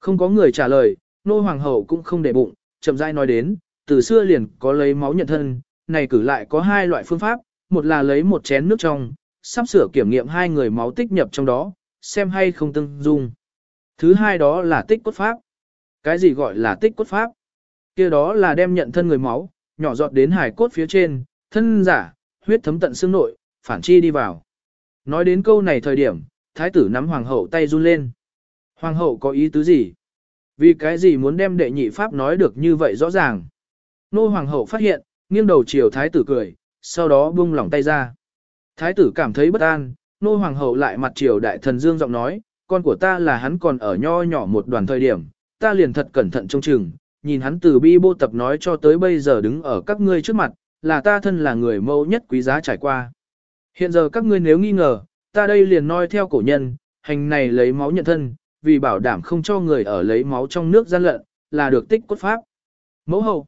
Không có người trả lời, nô hoàng hậu cũng không để bụng, chậm rãi nói đến, từ xưa liền có lấy máu nhận thân, này cử lại có hai loại phương pháp, một là lấy một chén nước trong, sắp sửa kiểm nghiệm hai người máu tích nhập trong đó, xem hay không tương dung. Thứ hai đó là tích cốt pháp. Cái gì gọi là tích cốt pháp? Kia đó là đem nhận thân người máu, nhỏ giọt đến hải cốt phía trên, thân giả, huyết thấm tận xương nội, phản chi đi vào. Nói đến câu này thời điểm, thái tử nắm hoàng hậu tay run lên. Hoàng hậu có ý tứ gì? Vì cái gì muốn đem đệ nhị pháp nói được như vậy rõ ràng? Nô hoàng hậu phát hiện, nghiêng đầu chiều thái tử cười, sau đó buông lỏng tay ra. Thái tử cảm thấy bất an, nô hoàng hậu lại mặt chiều đại thần dương giọng nói, con của ta là hắn còn ở nho nhỏ một đoàn thời điểm, ta liền thật cẩn thận trông chừng, nhìn hắn từ bi bô tập nói cho tới bây giờ đứng ở các ngươi trước mặt, là ta thân là người mẫu nhất quý giá trải qua. Hiện giờ các ngươi nếu nghi ngờ, ta đây liền nói theo cổ nhân, hành này lấy máu nhận thân, vì bảo đảm không cho người ở lấy máu trong nước gian lận, là được tích cốt pháp. Mẫu hậu.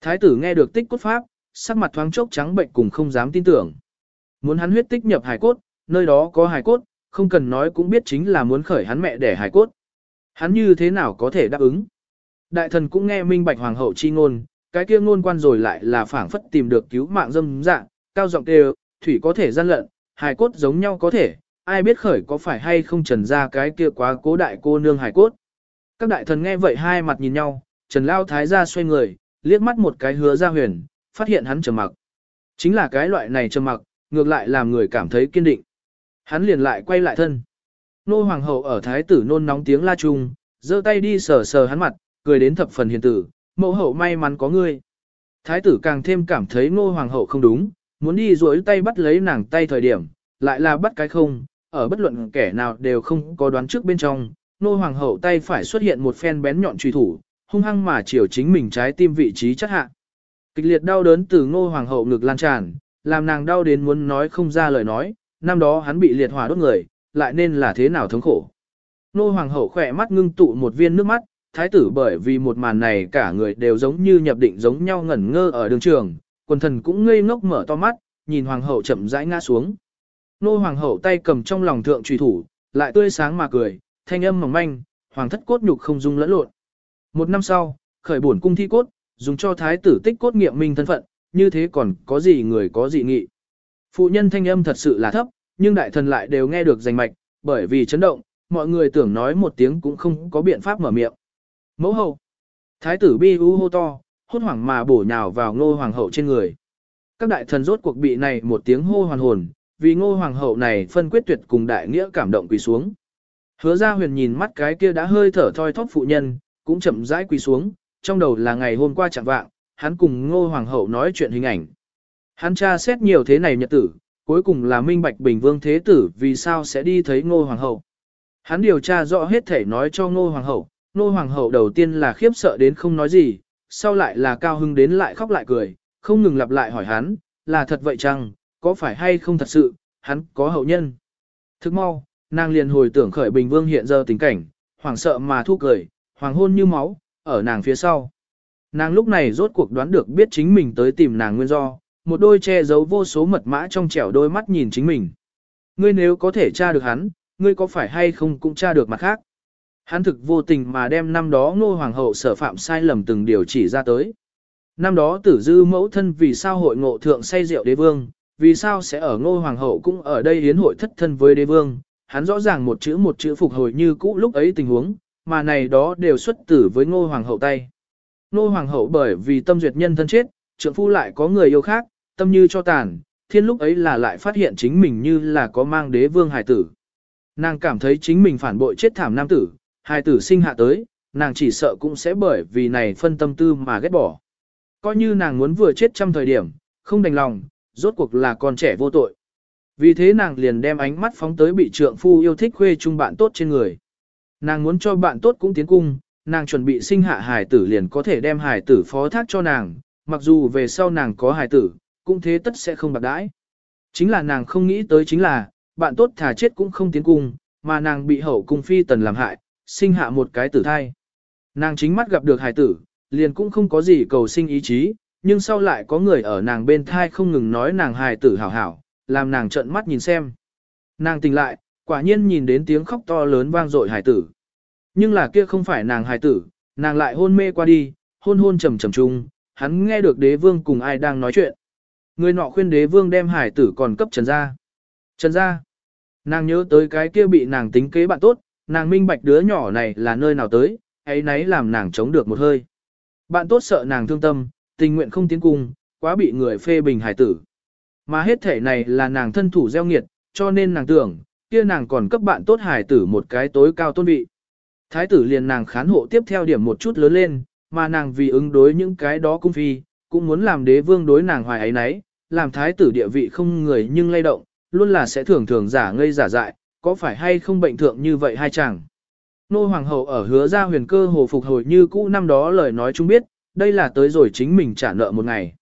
Thái tử nghe được tích cốt pháp, sắc mặt thoáng chốc trắng bệnh cùng không dám tin tưởng. Muốn hắn huyết tích nhập hài cốt, nơi đó có hài cốt, không cần nói cũng biết chính là muốn khởi hắn mẹ để hài cốt. Hắn như thế nào có thể đáp ứng? Đại thần cũng nghe minh bạch hoàng hậu chi ngôn, cái kia ngôn quan rồi lại là phảng phất tìm được cứu mạng dâm dạng, cao giọng kêu, thủy có thể gian lận, hài cốt giống nhau có thể, ai biết khởi có phải hay không trần ra cái kia quá cố đại cô nương hài cốt. Các đại thần nghe vậy hai mặt nhìn nhau, trần lao thái ra xoay người, liếc mắt một cái hứa ra huyền, phát hiện hắn trầm mặc. Chính là cái loại này trầm mặc, ngược lại làm người cảm thấy kiên định. Hắn liền lại quay lại thân. Nô hoàng hậu ở thái tử nôn nóng tiếng la trung, giơ tay đi sờ sờ hắn mặt, cười đến thập phần hiền tử, mẫu hậu may mắn có ngươi. Thái tử càng thêm cảm thấy nô hoàng hậu không đúng, muốn đi duỗi tay bắt lấy nàng tay thời điểm, lại là bắt cái không, ở bất luận kẻ nào đều không có đoán trước bên trong, nô hoàng hậu tay phải xuất hiện một phen bén nhọn truy thủ, hung hăng mà chiều chính mình trái tim vị trí chắc hạ. Kịch liệt đau đớn từ ngô hoàng hậu ngực lan tràn, làm nàng đau đến muốn nói không ra lời nói, năm đó hắn bị liệt hỏa đốt người, lại nên là thế nào thống khổ. Nô hoàng hậu khỏe mắt ngưng tụ một viên nước mắt, thái tử bởi vì một màn này cả người đều giống như nhập định giống nhau ngẩn ngơ ở đường trường, quần thần cũng ngây ngốc mở to mắt, nhìn hoàng hậu chậm rãi ngã xuống. Nô hoàng hậu tay cầm trong lòng thượng trùy thủ, lại tươi sáng mà cười, thanh âm mỏng manh, hoàng thất cốt nhục không dung lẫn lộn. Một năm sau, khởi bổn cung thi cốt, dùng cho thái tử tích cốt nghiệm minh thân phận, như thế còn có gì người có dị nghị. Phụ nhân thanh âm thật sự là thấp, nhưng đại thần lại đều nghe được rành mạch, bởi vì chấn động, mọi người tưởng nói một tiếng cũng không có biện pháp mở miệng. Mẫu hậu, thái tử bi u hô to, hốt hoảng mà bổ nhào vào ngô hoàng hậu trên người. Các đại thần rốt cuộc bị này một tiếng hô hoàn hồn, vì ngô hoàng hậu này phân quyết tuyệt cùng đại nghĩa cảm động quỳ xuống. Hứa ra huyền nhìn mắt cái kia đã hơi thở thoi thóp phụ nhân, cũng chậm rãi quỳ xuống, trong đầu là ngày hôm qua chẳng vạng, hắn cùng ngô hoàng hậu nói chuyện hình ảnh. Hắn tra xét nhiều thế này nhật tử, cuối cùng là minh bạch bình vương thế tử vì sao sẽ đi thấy ngô hoàng hậu. Hắn điều tra rõ hết thể nói cho ngô hoàng hậu, Nô hoàng hậu đầu tiên là khiếp sợ đến không nói gì, sau lại là cao hưng đến lại khóc lại cười, không ngừng lặp lại hỏi hắn, là thật vậy chăng, có phải hay không thật sự, hắn có hậu nhân. Thức mau, nàng liền hồi tưởng khởi bình vương hiện giờ tình cảnh, hoảng sợ mà thu cười, hoàng hôn như máu, ở nàng phía sau. Nàng lúc này rốt cuộc đoán được biết chính mình tới tìm nàng nguyên do, một đôi che giấu vô số mật mã trong trẻo đôi mắt nhìn chính mình. Ngươi nếu có thể tra được hắn, ngươi có phải hay không cũng tra được mặt khác. Hắn thực vô tình mà đem năm đó ngô hoàng hậu sở phạm sai lầm từng điều chỉ ra tới. Năm đó tử dư mẫu thân vì sao hội ngộ thượng say rượu đế vương, vì sao sẽ ở ngô hoàng hậu cũng ở đây hiến hội thất thân với đế vương, hắn rõ ràng một chữ một chữ phục hồi như cũ lúc ấy tình huống, mà này đó đều xuất tử với ngô hoàng hậu tay. Ngô hoàng hậu bởi vì tâm duyệt nhân thân chết, trượng phu lại có người yêu khác, tâm như cho tàn, thiên lúc ấy là lại phát hiện chính mình như là có mang đế vương hài tử. Nàng cảm thấy chính mình phản bội chết thảm nam tử, hài tử sinh hạ tới, nàng chỉ sợ cũng sẽ bởi vì này phân tâm tư mà ghét bỏ. Coi như nàng muốn vừa chết trăm thời điểm, không đành lòng, rốt cuộc là con trẻ vô tội. Vì thế nàng liền đem ánh mắt phóng tới bị trượng phu yêu thích khuê chung bạn tốt trên người. Nàng muốn cho bạn tốt cũng tiến cung, nàng chuẩn bị sinh hạ hài tử liền có thể đem hài tử phó thác cho nàng, mặc dù về sau nàng có hài tử, cũng thế tất sẽ không bạc đãi. Chính là nàng không nghĩ tới chính là, bạn tốt thà chết cũng không tiến cung, mà nàng bị hậu cung phi tần làm hại, sinh hạ một cái tử thai. Nàng chính mắt gặp được hài tử, liền cũng không có gì cầu sinh ý chí, nhưng sau lại có người ở nàng bên thai không ngừng nói nàng hài tử hảo hảo, làm nàng trợn mắt nhìn xem. Nàng tỉnh lại, quả nhiên nhìn đến tiếng khóc to lớn vang dội hài tử. Nhưng là kia không phải nàng hài tử, nàng lại hôn mê qua đi, hôn hôn trầm trầm chung, hắn nghe được đế vương cùng ai đang nói chuyện. Người nọ khuyên đế vương đem hải tử còn cấp trần ra. Trần ra. Nàng nhớ tới cái kia bị nàng tính kế bạn tốt, nàng minh bạch đứa nhỏ này là nơi nào tới, ấy nấy làm nàng chống được một hơi. Bạn tốt sợ nàng thương tâm, tình nguyện không tiến cung, quá bị người phê bình hải tử. Mà hết thể này là nàng thân thủ gieo nghiệt, cho nên nàng tưởng, kia nàng còn cấp bạn tốt hải tử một cái tối cao tôn vị. Thái tử liền nàng khán hộ tiếp theo điểm một chút lớn lên, mà nàng vì ứng đối những cái đó cung phi, cũng muốn làm đế vương đối nàng hoài ấy nấy, làm thái tử địa vị không người nhưng lay động, luôn là sẽ thường thường giả ngây giả dại, có phải hay không bệnh thượng như vậy hai chàng. Nô hoàng hậu ở hứa ra huyền cơ hồ phục hồi như cũ năm đó lời nói chung biết, đây là tới rồi chính mình trả nợ một ngày.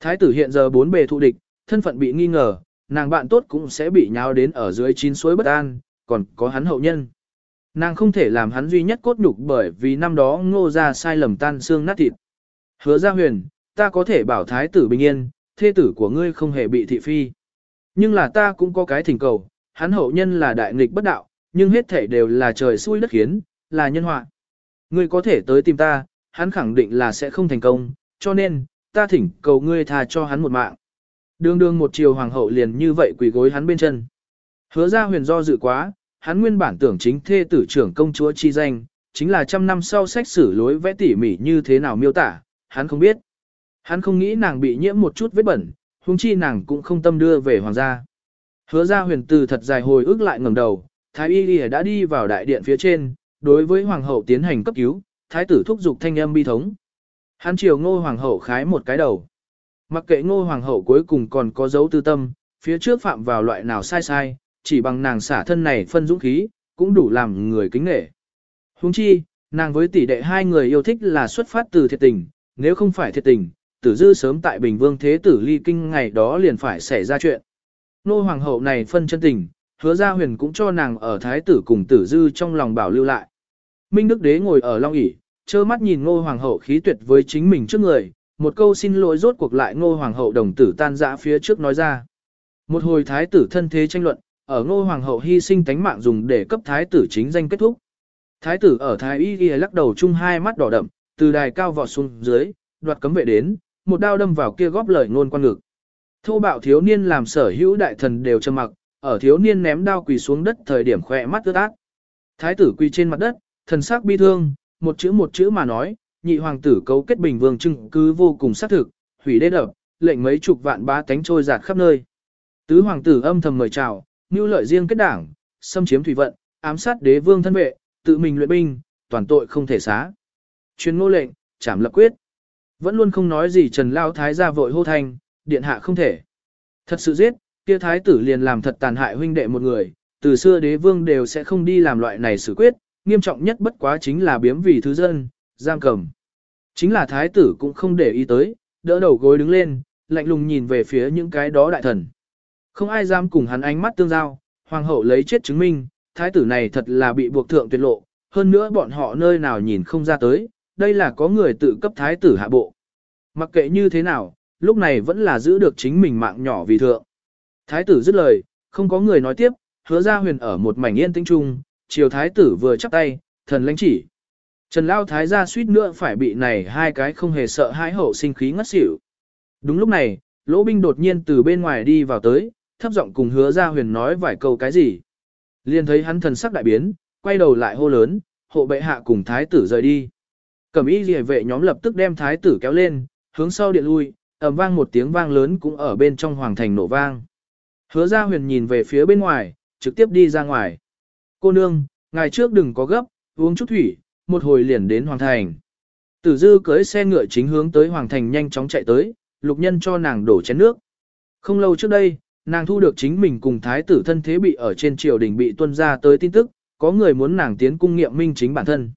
Thái tử hiện giờ bốn bề thụ địch, thân phận bị nghi ngờ, nàng bạn tốt cũng sẽ bị nháo đến ở dưới chín suối bất an, còn có hắn hậu nhân. Nàng không thể làm hắn duy nhất cốt nhục bởi vì năm đó ngô ra sai lầm tan xương nát thịt. Hứa ra huyền, ta có thể bảo thái tử bình yên, thê tử của ngươi không hề bị thị phi. Nhưng là ta cũng có cái thỉnh cầu, hắn hậu nhân là đại nghịch bất đạo, nhưng hết thể đều là trời xui đất khiến, là nhân họa. Ngươi có thể tới tìm ta, hắn khẳng định là sẽ không thành công, cho nên, ta thỉnh cầu ngươi tha cho hắn một mạng. Đường đường một chiều hoàng hậu liền như vậy quỳ gối hắn bên chân. Hứa ra huyền do dự quá, hắn nguyên bản tưởng chính thê tử trưởng công chúa chi danh, chính là trăm năm sau sách sử lối vẽ tỉ mỉ như thế nào miêu tả, hắn không biết. Hắn không nghĩ nàng bị nhiễm một chút vết bẩn, huống chi nàng cũng không tâm đưa về hoàng gia. Hứa ra huyền từ thật dài hồi ức lại ngẩng đầu, thái y y đã đi vào đại điện phía trên, đối với hoàng hậu tiến hành cấp cứu, thái tử thúc giục thanh âm bi thống. Hắn chiều ngô hoàng hậu khái một cái đầu. Mặc kệ ngô hoàng hậu cuối cùng còn có dấu tư tâm, phía trước phạm vào loại nào sai sai, chỉ bằng nàng xả thân này phân dũng khí, cũng đủ làm người kính nghệ. Huống chi, nàng với tỷ đệ hai người yêu thích là xuất phát từ thiệt tình, nếu không phải thiệt tình, tử dư sớm tại Bình Vương Thế tử ly kinh ngày đó liền phải xảy ra chuyện. Nô hoàng hậu này phân chân tình, hứa ra huyền cũng cho nàng ở thái tử cùng tử dư trong lòng bảo lưu lại. Minh Đức Đế ngồi ở long ỷ trơ mắt nhìn ngô hoàng hậu khí tuyệt với chính mình trước người, một câu xin lỗi rốt cuộc lại ngô hoàng hậu đồng tử tan dã phía trước nói ra. Một hồi thái tử thân thế tranh luận, ở ngô hoàng hậu hy sinh tánh mạng dùng để cấp thái tử chính danh kết thúc. Thái tử ở thái y ghi lắc đầu chung hai mắt đỏ đậm, từ đài cao vọt xuống dưới, đoạt cấm vệ đến, một đao đâm vào kia góp lời ngôn quan ngực. Thô bạo thiếu niên làm sở hữu đại thần đều trầm mặc, ở thiếu niên ném đao quỳ xuống đất thời điểm khỏe mắt ướt át. Thái tử quỳ trên mặt đất, thần sắc bi thương, một chữ một chữ mà nói, nhị hoàng tử cấu kết bình vương chứng cứ vô cùng xác thực, hủy đế đập, lệnh mấy chục vạn bá tánh trôi giạt khắp nơi. Tứ hoàng tử âm thầm mời chào, như lợi riêng kết đảng, xâm chiếm thủy vận, ám sát đế vương thân vệ, tự mình luyện binh, toàn tội không thể xá. Chuyên ngô lệnh, trảm lập quyết. Vẫn luôn không nói gì Trần Lao Thái ra vội hô thành điện hạ không thể. Thật sự giết, kia thái tử liền làm thật tàn hại huynh đệ một người, từ xưa đế vương đều sẽ không đi làm loại này xử quyết, nghiêm trọng nhất bất quá chính là biếm vì thứ dân, giam cầm. Chính là thái tử cũng không để ý tới, đỡ đầu gối đứng lên, lạnh lùng nhìn về phía những cái đó đại thần. Không ai dám cùng hắn ánh mắt tương giao, hoàng hậu lấy chết chứng minh, thái tử này thật là bị buộc thượng tuyệt lộ, hơn nữa bọn họ nơi nào nhìn không ra tới, đây là có người tự cấp thái tử hạ bộ. Mặc kệ như thế nào, lúc này vẫn là giữ được chính mình mạng nhỏ vì thượng. Thái tử dứt lời, không có người nói tiếp, hứa ra huyền ở một mảnh yên tĩnh trung, chiều thái tử vừa chắp tay, thần lãnh chỉ. Trần Lao Thái gia suýt nữa phải bị này hai cái không hề sợ hãi hậu sinh khí ngất xỉu. Đúng lúc này, Lỗ Binh đột nhiên từ bên ngoài đi vào tới, thấp giọng cùng hứa ra huyền nói vài câu cái gì. Liền thấy hắn thần sắc đại biến, quay đầu lại hô lớn, hộ bệ hạ cùng thái tử rời đi. Cẩm y rìa vệ nhóm lập tức đem thái tử kéo lên, hướng sau điện lui, ầm vang một tiếng vang lớn cũng ở bên trong hoàng thành nổ vang. Hứa ra huyền nhìn về phía bên ngoài, trực tiếp đi ra ngoài. Cô nương, ngày trước đừng có gấp, uống chút thủy, một hồi liền đến hoàng thành. Tử dư cưới xe ngựa chính hướng tới hoàng thành nhanh chóng chạy tới, lục nhân cho nàng đổ chén nước. Không lâu trước đây, nàng thu được chính mình cùng thái tử thân thế bị ở trên triều đình bị tuân ra tới tin tức, có người muốn nàng tiến cung nghiệm minh chính bản thân.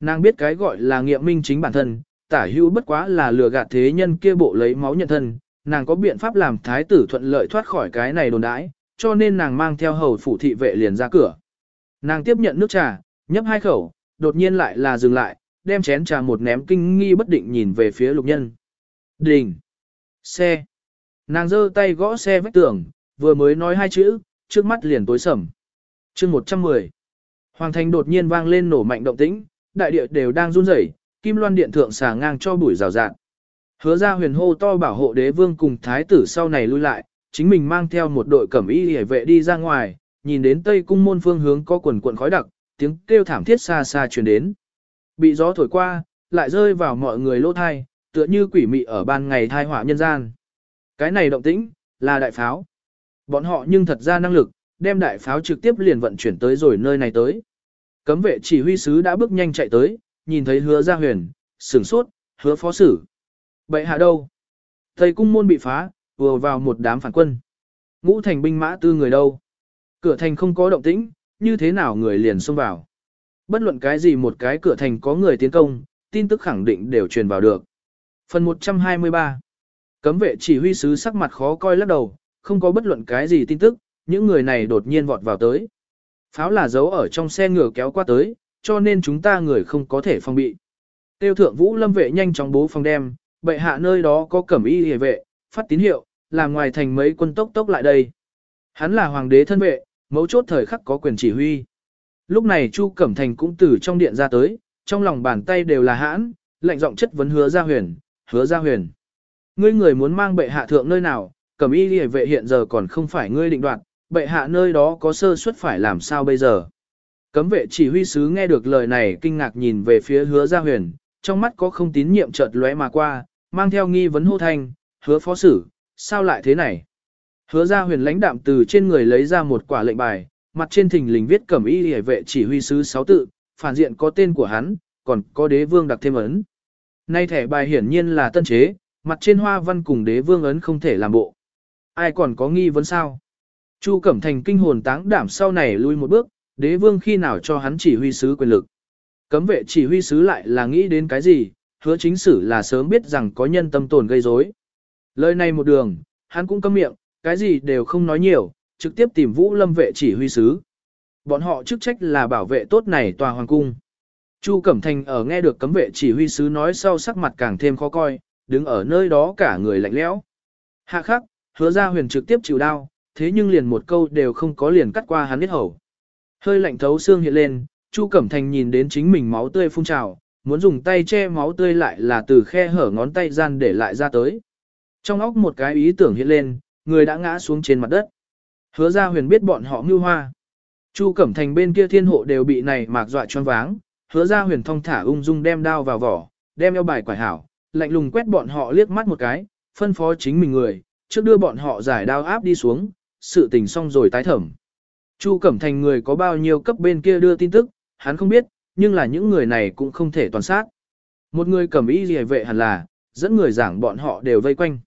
Nàng biết cái gọi là nghiệm minh chính bản thân, tả hữu bất quá là lừa gạt thế nhân kia bộ lấy máu nhận thân, nàng có biện pháp làm thái tử thuận lợi thoát khỏi cái này đồn đãi, cho nên nàng mang theo hầu phủ thị vệ liền ra cửa. Nàng tiếp nhận nước trà, nhấp hai khẩu, đột nhiên lại là dừng lại, đem chén trà một ném kinh nghi bất định nhìn về phía lục nhân. Đình! Xe! Nàng giơ tay gõ xe vách tường, vừa mới nói hai chữ, trước mắt liền tối sầm. chương 110. Hoàng thành đột nhiên vang lên nổ mạnh động tĩnh, đại địa đều đang run rẩy, kim loan điện thượng xà ngang cho bụi rào rạng. Hứa ra huyền hô to bảo hộ đế vương cùng thái tử sau này lui lại, chính mình mang theo một đội cẩm y hề vệ đi ra ngoài, nhìn đến tây cung môn phương hướng có quần quần khói đặc, tiếng kêu thảm thiết xa xa truyền đến. Bị gió thổi qua, lại rơi vào mọi người lỗ thai, tựa như quỷ mị ở ban ngày thai họa nhân gian. Cái này động tĩnh, là đại pháo. Bọn họ nhưng thật ra năng lực, đem đại pháo trực tiếp liền vận chuyển tới rồi nơi này tới. Cấm vệ chỉ huy sứ đã bước nhanh chạy tới, nhìn thấy hứa gia huyền, sửng sốt, hứa phó sử. Bậy hạ đâu? Thầy cung môn bị phá, vừa vào một đám phản quân. Ngũ thành binh mã tư người đâu? Cửa thành không có động tĩnh, như thế nào người liền xông vào? Bất luận cái gì một cái cửa thành có người tiến công, tin tức khẳng định đều truyền vào được. Phần 123 Cấm vệ chỉ huy sứ sắc mặt khó coi lắc đầu, không có bất luận cái gì tin tức, những người này đột nhiên vọt vào tới. Pháo là giấu ở trong xe ngựa kéo qua tới, cho nên chúng ta người không có thể phòng bị. Tiêu thượng vũ lâm vệ nhanh chóng bố phòng đem, bệ hạ nơi đó có cẩm y hề vệ, phát tín hiệu, làm ngoài thành mấy quân tốc tốc lại đây. Hắn là hoàng đế thân vệ, mấu chốt thời khắc có quyền chỉ huy. Lúc này Chu Cẩm Thành cũng từ trong điện ra tới, trong lòng bàn tay đều là hãn, lệnh giọng chất vấn hứa ra huyền, hứa ra huyền. Ngươi người muốn mang bệ hạ thượng nơi nào, cẩm y hề vệ hiện giờ còn không phải ngươi định đoạt, bệ hạ nơi đó có sơ suất phải làm sao bây giờ. Cấm vệ chỉ huy sứ nghe được lời này kinh ngạc nhìn về phía hứa gia huyền, trong mắt có không tín nhiệm chợt lóe mà qua, mang theo nghi vấn hô thanh, hứa phó sử, sao lại thế này? Hứa gia huyền lãnh đạm từ trên người lấy ra một quả lệnh bài, mặt trên thình lình viết cẩm y hề vệ chỉ huy sứ sáu tự, phản diện có tên của hắn, còn có đế vương đặc thêm ấn. Nay thẻ bài hiển nhiên là tân chế, mặt trên hoa văn cùng đế vương ấn không thể làm bộ. Ai còn có nghi vấn sao? Chu Cẩm Thành kinh hồn táng đảm sau này lui một bước, đế vương khi nào cho hắn chỉ huy sứ quyền lực. Cấm vệ chỉ huy sứ lại là nghĩ đến cái gì, hứa chính sử là sớm biết rằng có nhân tâm tồn gây rối. Lời này một đường, hắn cũng câm miệng, cái gì đều không nói nhiều, trực tiếp tìm Vũ Lâm vệ chỉ huy sứ. Bọn họ chức trách là bảo vệ tốt này tòa hoàng cung. Chu Cẩm Thành ở nghe được cấm vệ chỉ huy sứ nói sau sắc mặt càng thêm khó coi, đứng ở nơi đó cả người lạnh lẽo. Hạ khắc, hứa ra huyền trực tiếp chịu đau, thế nhưng liền một câu đều không có liền cắt qua hắn biết hầu. Hơi lạnh thấu xương hiện lên, Chu Cẩm Thành nhìn đến chính mình máu tươi phun trào, muốn dùng tay che máu tươi lại là từ khe hở ngón tay gian để lại ra tới. Trong óc một cái ý tưởng hiện lên, người đã ngã xuống trên mặt đất. Hứa ra huyền biết bọn họ mưu hoa. Chu Cẩm Thành bên kia thiên hộ đều bị này mạc dọa choáng váng, hứa ra huyền thong thả ung dung đem đao vào vỏ, đem eo bài quải hảo, lạnh lùng quét bọn họ liếc mắt một cái, phân phó chính mình người, trước đưa bọn họ giải đao áp đi xuống, sự tình xong rồi tái thẩm. Chu Cẩm Thành người có bao nhiêu cấp bên kia đưa tin tức, hắn không biết, nhưng là những người này cũng không thể toàn sát. Một người cầm ý gì vệ hẳn là, dẫn người giảng bọn họ đều vây quanh.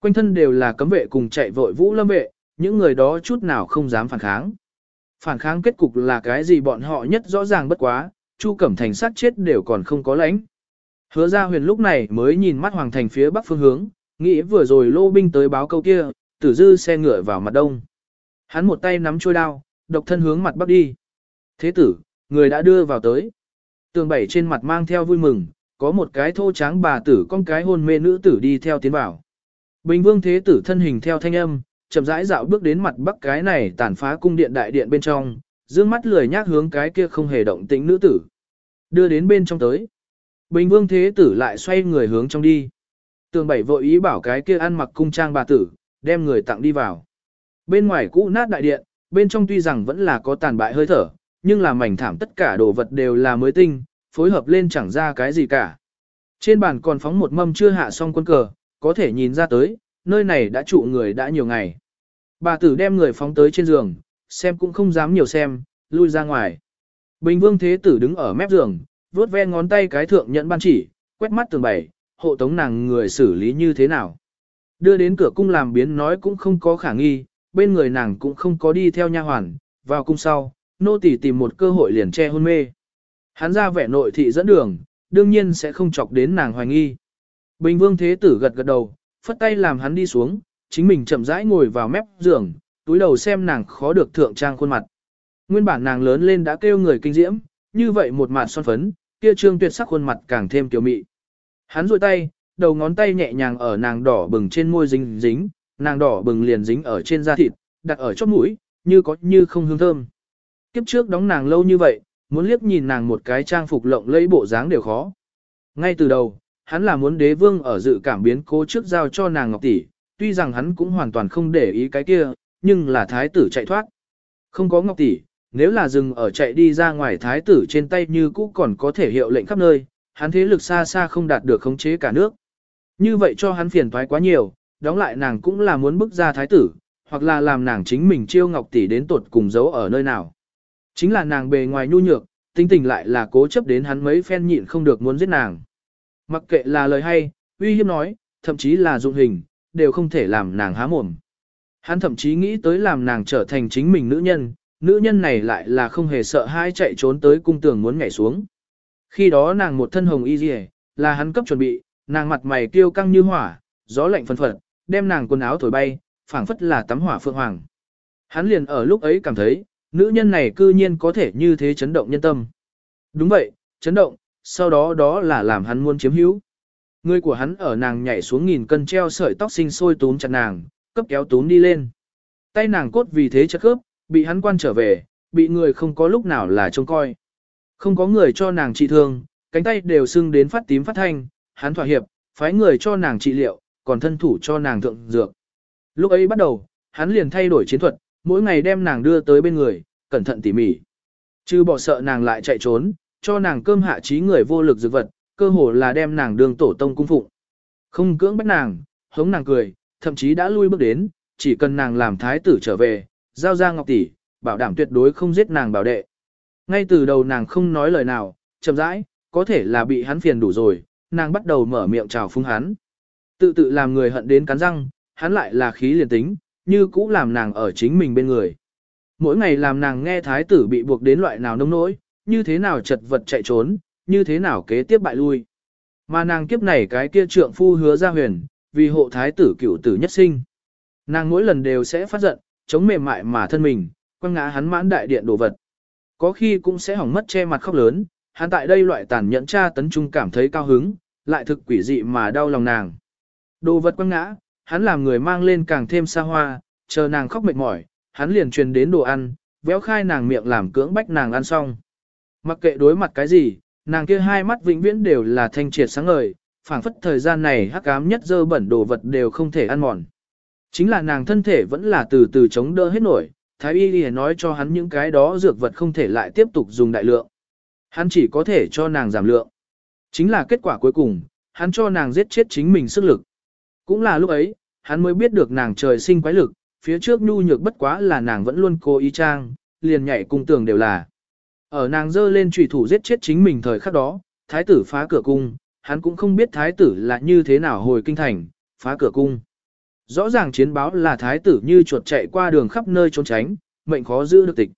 Quanh thân đều là cấm vệ cùng chạy vội vũ lâm vệ, những người đó chút nào không dám phản kháng. Phản kháng kết cục là cái gì bọn họ nhất rõ ràng bất quá, Chu Cẩm Thành sát chết đều còn không có lãnh. Hứa ra huyền lúc này mới nhìn mắt hoàng thành phía bắc phương hướng, nghĩ vừa rồi lô binh tới báo câu kia, tử dư xe ngựa vào mặt đông. Hắn một tay nắm trôi đao, độc thân hướng mặt bắc đi. Thế tử, người đã đưa vào tới. Tường bảy trên mặt mang theo vui mừng, có một cái thô tráng bà tử con cái hôn mê nữ tử đi theo tiến vào. Bình vương thế tử thân hình theo thanh âm, chậm rãi dạo bước đến mặt bắc cái này tàn phá cung điện đại điện bên trong, dương mắt lười nhác hướng cái kia không hề động tĩnh nữ tử. Đưa đến bên trong tới. Bình vương thế tử lại xoay người hướng trong đi. Tường bảy vội ý bảo cái kia ăn mặc cung trang bà tử, đem người tặng đi vào. Bên ngoài cũ nát đại điện, bên trong tuy rằng vẫn là có tàn bại hơi thở, nhưng là mảnh thảm tất cả đồ vật đều là mới tinh, phối hợp lên chẳng ra cái gì cả. Trên bàn còn phóng một mâm chưa hạ xong quân cờ, có thể nhìn ra tới, nơi này đã trụ người đã nhiều ngày. Bà tử đem người phóng tới trên giường, xem cũng không dám nhiều xem, lui ra ngoài. Bình vương thế tử đứng ở mép giường, vuốt ve ngón tay cái thượng nhận ban chỉ, quét mắt tường bảy, hộ tống nàng người xử lý như thế nào. Đưa đến cửa cung làm biến nói cũng không có khả nghi, bên người nàng cũng không có đi theo nha hoàn, vào cung sau, nô tỳ tìm một cơ hội liền che hôn mê. Hắn ra vẻ nội thị dẫn đường, đương nhiên sẽ không chọc đến nàng hoài nghi. Bình vương thế tử gật gật đầu, phất tay làm hắn đi xuống, chính mình chậm rãi ngồi vào mép giường, túi đầu xem nàng khó được thượng trang khuôn mặt. Nguyên bản nàng lớn lên đã kêu người kinh diễm, như vậy một mặt son phấn, kia trương tuyệt sắc khuôn mặt càng thêm tiểu mị. Hắn duỗi tay, đầu ngón tay nhẹ nhàng ở nàng đỏ bừng trên môi dính dính, nàng đỏ bừng liền dính ở trên da thịt, đặt ở chóp mũi, như có như không hương thơm. Kiếp trước đóng nàng lâu như vậy, muốn liếc nhìn nàng một cái trang phục lộng lẫy bộ dáng đều khó. Ngay từ đầu, hắn là muốn đế vương ở dự cảm biến cố trước giao cho nàng ngọc tỷ, tuy rằng hắn cũng hoàn toàn không để ý cái kia, nhưng là thái tử chạy thoát. Không có ngọc tỷ, nếu là dừng ở chạy đi ra ngoài thái tử trên tay như cũ còn có thể hiệu lệnh khắp nơi, hắn thế lực xa xa không đạt được khống chế cả nước. Như vậy cho hắn phiền toái quá nhiều, đóng lại nàng cũng là muốn bức ra thái tử, hoặc là làm nàng chính mình chiêu ngọc tỷ đến tột cùng giấu ở nơi nào. Chính là nàng bề ngoài nhu nhược, tinh tình lại là cố chấp đến hắn mấy phen nhịn không được muốn giết nàng. Mặc kệ là lời hay, uy hiếp nói, thậm chí là dụng hình, đều không thể làm nàng há mồm. Hắn thậm chí nghĩ tới làm nàng trở thành chính mình nữ nhân, nữ nhân này lại là không hề sợ hai chạy trốn tới cung tường muốn nhảy xuống. Khi đó nàng một thân hồng y dì là hắn cấp chuẩn bị, nàng mặt mày kiêu căng như hỏa, gió lạnh phân phật, đem nàng quần áo thổi bay, phảng phất là tắm hỏa phượng hoàng. Hắn liền ở lúc ấy cảm thấy, nữ nhân này cư nhiên có thể như thế chấn động nhân tâm. Đúng vậy, chấn động, sau đó đó là làm hắn muốn chiếm hữu. Người của hắn ở nàng nhảy xuống nghìn cân treo sợi tóc sinh sôi túm chặt nàng, cấp kéo túm đi lên. Tay nàng cốt vì thế chất khớp, bị hắn quan trở về, bị người không có lúc nào là trông coi. Không có người cho nàng trị thương, cánh tay đều sưng đến phát tím phát thanh, hắn thỏa hiệp, phái người cho nàng trị liệu, còn thân thủ cho nàng thượng dược. Lúc ấy bắt đầu, hắn liền thay đổi chiến thuật, mỗi ngày đem nàng đưa tới bên người, cẩn thận tỉ mỉ. Chứ bỏ sợ nàng lại chạy trốn, cho nàng cơm hạ trí người vô lực dược vật, cơ hồ là đem nàng đường tổ tông cung phụng. Không cưỡng bắt nàng, hống nàng cười, thậm chí đã lui bước đến, chỉ cần nàng làm thái tử trở về, giao ra ngọc tỷ, bảo đảm tuyệt đối không giết nàng bảo đệ. Ngay từ đầu nàng không nói lời nào, chậm rãi, có thể là bị hắn phiền đủ rồi, nàng bắt đầu mở miệng chào phúng hắn. Tự tự làm người hận đến cắn răng, hắn lại là khí liền tính, như cũ làm nàng ở chính mình bên người. Mỗi ngày làm nàng nghe thái tử bị buộc đến loại nào nông nỗi, như thế nào chật vật chạy trốn, như thế nào kế tiếp bại lui. Mà nàng kiếp này cái kia trượng phu hứa ra huyền, vì hộ thái tử cựu tử nhất sinh. Nàng mỗi lần đều sẽ phát giận, chống mềm mại mà thân mình, quăng ngã hắn mãn đại điện đồ vật. Có khi cũng sẽ hỏng mất che mặt khóc lớn, hắn tại đây loại tàn nhẫn tra tấn trung cảm thấy cao hứng, lại thực quỷ dị mà đau lòng nàng. Đồ vật quăng ngã, hắn làm người mang lên càng thêm xa hoa, chờ nàng khóc mệt mỏi, hắn liền truyền đến đồ ăn, véo khai nàng miệng làm cưỡng bách nàng ăn xong. Mặc kệ đối mặt cái gì, nàng kia hai mắt vĩnh viễn đều là thanh triệt sáng ngời, phảng phất thời gian này hắc ám nhất dơ bẩn đồ vật đều không thể ăn mòn. Chính là nàng thân thể vẫn là từ từ chống đỡ hết nổi, thái y lìa nói cho hắn những cái đó dược vật không thể lại tiếp tục dùng đại lượng. Hắn chỉ có thể cho nàng giảm lượng. Chính là kết quả cuối cùng, hắn cho nàng giết chết chính mình sức lực. Cũng là lúc ấy, hắn mới biết được nàng trời sinh quái lực, phía trước nhu nhược bất quá là nàng vẫn luôn cố ý trang, liền nhảy cung tường đều là. Ở nàng dơ lên trùy thủ giết chết chính mình thời khắc đó, thái tử phá cửa cung, hắn cũng không biết thái tử là như thế nào hồi kinh thành, phá cửa cung. Rõ ràng chiến báo là thái tử như chuột chạy qua đường khắp nơi trốn tránh, mệnh khó giữ được tịch.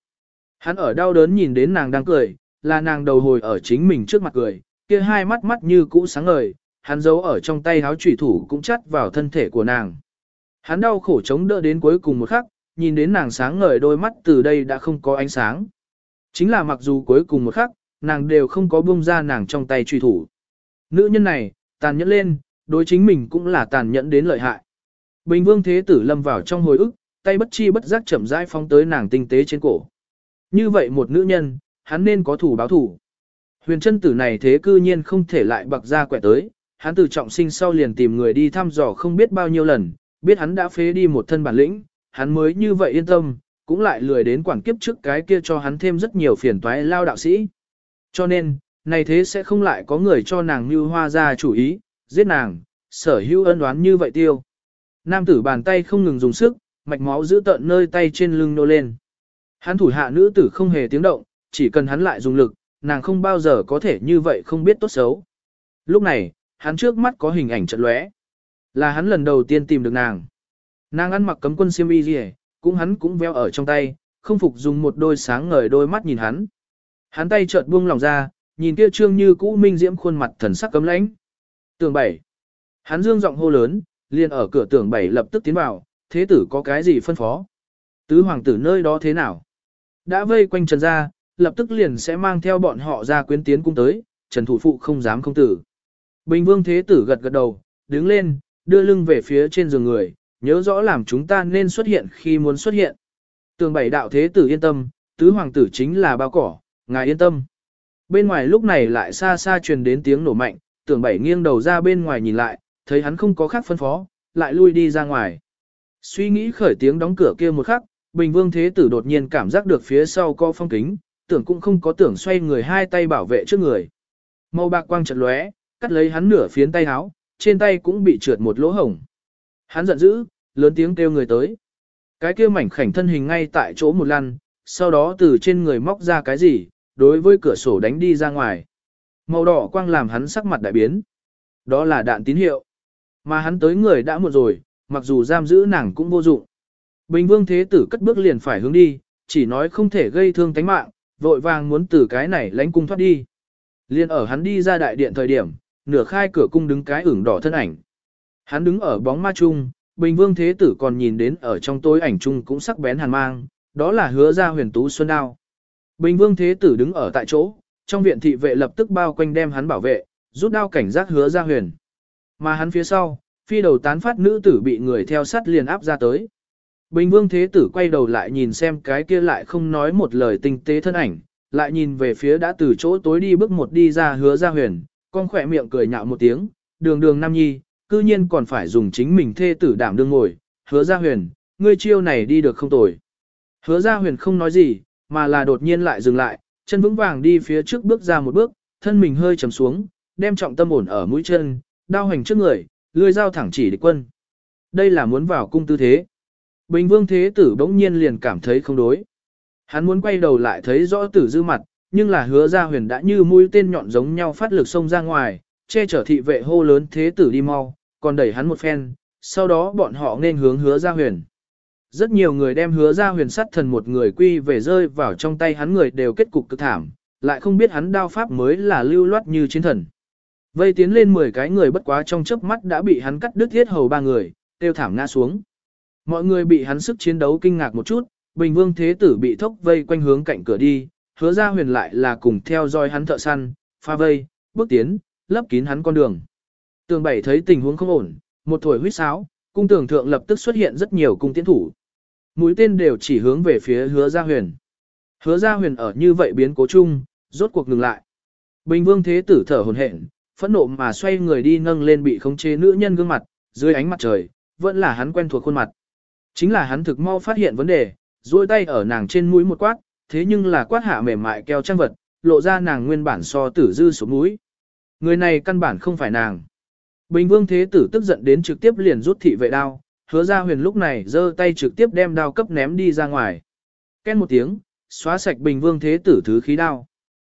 Hắn ở đau đớn nhìn đến nàng đang cười, là nàng đầu hồi ở chính mình trước mặt cười, kia hai mắt mắt như cũ sáng ngời, hắn giấu ở trong tay háo trùy thủ cũng chắt vào thân thể của nàng. Hắn đau khổ chống đỡ đến cuối cùng một khắc, nhìn đến nàng sáng ngời đôi mắt từ đây đã không có ánh sáng. Chính là mặc dù cuối cùng một khắc, nàng đều không có buông ra nàng trong tay truy thủ. Nữ nhân này, tàn nhẫn lên, đối chính mình cũng là tàn nhẫn đến lợi hại. Bình vương thế tử lâm vào trong hồi ức, tay bất chi bất giác chậm rãi phóng tới nàng tinh tế trên cổ. Như vậy một nữ nhân, hắn nên có thủ báo thủ. Huyền chân tử này thế cư nhiên không thể lại bậc ra quẹ tới, hắn từ trọng sinh sau liền tìm người đi thăm dò không biết bao nhiêu lần, biết hắn đã phế đi một thân bản lĩnh, hắn mới như vậy yên tâm, cũng lại lười đến quản kiếp trước cái kia cho hắn thêm rất nhiều phiền toái lao đạo sĩ. Cho nên, này thế sẽ không lại có người cho nàng như hoa ra chủ ý, giết nàng, sở hữu ân đoán như vậy tiêu. Nam tử bàn tay không ngừng dùng sức, mạch máu giữ tận nơi tay trên lưng nô lên. Hắn thủ hạ nữ tử không hề tiếng động, chỉ cần hắn lại dùng lực, nàng không bao giờ có thể như vậy không biết tốt xấu. Lúc này, hắn trước mắt có hình ảnh trận lóe. Là hắn lần đầu tiên tìm được nàng. Nàng ăn mặc cấm quân xiêm y gì, cũng hắn cũng veo ở trong tay, không phục dùng một đôi sáng ngời đôi mắt nhìn hắn. Hắn tay chợt buông lòng ra, nhìn kia trương như cũ minh diễm khuôn mặt thần sắc cấm lãnh. Tường bảy. Hắn dương giọng hô lớn, liền ở cửa tường bảy lập tức tiến vào, thế tử có cái gì phân phó? Tứ hoàng tử nơi đó thế nào? Đã vây quanh trần gia, lập tức liền sẽ mang theo bọn họ ra quyến tiến cung tới, trần thủ phụ không dám không tử. Bình vương thế tử gật gật đầu, đứng lên, đưa lưng về phía trên giường người, nhớ rõ làm chúng ta nên xuất hiện khi muốn xuất hiện. Tường bảy đạo thế tử yên tâm, tứ hoàng tử chính là bao cỏ, ngài yên tâm. Bên ngoài lúc này lại xa xa truyền đến tiếng nổ mạnh, tường bảy nghiêng đầu ra bên ngoài nhìn lại, thấy hắn không có khác phân phó, lại lui đi ra ngoài. Suy nghĩ khởi tiếng đóng cửa kia một khắc, Bình Vương Thế Tử đột nhiên cảm giác được phía sau có phong kính, tưởng cũng không có tưởng xoay người hai tay bảo vệ trước người. Màu bạc quang chợt lóe, cắt lấy hắn nửa phiến tay áo, trên tay cũng bị trượt một lỗ hổng. Hắn giận dữ, lớn tiếng kêu người tới. Cái kia mảnh khảnh thân hình ngay tại chỗ một lăn, sau đó từ trên người móc ra cái gì, đối với cửa sổ đánh đi ra ngoài. Màu đỏ quang làm hắn sắc mặt đại biến. Đó là đạn tín hiệu. Mà hắn tới người đã muộn rồi, mặc dù giam giữ nàng cũng vô dụng. Bình vương thế tử cất bước liền phải hướng đi, chỉ nói không thể gây thương tánh mạng, vội vàng muốn từ cái này lánh cung thoát đi. Liên ở hắn đi ra đại điện thời điểm, nửa khai cửa cung đứng cái ửng đỏ thân ảnh. Hắn đứng ở bóng ma chung, Bình Vương Thế Tử còn nhìn đến ở trong tối ảnh chung cũng sắc bén hàn mang, đó là hứa ra huyền tú xuân đao. Bình Vương Thế Tử đứng ở tại chỗ, trong viện thị vệ lập tức bao quanh đem hắn bảo vệ, rút đao cảnh giác hứa ra huyền. Mà hắn phía sau, phi đầu tán phát nữ tử bị người theo sát liền áp ra tới. Bình Vương Thế Tử quay đầu lại nhìn xem cái kia lại không nói một lời tinh tế thân ảnh, lại nhìn về phía đã từ chỗ tối đi bước một đi ra hứa ra huyền, con khỏe miệng cười nhạo một tiếng, đường đường nam nhi, cư nhiên còn phải dùng chính mình thê tử đảm đương ngồi, hứa ra huyền, ngươi chiêu này đi được không tồi. Hứa ra huyền không nói gì, mà là đột nhiên lại dừng lại, chân vững vàng đi phía trước bước ra một bước, thân mình hơi trầm xuống, đem trọng tâm ổn ở mũi chân, đao hành trước người, lưỡi dao thẳng chỉ địch quân. Đây là muốn vào cung tư thế. Bình vương thế tử bỗng nhiên liền cảm thấy không đối. Hắn muốn quay đầu lại thấy rõ tử dư mặt, nhưng là hứa ra huyền đã như mũi tên nhọn giống nhau phát lực xông ra ngoài, che chở thị vệ hô lớn thế tử đi mau, còn đẩy hắn một phen, sau đó bọn họ nên hướng hứa ra huyền. Rất nhiều người đem hứa ra huyền sát thần một người quy về rơi vào trong tay hắn người đều kết cục cực thảm, lại không biết hắn đao pháp mới là lưu loát như chiến thần. Vây tiến lên 10 cái người bất quá trong chớp mắt đã bị hắn cắt đứt thiết hầu ba người, tiêu thảm ngã xuống. Mọi người bị hắn sức chiến đấu kinh ngạc một chút, Bình Vương Thế Tử bị thốc vây quanh hướng cạnh cửa đi, hứa ra huyền lại là cùng theo dõi hắn thợ săn, pha vây, bước tiến, lấp kín hắn con đường. Tường bảy thấy tình huống không ổn, một thổi huýt sáo, cung tường thượng lập tức xuất hiện rất nhiều cung tiến thủ. Mũi tên đều chỉ hướng về phía hứa gia huyền. Hứa gia huyền ở như vậy biến cố chung, rốt cuộc ngừng lại. Bình vương thế tử thở hồn hển, phẫn nộ mà xoay người đi nâng lên bị khống chế nữ nhân gương mặt, dưới ánh mặt trời, vẫn là hắn quen thuộc khuôn mặt. Chính là hắn thực mau phát hiện vấn đề, duỗi tay ở nàng trên mũi một quát, thế nhưng là quát hạ mềm mại keo trang vật, lộ ra nàng nguyên bản so tử dư số mũi. Người này căn bản không phải nàng. Bình vương thế tử tức giận đến trực tiếp liền rút thị vệ đao, hứa ra huyền lúc này giơ tay trực tiếp đem đao cấp ném đi ra ngoài. Ken một tiếng, xóa sạch bình vương thế tử thứ khí đao.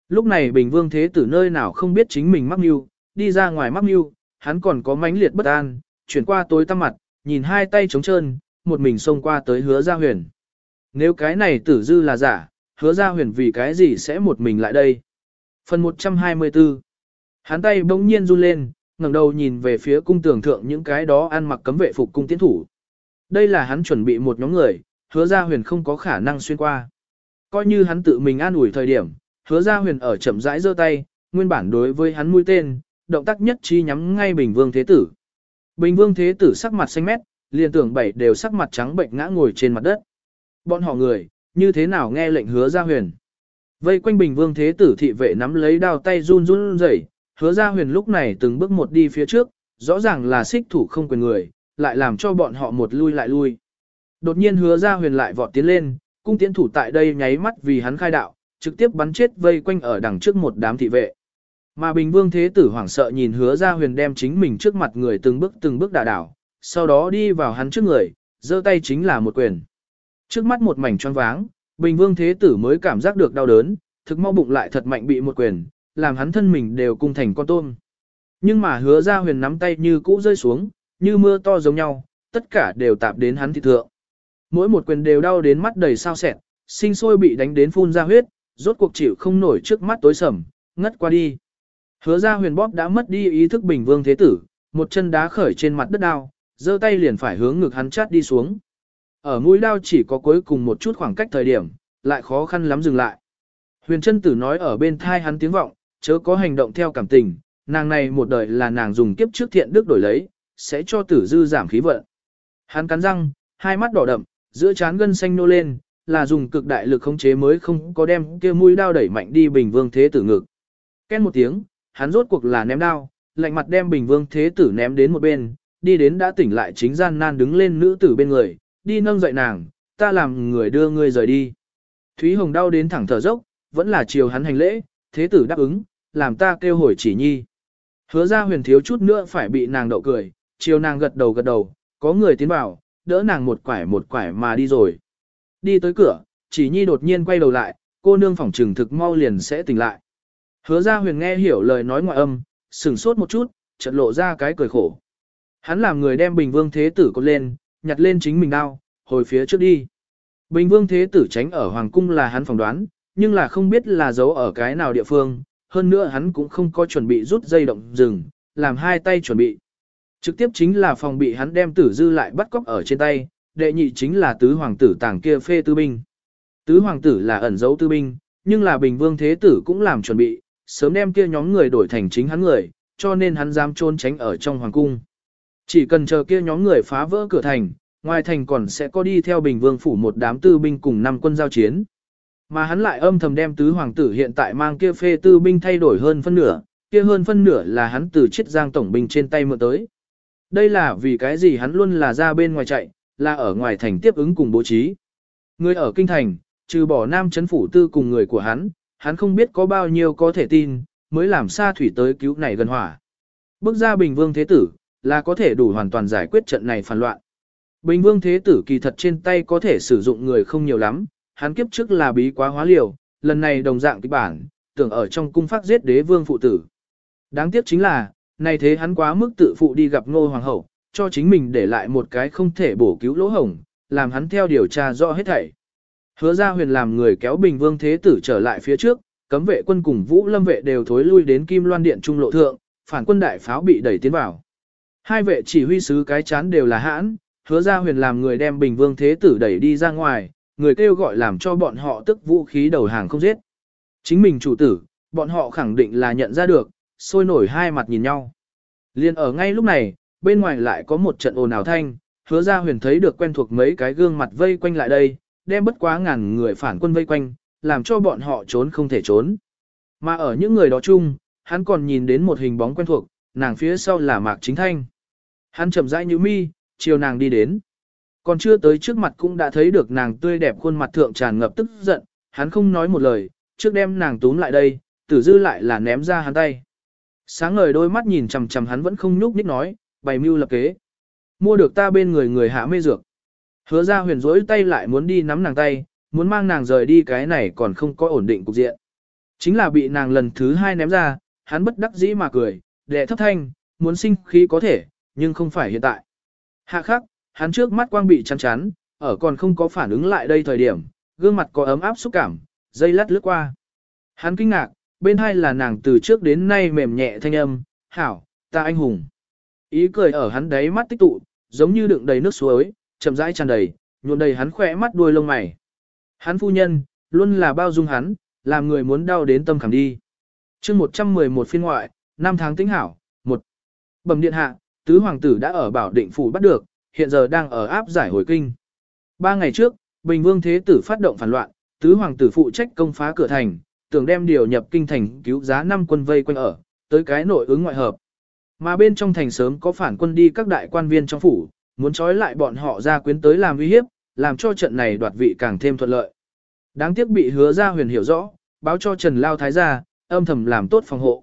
Lúc này bình vương thế tử nơi nào không biết chính mình mắc mưu, đi ra ngoài mắc mưu, hắn còn có mãnh liệt bất an, chuyển qua tối tăm mặt, nhìn hai tay trống trơn, một mình xông qua tới hứa ra huyền. Nếu cái này tử dư là giả, hứa ra huyền vì cái gì sẽ một mình lại đây. Phần 124 Hắn tay bỗng nhiên run lên, ngẩng đầu nhìn về phía cung tường thượng những cái đó ăn mặc cấm vệ phục cung tiến thủ. Đây là hắn chuẩn bị một nhóm người, hứa ra huyền không có khả năng xuyên qua. Coi như hắn tự mình an ủi thời điểm, hứa ra huyền ở chậm rãi giơ tay, nguyên bản đối với hắn mũi tên, động tác nhất chi nhắm ngay Bình Vương Thế Tử. Bình Vương Thế Tử sắc mặt xanh mét, liền tưởng bảy đều sắc mặt trắng bệnh ngã ngồi trên mặt đất. Bọn họ người, như thế nào nghe lệnh hứa ra huyền. Vây quanh Bình Vương Thế Tử thị vệ nắm lấy đao tay run run rẩy, hứa ra huyền lúc này từng bước một đi phía trước, rõ ràng là xích thủ không quyền người, lại làm cho bọn họ một lui lại lui. Đột nhiên hứa ra huyền lại vọt tiến lên, cung tiến thủ tại đây nháy mắt vì hắn khai đạo, trực tiếp bắn chết vây quanh ở đằng trước một đám thị vệ. Mà Bình Vương Thế Tử hoảng sợ nhìn hứa ra huyền đem chính mình trước mặt người từng bước từng bước đả đảo, sau đó đi vào hắn trước người, giơ tay chính là một quyền. Trước mắt một mảnh choáng váng, Bình Vương Thế Tử mới cảm giác được đau đớn, thực mau bụng lại thật mạnh bị một quyền, làm hắn thân mình đều cung thành con tôm. Nhưng mà hứa ra huyền nắm tay như cũ rơi xuống, như mưa to giống nhau, tất cả đều tạp đến hắn thị thượng. Mỗi một quyền đều đau đến mắt đầy sao sẹn, sinh sôi bị đánh đến phun ra huyết, rốt cuộc chịu không nổi trước mắt tối sầm, ngất qua đi. Hứa ra huyền bóp đã mất đi ý thức bình vương thế tử, một chân đá khởi trên mặt đất đao, giơ tay liền phải hướng ngực hắn chát đi xuống. Ở mũi đao chỉ có cuối cùng một chút khoảng cách thời điểm, lại khó khăn lắm dừng lại. Huyền chân tử nói ở bên thai hắn tiếng vọng, chớ có hành động theo cảm tình, nàng này một đời là nàng dùng kiếp trước thiện đức đổi lấy, sẽ cho tử dư giảm khí vận. Hắn cắn răng, hai mắt đỏ đậm, giữa trán gân xanh nô lên, là dùng cực đại lực khống chế mới không có đem kia mũi đao đẩy mạnh đi bình vương thế tử ngực. Ken một tiếng, hắn rốt cuộc là ném đao, lạnh mặt đem bình vương thế tử ném đến một bên, đi đến đã tỉnh lại chính gian nan đứng lên nữ tử bên người, đi nâng dậy nàng, ta làm người đưa ngươi rời đi. Thúy Hồng đau đến thẳng thở dốc, vẫn là chiều hắn hành lễ, thế tử đáp ứng, làm ta kêu hồi chỉ nhi. Hứa ra huyền thiếu chút nữa phải bị nàng đậu cười, chiều nàng gật đầu gật đầu, có người tiến vào, đỡ nàng một quải một quải mà đi rồi. Đi tới cửa, chỉ nhi đột nhiên quay đầu lại, cô nương phỏng trừng thực mau liền sẽ tỉnh lại. Hứa ra huyền nghe hiểu lời nói ngoại âm, sửng sốt một chút, chợt lộ ra cái cười khổ. Hắn làm người đem bình vương thế tử cột lên, nhặt lên chính mình đao, hồi phía trước đi. Bình vương thế tử tránh ở hoàng cung là hắn phỏng đoán, nhưng là không biết là giấu ở cái nào địa phương, hơn nữa hắn cũng không có chuẩn bị rút dây động rừng, làm hai tay chuẩn bị. Trực tiếp chính là phòng bị hắn đem tử dư lại bắt cóc ở trên tay, đệ nhị chính là tứ hoàng tử tàng kia phê tư binh. Tứ hoàng tử là ẩn giấu tư binh, nhưng là bình vương thế tử cũng làm chuẩn bị, sớm đem kia nhóm người đổi thành chính hắn người, cho nên hắn dám trốn tránh ở trong hoàng cung. Chỉ cần chờ kia nhóm người phá vỡ cửa thành, ngoài thành còn sẽ có đi theo bình vương phủ một đám tư binh cùng năm quân giao chiến. Mà hắn lại âm thầm đem tứ hoàng tử hiện tại mang kia phê tư binh thay đổi hơn phân nửa, kia hơn phân nửa là hắn từ chiết giang tổng binh trên tay mượn tới. Đây là vì cái gì hắn luôn là ra bên ngoài chạy, là ở ngoài thành tiếp ứng cùng bố trí. Người ở kinh thành, trừ bỏ nam chấn phủ tư cùng người của hắn, hắn không biết có bao nhiêu có thể tin, mới làm xa thủy tới cứu này gần hỏa. Bước ra Bình Vương Thế Tử, là có thể đủ hoàn toàn giải quyết trận này phản loạn. Bình Vương Thế Tử kỳ thật trên tay có thể sử dụng người không nhiều lắm, hắn kiếp trước là bí quá hóa liều, lần này đồng dạng kịch bản, tưởng ở trong cung phát giết đế vương phụ tử. Đáng tiếc chính là, này thế hắn quá mức tự phụ đi gặp ngô hoàng hậu, cho chính mình để lại một cái không thể bổ cứu lỗ hổng, làm hắn theo điều tra rõ hết thảy. Hứa ra huyền làm người kéo bình vương thế tử trở lại phía trước, cấm vệ quân cùng vũ lâm vệ đều thối lui đến kim loan điện trung lộ thượng, phản quân đại pháo bị đẩy tiến vào. Hai vệ chỉ huy sứ cái chán đều là hãn, hứa ra huyền làm người đem bình vương thế tử đẩy đi ra ngoài, người kêu gọi làm cho bọn họ tức vũ khí đầu hàng không giết. Chính mình chủ tử, bọn họ khẳng định là nhận ra được, sôi nổi hai mặt nhìn nhau. Liên ở ngay lúc này, bên ngoài lại có một trận ồn ào thanh, hứa ra huyền thấy được quen thuộc mấy cái gương mặt vây quanh lại đây, đem bất quá ngàn người phản quân vây quanh, làm cho bọn họ trốn không thể trốn. Mà ở những người đó chung, hắn còn nhìn đến một hình bóng quen thuộc, nàng phía sau là Mạc Chính Thanh. Hắn chậm rãi như mi, chiều nàng đi đến. Còn chưa tới trước mặt cũng đã thấy được nàng tươi đẹp khuôn mặt thượng tràn ngập tức giận, hắn không nói một lời, trước đem nàng túm lại đây, tử dư lại là ném ra hắn tay. Sáng ngời đôi mắt nhìn chằm chằm hắn vẫn không nhúc nhích nói, bày mưu lập kế. Mua được ta bên người người hạ mê dược. Hứa ra huyền rỗi tay lại muốn đi nắm nàng tay, muốn mang nàng rời đi cái này còn không có ổn định cục diện. Chính là bị nàng lần thứ hai ném ra, hắn bất đắc dĩ mà cười, đệ thấp thanh, muốn sinh khí có thể, nhưng không phải hiện tại. Hạ khắc, hắn trước mắt quang bị chăn chắn, ở còn không có phản ứng lại đây thời điểm, gương mặt có ấm áp xúc cảm, dây lát lướt qua. Hắn kinh ngạc, bên hai là nàng từ trước đến nay mềm nhẹ thanh âm, hảo, ta anh hùng. Ý cười ở hắn đấy mắt tích tụ, giống như đựng đầy nước suối, chậm rãi tràn đầy, nhuộm đầy hắn khỏe mắt đuôi lông mày. Hắn phu nhân, luôn là bao dung hắn, làm người muốn đau đến tâm khảm đi. chương 111 phiên ngoại, năm tháng tính hảo, một Bẩm điện hạ, tứ hoàng tử đã ở bảo định phủ bắt được, hiện giờ đang ở áp giải hồi kinh. Ba ngày trước, Bình Vương Thế Tử phát động phản loạn, tứ hoàng tử phụ trách công phá cửa thành, tưởng đem điều nhập kinh thành cứu giá năm quân vây quanh ở, tới cái nội ứng ngoại hợp. Mà bên trong thành sớm có phản quân đi các đại quan viên trong phủ, muốn trói lại bọn họ ra quyến tới làm uy hiếp, làm cho trận này đoạt vị càng thêm thuận lợi. Đáng tiếc bị hứa ra huyền hiểu rõ, báo cho Trần Lao Thái gia, âm thầm làm tốt phòng hộ.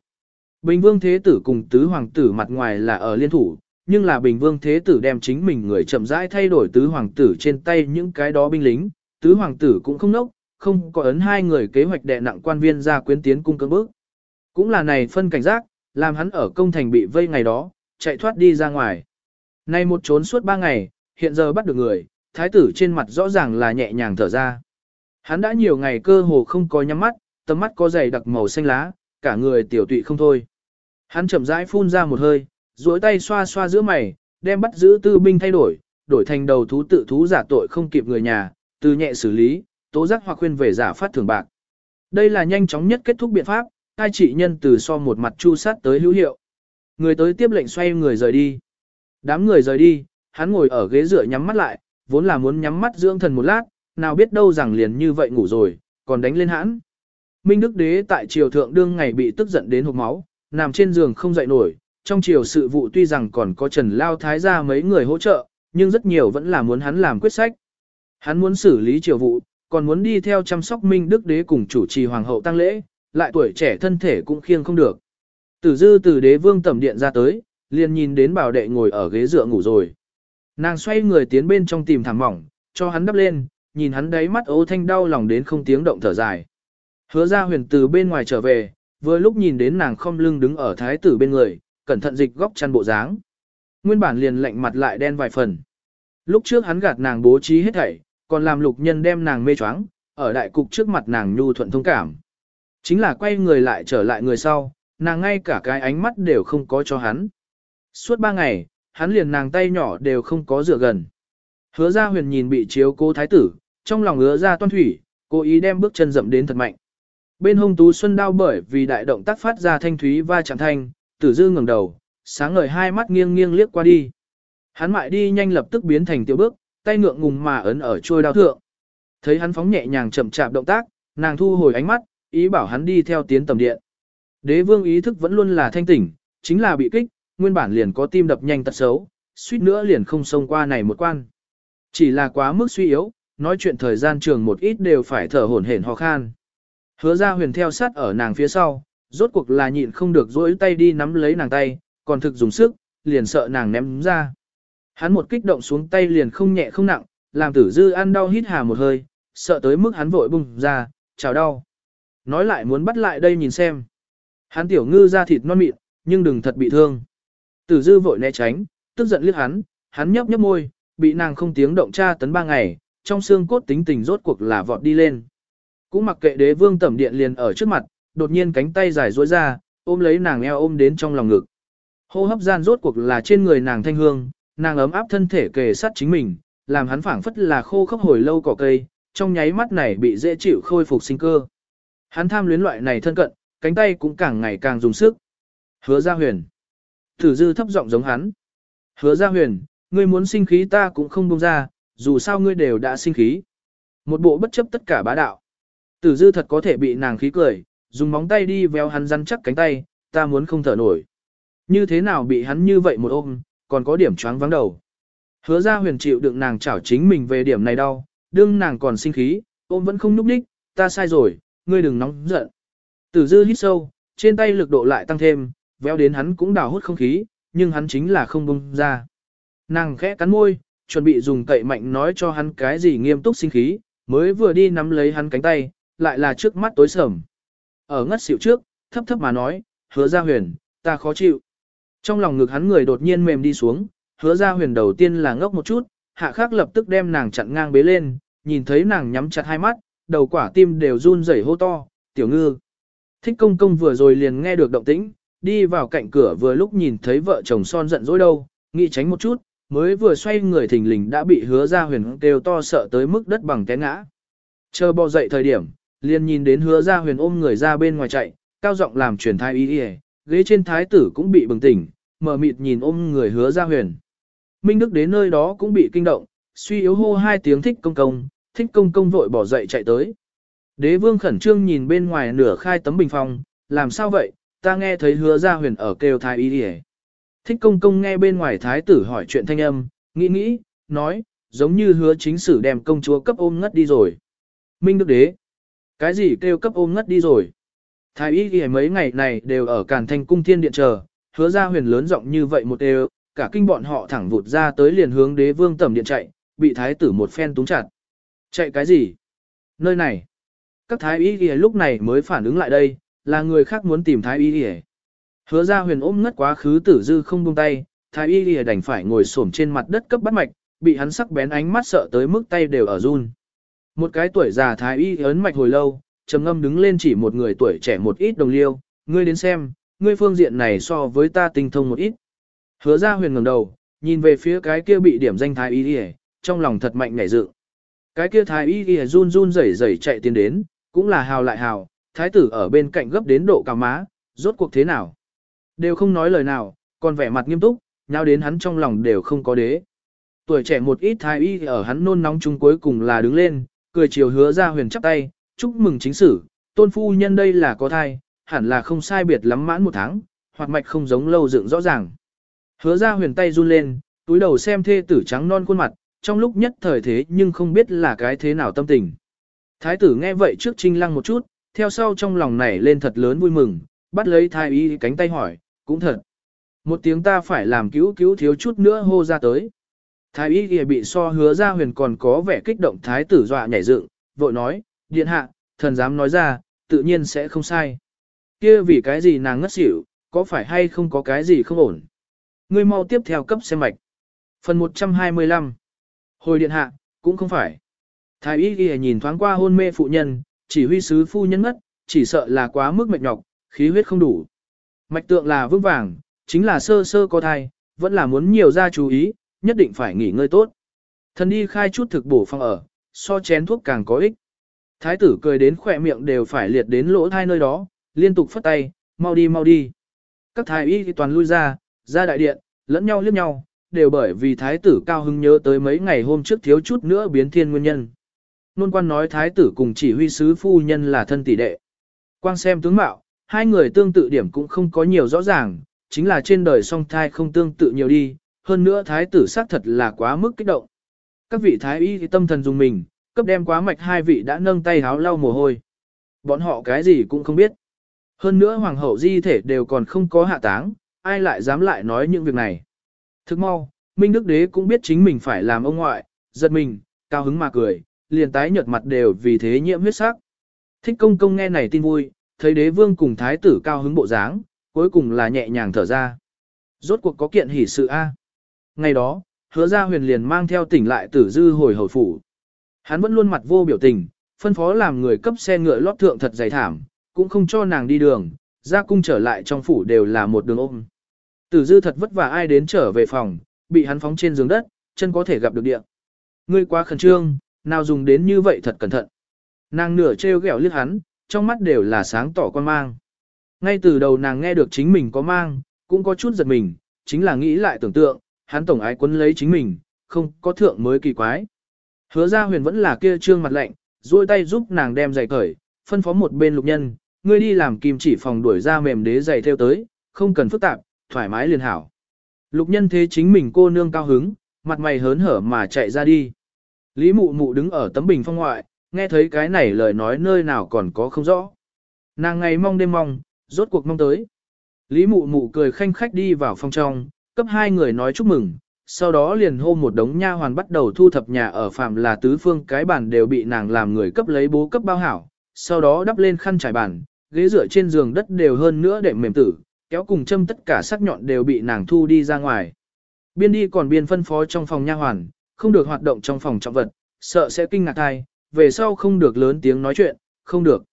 Bình Vương Thế Tử cùng Tứ Hoàng Tử mặt ngoài là ở liên thủ, nhưng là Bình Vương Thế Tử đem chính mình người chậm rãi thay đổi Tứ Hoàng Tử trên tay những cái đó binh lính, Tứ Hoàng Tử cũng không nốc, không có ấn hai người kế hoạch đè nặng quan viên ra quyến tiến cung cấm bước. Cũng là này phân cảnh giác, làm hắn ở công thành bị vây ngày đó, chạy thoát đi ra ngoài. Nay một trốn suốt ba ngày, hiện giờ bắt được người, thái tử trên mặt rõ ràng là nhẹ nhàng thở ra. Hắn đã nhiều ngày cơ hồ không có nhắm mắt, tầm mắt có dày đặc màu xanh lá, cả người tiểu tụy không thôi. Hắn chậm rãi phun ra một hơi, duỗi tay xoa xoa giữa mày, đem bắt giữ tư binh thay đổi, đổi thành đầu thú tự thú giả tội không kịp người nhà, từ nhẹ xử lý, tố giác hoặc khuyên về giả phát thưởng bạc. Đây là nhanh chóng nhất kết thúc biện pháp, hai trị nhân từ so một mặt chu sát tới hữu hiệu. Người tới tiếp lệnh xoay người rời đi. Đám người rời đi, hắn ngồi ở ghế dựa nhắm mắt lại, vốn là muốn nhắm mắt dưỡng thần một lát, nào biết đâu rằng liền như vậy ngủ rồi, còn đánh lên hãn. Minh Đức Đế tại triều thượng đương ngày bị tức giận đến hộc máu, nằm trên giường không dậy nổi, trong triều sự vụ tuy rằng còn có Trần Lao Thái gia mấy người hỗ trợ, nhưng rất nhiều vẫn là muốn hắn làm quyết sách. Hắn muốn xử lý triều vụ, còn muốn đi theo chăm sóc Minh Đức Đế cùng chủ trì hoàng hậu tăng lễ, lại tuổi trẻ thân thể cũng khiêng không được. Tử dư từ đế vương tẩm điện ra tới, liền nhìn đến bảo đệ ngồi ở ghế dựa ngủ rồi. Nàng xoay người tiến bên trong tìm thảm mỏng, cho hắn đắp lên, nhìn hắn đáy mắt ố thanh đau lòng đến không tiếng động thở dài. Hứa ra huyền từ bên ngoài trở về, vừa lúc nhìn đến nàng không lưng đứng ở thái tử bên người, cẩn thận dịch góc chăn bộ dáng. Nguyên bản liền lạnh mặt lại đen vài phần. Lúc trước hắn gạt nàng bố trí hết thảy, còn làm lục nhân đem nàng mê choáng, ở đại cục trước mặt nàng nhu thuận thông cảm. Chính là quay người lại trở lại người sau, nàng ngay cả cái ánh mắt đều không có cho hắn. Suốt ba ngày, hắn liền nàng tay nhỏ đều không có dựa gần. Hứa ra huyền nhìn bị chiếu cố thái tử, trong lòng ngứa ra toan thủy, cố ý đem bước chân dậm đến thật mạnh. Bên hông tú xuân đau bởi vì đại động tác phát ra thanh thúy va chạm thanh, tử dư ngẩng đầu, sáng ngời hai mắt nghiêng nghiêng liếc qua đi. Hắn mại đi nhanh lập tức biến thành tiểu bước, tay ngượng ngùng mà ấn ở trôi đao thượng. Thấy hắn phóng nhẹ nhàng chậm chạp động tác, nàng thu hồi ánh mắt, ý bảo hắn đi theo tiến tầm điện. Đế vương ý thức vẫn luôn là thanh tỉnh, chính là bị kích, nguyên bản liền có tim đập nhanh tật xấu, suýt nữa liền không xông qua này một quan. Chỉ là quá mức suy yếu, nói chuyện thời gian trường một ít đều phải thở hổn hển ho khan. Hứa ra huyền theo sát ở nàng phía sau, rốt cuộc là nhịn không được dỗi tay đi nắm lấy nàng tay, còn thực dùng sức, liền sợ nàng ném ra. Hắn một kích động xuống tay liền không nhẹ không nặng, làm tử dư ăn đau hít hà một hơi, sợ tới mức hắn vội bung ra, chào đau. Nói lại muốn bắt lại đây nhìn xem. Hắn tiểu ngư ra thịt non mịn, nhưng đừng thật bị thương. Tử dư vội né tránh, tức giận liếc hắn, hắn nhấp nhấp môi, bị nàng không tiếng động tra tấn ba ngày, trong xương cốt tính tình rốt cuộc là vọt đi lên. Cũng mặc kệ đế vương tẩm điện liền ở trước mặt, đột nhiên cánh tay dài duỗi ra, ôm lấy nàng eo ôm đến trong lòng ngực. Hô hấp gian rốt cuộc là trên người nàng thanh hương, nàng ấm áp thân thể kề sát chính mình, làm hắn phảng phất là khô khốc hồi lâu cỏ cây, trong nháy mắt này bị dễ chịu khôi phục sinh cơ. Hắn tham luyến loại này thân cận, cánh tay cũng càng ngày càng dùng sức. Hứa gia huyền. Tử dư thấp giọng giống hắn. Hứa gia huyền, ngươi muốn sinh khí ta cũng không buông ra, dù sao ngươi đều đã sinh khí. Một bộ bất chấp tất cả bá đạo. Tử dư thật có thể bị nàng khí cười, dùng móng tay đi véo hắn rắn chắc cánh tay, ta muốn không thở nổi. Như thế nào bị hắn như vậy một ôm, còn có điểm choáng vắng đầu. Hứa ra huyền chịu đựng nàng chảo chính mình về điểm này đau, đương nàng còn sinh khí, ôm vẫn không núp đích, ta sai rồi, ngươi đừng nóng giận. Tử dư hít sâu, trên tay lực độ lại tăng thêm, véo đến hắn cũng đào hút không khí, nhưng hắn chính là không bung ra. Nàng khẽ cắn môi, chuẩn bị dùng cậy mạnh nói cho hắn cái gì nghiêm túc sinh khí, mới vừa đi nắm lấy hắn cánh tay, lại là trước mắt tối sầm. Ở ngất xỉu trước, thấp thấp mà nói, hứa ra huyền, ta khó chịu. Trong lòng ngực hắn người đột nhiên mềm đi xuống, hứa ra huyền đầu tiên là ngốc một chút, hạ khắc lập tức đem nàng chặn ngang bế lên, nhìn thấy nàng nhắm chặt hai mắt, đầu quả tim đều run rẩy hô to, tiểu ngư. Thích công công vừa rồi liền nghe được động tĩnh, đi vào cạnh cửa vừa lúc nhìn thấy vợ chồng son giận dỗi đâu, nghĩ tránh một chút, mới vừa xoay người thình lình đã bị hứa ra huyền kêu to sợ tới mức đất bằng té ngã. Chờ bò dậy thời điểm, liền nhìn đến hứa ra huyền ôm người ra bên ngoài chạy, cao giọng làm truyền thai ý đi ghế trên thái tử cũng bị bừng tỉnh, mở mịt nhìn ôm người hứa ra huyền. Minh Đức đến nơi đó cũng bị kinh động, suy yếu hô hai tiếng thích công công, thích công công vội bỏ dậy chạy tới. Đế vương khẩn trương nhìn bên ngoài nửa khai tấm bình phong, làm sao vậy, ta nghe thấy hứa ra huyền ở kêu thái y đi Thích công công nghe bên ngoài thái tử hỏi chuyện thanh âm, nghĩ nghĩ, nói, giống như hứa chính sử đem công chúa cấp ôm ngất đi rồi. Minh Đức Đế, cái gì kêu cấp ôm ngất đi rồi? Thái y ghi mấy ngày này đều ở Càn Thanh Cung Thiên Điện chờ, hứa ra huyền lớn giọng như vậy một đều, cả kinh bọn họ thẳng vụt ra tới liền hướng đế vương tẩm điện chạy, bị thái tử một phen túng chặt. Chạy cái gì? Nơi này. Các thái y ghi lúc này mới phản ứng lại đây, là người khác muốn tìm thái y ghi Hứa ra huyền ôm ngất quá khứ tử dư không buông tay, thái y ghi đành phải ngồi xổm trên mặt đất cấp bắt mạch, bị hắn sắc bén ánh mắt sợ tới mức tay đều ở run. Một cái tuổi già thái y ấn mạch hồi lâu, trầm ngâm đứng lên chỉ một người tuổi trẻ một ít đồng liêu, ngươi đến xem, ngươi phương diện này so với ta tinh thông một ít. Hứa ra huyền ngẩng đầu, nhìn về phía cái kia bị điểm danh thái y y, trong lòng thật mạnh ngảy dựng. Cái kia thái y y run run rẩy rẩy chạy tiến đến, cũng là hào lại hào, thái tử ở bên cạnh gấp đến độ cà má, rốt cuộc thế nào. Đều không nói lời nào, còn vẻ mặt nghiêm túc, nhau đến hắn trong lòng đều không có đế. Tuổi trẻ một ít thái y ở hắn nôn nóng chung cuối cùng là đứng lên, cười chiều hứa ra huyền chắp tay, chúc mừng chính sử, tôn phu nhân đây là có thai, hẳn là không sai biệt lắm mãn một tháng, hoặc mạch không giống lâu dựng rõ ràng. Hứa ra huyền tay run lên, túi đầu xem thê tử trắng non khuôn mặt, trong lúc nhất thời thế nhưng không biết là cái thế nào tâm tình. Thái tử nghe vậy trước trinh lăng một chút, theo sau trong lòng nảy lên thật lớn vui mừng, bắt lấy thái y cánh tay hỏi, cũng thật. Một tiếng ta phải làm cứu cứu thiếu chút nữa hô ra tới. Thái y kia bị so hứa ra huyền còn có vẻ kích động thái tử dọa nhảy dựng, vội nói, điện hạ, thần dám nói ra, tự nhiên sẽ không sai. Kia vì cái gì nàng ngất xỉu, có phải hay không có cái gì không ổn. Ngươi mau tiếp theo cấp xem mạch. Phần 125 Hồi điện hạ, cũng không phải. Thái y kia nhìn thoáng qua hôn mê phụ nhân, chỉ huy sứ phu nhân ngất, chỉ sợ là quá mức mệt nhọc, khí huyết không đủ. Mạch tượng là vững vàng, chính là sơ sơ có thai, vẫn là muốn nhiều ra chú ý, nhất định phải nghỉ ngơi tốt. Thần đi khai chút thực bổ phong ở, so chén thuốc càng có ích. Thái tử cười đến khỏe miệng đều phải liệt đến lỗ thai nơi đó, liên tục phất tay, mau đi mau đi. Các thái y toàn lui ra, ra đại điện, lẫn nhau liếc nhau, đều bởi vì thái tử cao hưng nhớ tới mấy ngày hôm trước thiếu chút nữa biến thiên nguyên nhân. Nôn quan nói thái tử cùng chỉ huy sứ phu nhân là thân tỷ đệ. Quang xem tướng mạo, hai người tương tự điểm cũng không có nhiều rõ ràng, chính là trên đời song thai không tương tự nhiều đi, hơn nữa thái tử xác thật là quá mức kích động. Các vị thái y thì tâm thần dùng mình, cấp đem quá mạch hai vị đã nâng tay háo lau mồ hôi. Bọn họ cái gì cũng không biết. Hơn nữa hoàng hậu di thể đều còn không có hạ táng, ai lại dám lại nói những việc này. Thức mau, Minh Đức Đế cũng biết chính mình phải làm ông ngoại, giật mình, cao hứng mà cười, liền tái nhợt mặt đều vì thế nhiễm huyết sắc. Thích công công nghe này tin vui, thấy đế vương cùng thái tử cao hứng bộ dáng, cuối cùng là nhẹ nhàng thở ra. Rốt cuộc có kiện hỉ sự A. Ngày đó, hứa ra huyền liền mang theo tỉnh lại tử dư hồi hồi phủ. Hắn vẫn luôn mặt vô biểu tình, phân phó làm người cấp xe ngựa lót thượng thật dày thảm, cũng không cho nàng đi đường, ra cung trở lại trong phủ đều là một đường ôm. Tử dư thật vất vả ai đến trở về phòng, bị hắn phóng trên giường đất, chân có thể gặp được địa. Ngươi quá khẩn trương, nào dùng đến như vậy thật cẩn thận. Nàng nửa trêu ghẹo liếc hắn, trong mắt đều là sáng tỏ quan mang. Ngay từ đầu nàng nghe được chính mình có mang, cũng có chút giật mình, chính là nghĩ lại tưởng tượng, hắn tổng ái quấn lấy chính mình, không có thượng mới kỳ quái. Hứa ra huyền vẫn là kia trương mặt lạnh, duỗi tay giúp nàng đem giày cởi, phân phó một bên lục nhân, ngươi đi làm kim chỉ phòng đuổi ra mềm đế giày theo tới, không cần phức tạp, thoải mái liền hảo. Lục nhân thế chính mình cô nương cao hứng, mặt mày hớn hở mà chạy ra đi. Lý mụ mụ đứng ở tấm bình phong ngoại, nghe thấy cái này lời nói nơi nào còn có không rõ. Nàng ngày mong đêm mong, rốt cuộc mong tới. Lý mụ mụ cười khanh khách đi vào phòng trong, cấp hai người nói chúc mừng, sau đó liền hô một đống nha hoàn bắt đầu thu thập nhà ở phạm là tứ phương cái bàn đều bị nàng làm người cấp lấy bố cấp bao hảo, sau đó đắp lên khăn trải bàn, ghế dựa trên giường đất đều hơn nữa để mềm tử, kéo cùng châm tất cả sắc nhọn đều bị nàng thu đi ra ngoài. Biên đi còn biên phân phó trong phòng nha hoàn, không được hoạt động trong phòng trọng vật, sợ sẽ kinh ngạc thai, về sau không được lớn tiếng nói chuyện, không được.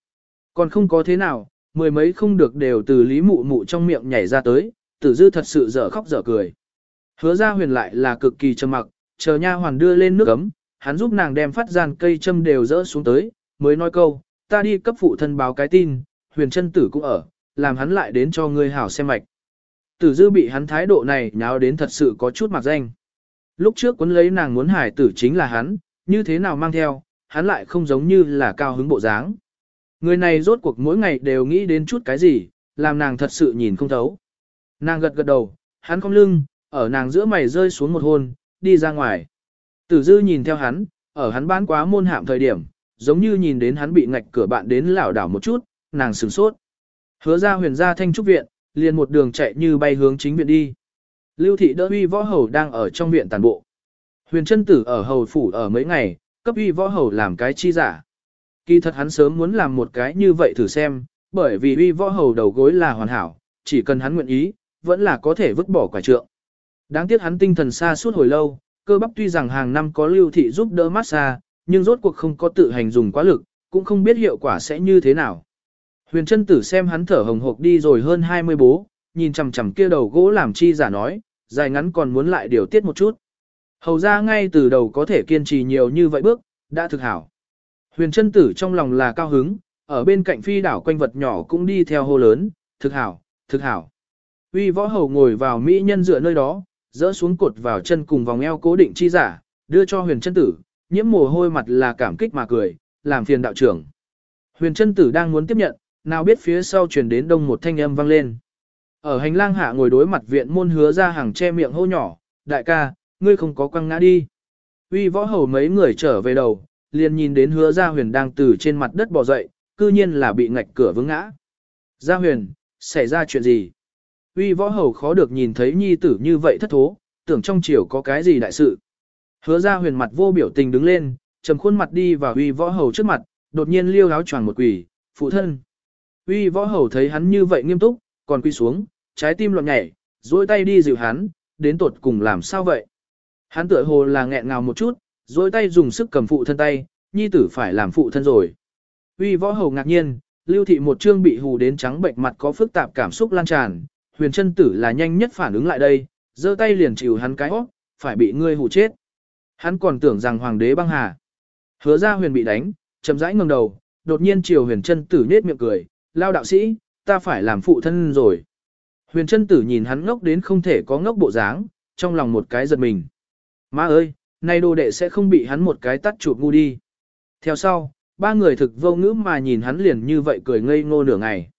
Còn không có thế nào, mười mấy không được đều từ lý mụ mụ trong miệng nhảy ra tới, tử dư thật sự dở khóc dở cười. Hứa ra huyền lại là cực kỳ trầm mặc, chờ nha hoàn đưa lên nước ấm, hắn giúp nàng đem phát gian cây châm đều rỡ xuống tới, mới nói câu, ta đi cấp phụ thân báo cái tin, huyền chân tử cũng ở, làm hắn lại đến cho ngươi hảo xem mạch. Tử dư bị hắn thái độ này nháo đến thật sự có chút mặc danh. Lúc trước cuốn lấy nàng muốn hải tử chính là hắn, như thế nào mang theo, hắn lại không giống như là cao hứng bộ dáng. Người này rốt cuộc mỗi ngày đều nghĩ đến chút cái gì, làm nàng thật sự nhìn không thấu. Nàng gật gật đầu, hắn không lưng, ở nàng giữa mày rơi xuống một hôn, đi ra ngoài. Tử dư nhìn theo hắn, ở hắn bán quá môn hạm thời điểm, giống như nhìn đến hắn bị ngạch cửa bạn đến lảo đảo một chút, nàng sửng sốt. Hứa ra huyền ra thanh trúc viện, liền một đường chạy như bay hướng chính viện đi. Lưu thị đỡ uy võ hầu đang ở trong viện tàn bộ. Huyền chân tử ở hầu phủ ở mấy ngày, cấp uy võ hầu làm cái chi giả. Kỳ thật hắn sớm muốn làm một cái như vậy thử xem, bởi vì uy võ hầu đầu gối là hoàn hảo, chỉ cần hắn nguyện ý, vẫn là có thể vứt bỏ quả trượng. Đáng tiếc hắn tinh thần xa suốt hồi lâu, cơ bắp tuy rằng hàng năm có lưu thị giúp đỡ massage, nhưng rốt cuộc không có tự hành dùng quá lực, cũng không biết hiệu quả sẽ như thế nào. Huyền chân tử xem hắn thở hồng hộc đi rồi hơn 20 bố, nhìn chằm chằm kia đầu gỗ làm chi giả nói, dài ngắn còn muốn lại điều tiết một chút. Hầu ra ngay từ đầu có thể kiên trì nhiều như vậy bước, đã thực hảo. Huyền chân tử trong lòng là cao hứng, ở bên cạnh phi đảo quanh vật nhỏ cũng đi theo hô lớn, thực hảo, thực hảo. Uy võ hầu ngồi vào mỹ nhân dựa nơi đó, dỡ xuống cột vào chân cùng vòng eo cố định chi giả, đưa cho huyền chân tử, nhiễm mồ hôi mặt là cảm kích mà cười, làm phiền đạo trưởng. Huyền chân tử đang muốn tiếp nhận, nào biết phía sau truyền đến đông một thanh âm vang lên. Ở hành lang hạ ngồi đối mặt viện môn hứa ra hàng che miệng hô nhỏ, đại ca, ngươi không có quăng ngã đi. Uy võ hầu mấy người trở về đầu, liền nhìn đến hứa gia huyền đang từ trên mặt đất bò dậy, cư nhiên là bị ngạch cửa vướng ngã. Gia huyền, xảy ra chuyện gì? Uy võ hầu khó được nhìn thấy nhi tử như vậy thất thố, tưởng trong chiều có cái gì đại sự. Hứa gia huyền mặt vô biểu tình đứng lên, trầm khuôn mặt đi vào uy võ hầu trước mặt, đột nhiên liêu áo choàng một quỷ, phụ thân. Uy võ hầu thấy hắn như vậy nghiêm túc, còn quy xuống, trái tim loạn nhảy, duỗi tay đi dịu hắn, đến tột cùng làm sao vậy? Hắn tựa hồ là nghẹn ngào một chút, duỗi tay dùng sức cầm phụ thân tay, nhi tử phải làm phụ thân rồi. Uy võ hầu ngạc nhiên, lưu thị một trương bị hù đến trắng bệnh mặt có phức tạp cảm xúc lan tràn, huyền chân tử là nhanh nhất phản ứng lại đây, giơ tay liền chịu hắn cái hót, phải bị ngươi hù chết. Hắn còn tưởng rằng hoàng đế băng hà. Hứa ra huyền bị đánh, chậm rãi ngẩng đầu, đột nhiên chiều huyền chân tử nết miệng cười, lao đạo sĩ, ta phải làm phụ thân rồi. Huyền chân tử nhìn hắn ngốc đến không thể có ngốc bộ dáng, trong lòng một cái giật mình. Má ơi, nay đồ đệ sẽ không bị hắn một cái tắt chụp ngu đi. Theo sau, ba người thực vô ngữ mà nhìn hắn liền như vậy cười ngây ngô nửa ngày.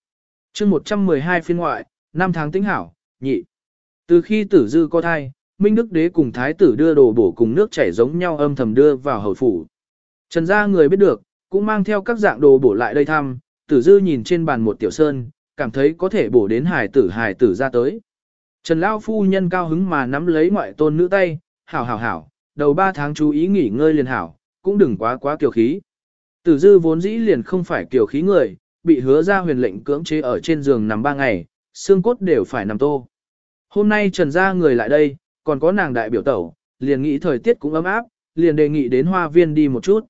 chương 112 phiên ngoại, năm tháng tính hảo, nhị. Từ khi tử dư có thai, Minh Đức Đế cùng Thái tử đưa đồ bổ cùng nước chảy giống nhau âm thầm đưa vào hầu phủ. Trần gia người biết được, cũng mang theo các dạng đồ bổ lại đây thăm, tử dư nhìn trên bàn một tiểu sơn, cảm thấy có thể bổ đến hải tử hải tử ra tới. Trần Lao phu nhân cao hứng mà nắm lấy ngoại tôn nữ tay, hảo hảo hảo, đầu ba tháng chú ý nghỉ ngơi liền hảo, cũng đừng quá quá kiều khí. Tử dư vốn dĩ liền không phải kiều khí người, bị hứa ra huyền lệnh cưỡng chế ở trên giường nằm ba ngày, xương cốt đều phải nằm tô. Hôm nay trần gia người lại đây, còn có nàng đại biểu tẩu, liền nghĩ thời tiết cũng ấm áp, liền đề nghị đến hoa viên đi một chút.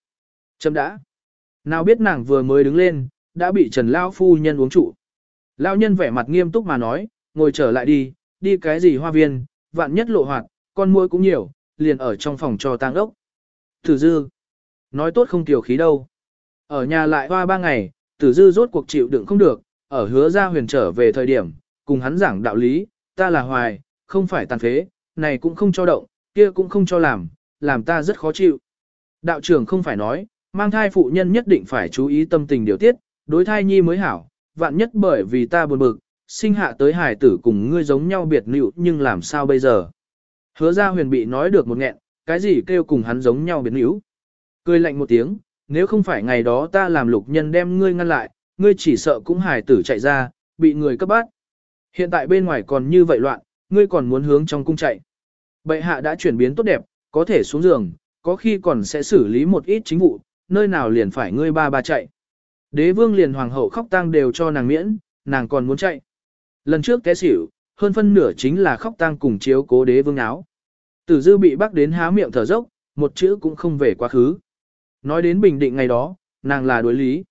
Chấm đã. Nào biết nàng vừa mới đứng lên, đã bị Trần Lao phu nhân uống trụ. Lao nhân vẻ mặt nghiêm túc mà nói, ngồi trở lại đi, đi cái gì hoa viên, vạn nhất lộ hoạt, con muỗi cũng nhiều, liền ở trong phòng cho tang ốc. Tử dư, nói tốt không tiểu khí đâu. Ở nhà lại hoa ba ngày, tử dư rốt cuộc chịu đựng không được, ở hứa ra huyền trở về thời điểm, cùng hắn giảng đạo lý, ta là hoài, không phải tàn phế, này cũng không cho động, kia cũng không cho làm, làm ta rất khó chịu. Đạo trưởng không phải nói, mang thai phụ nhân nhất định phải chú ý tâm tình điều tiết, đối thai nhi mới hảo, vạn nhất bởi vì ta buồn bực, sinh hạ tới hải tử cùng ngươi giống nhau biệt nữ nhưng làm sao bây giờ. Hứa ra huyền bị nói được một nghẹn, cái gì kêu cùng hắn giống nhau biệt nữ. Cười lạnh một tiếng, nếu không phải ngày đó ta làm lục nhân đem ngươi ngăn lại, ngươi chỉ sợ cũng hải tử chạy ra, bị người cấp bắt. Hiện tại bên ngoài còn như vậy loạn, ngươi còn muốn hướng trong cung chạy. Bệ hạ đã chuyển biến tốt đẹp, có thể xuống giường, có khi còn sẽ xử lý một ít chính vụ, nơi nào liền phải ngươi ba ba chạy. Đế vương liền hoàng hậu khóc tang đều cho nàng miễn, nàng còn muốn chạy. Lần trước té xỉu, hơn phân nửa chính là khóc tang cùng chiếu cố đế vương áo. Tử dư bị bắt đến há miệng thở dốc, một chữ cũng không về quá khứ. Nói đến bình định ngày đó, nàng là đối lý.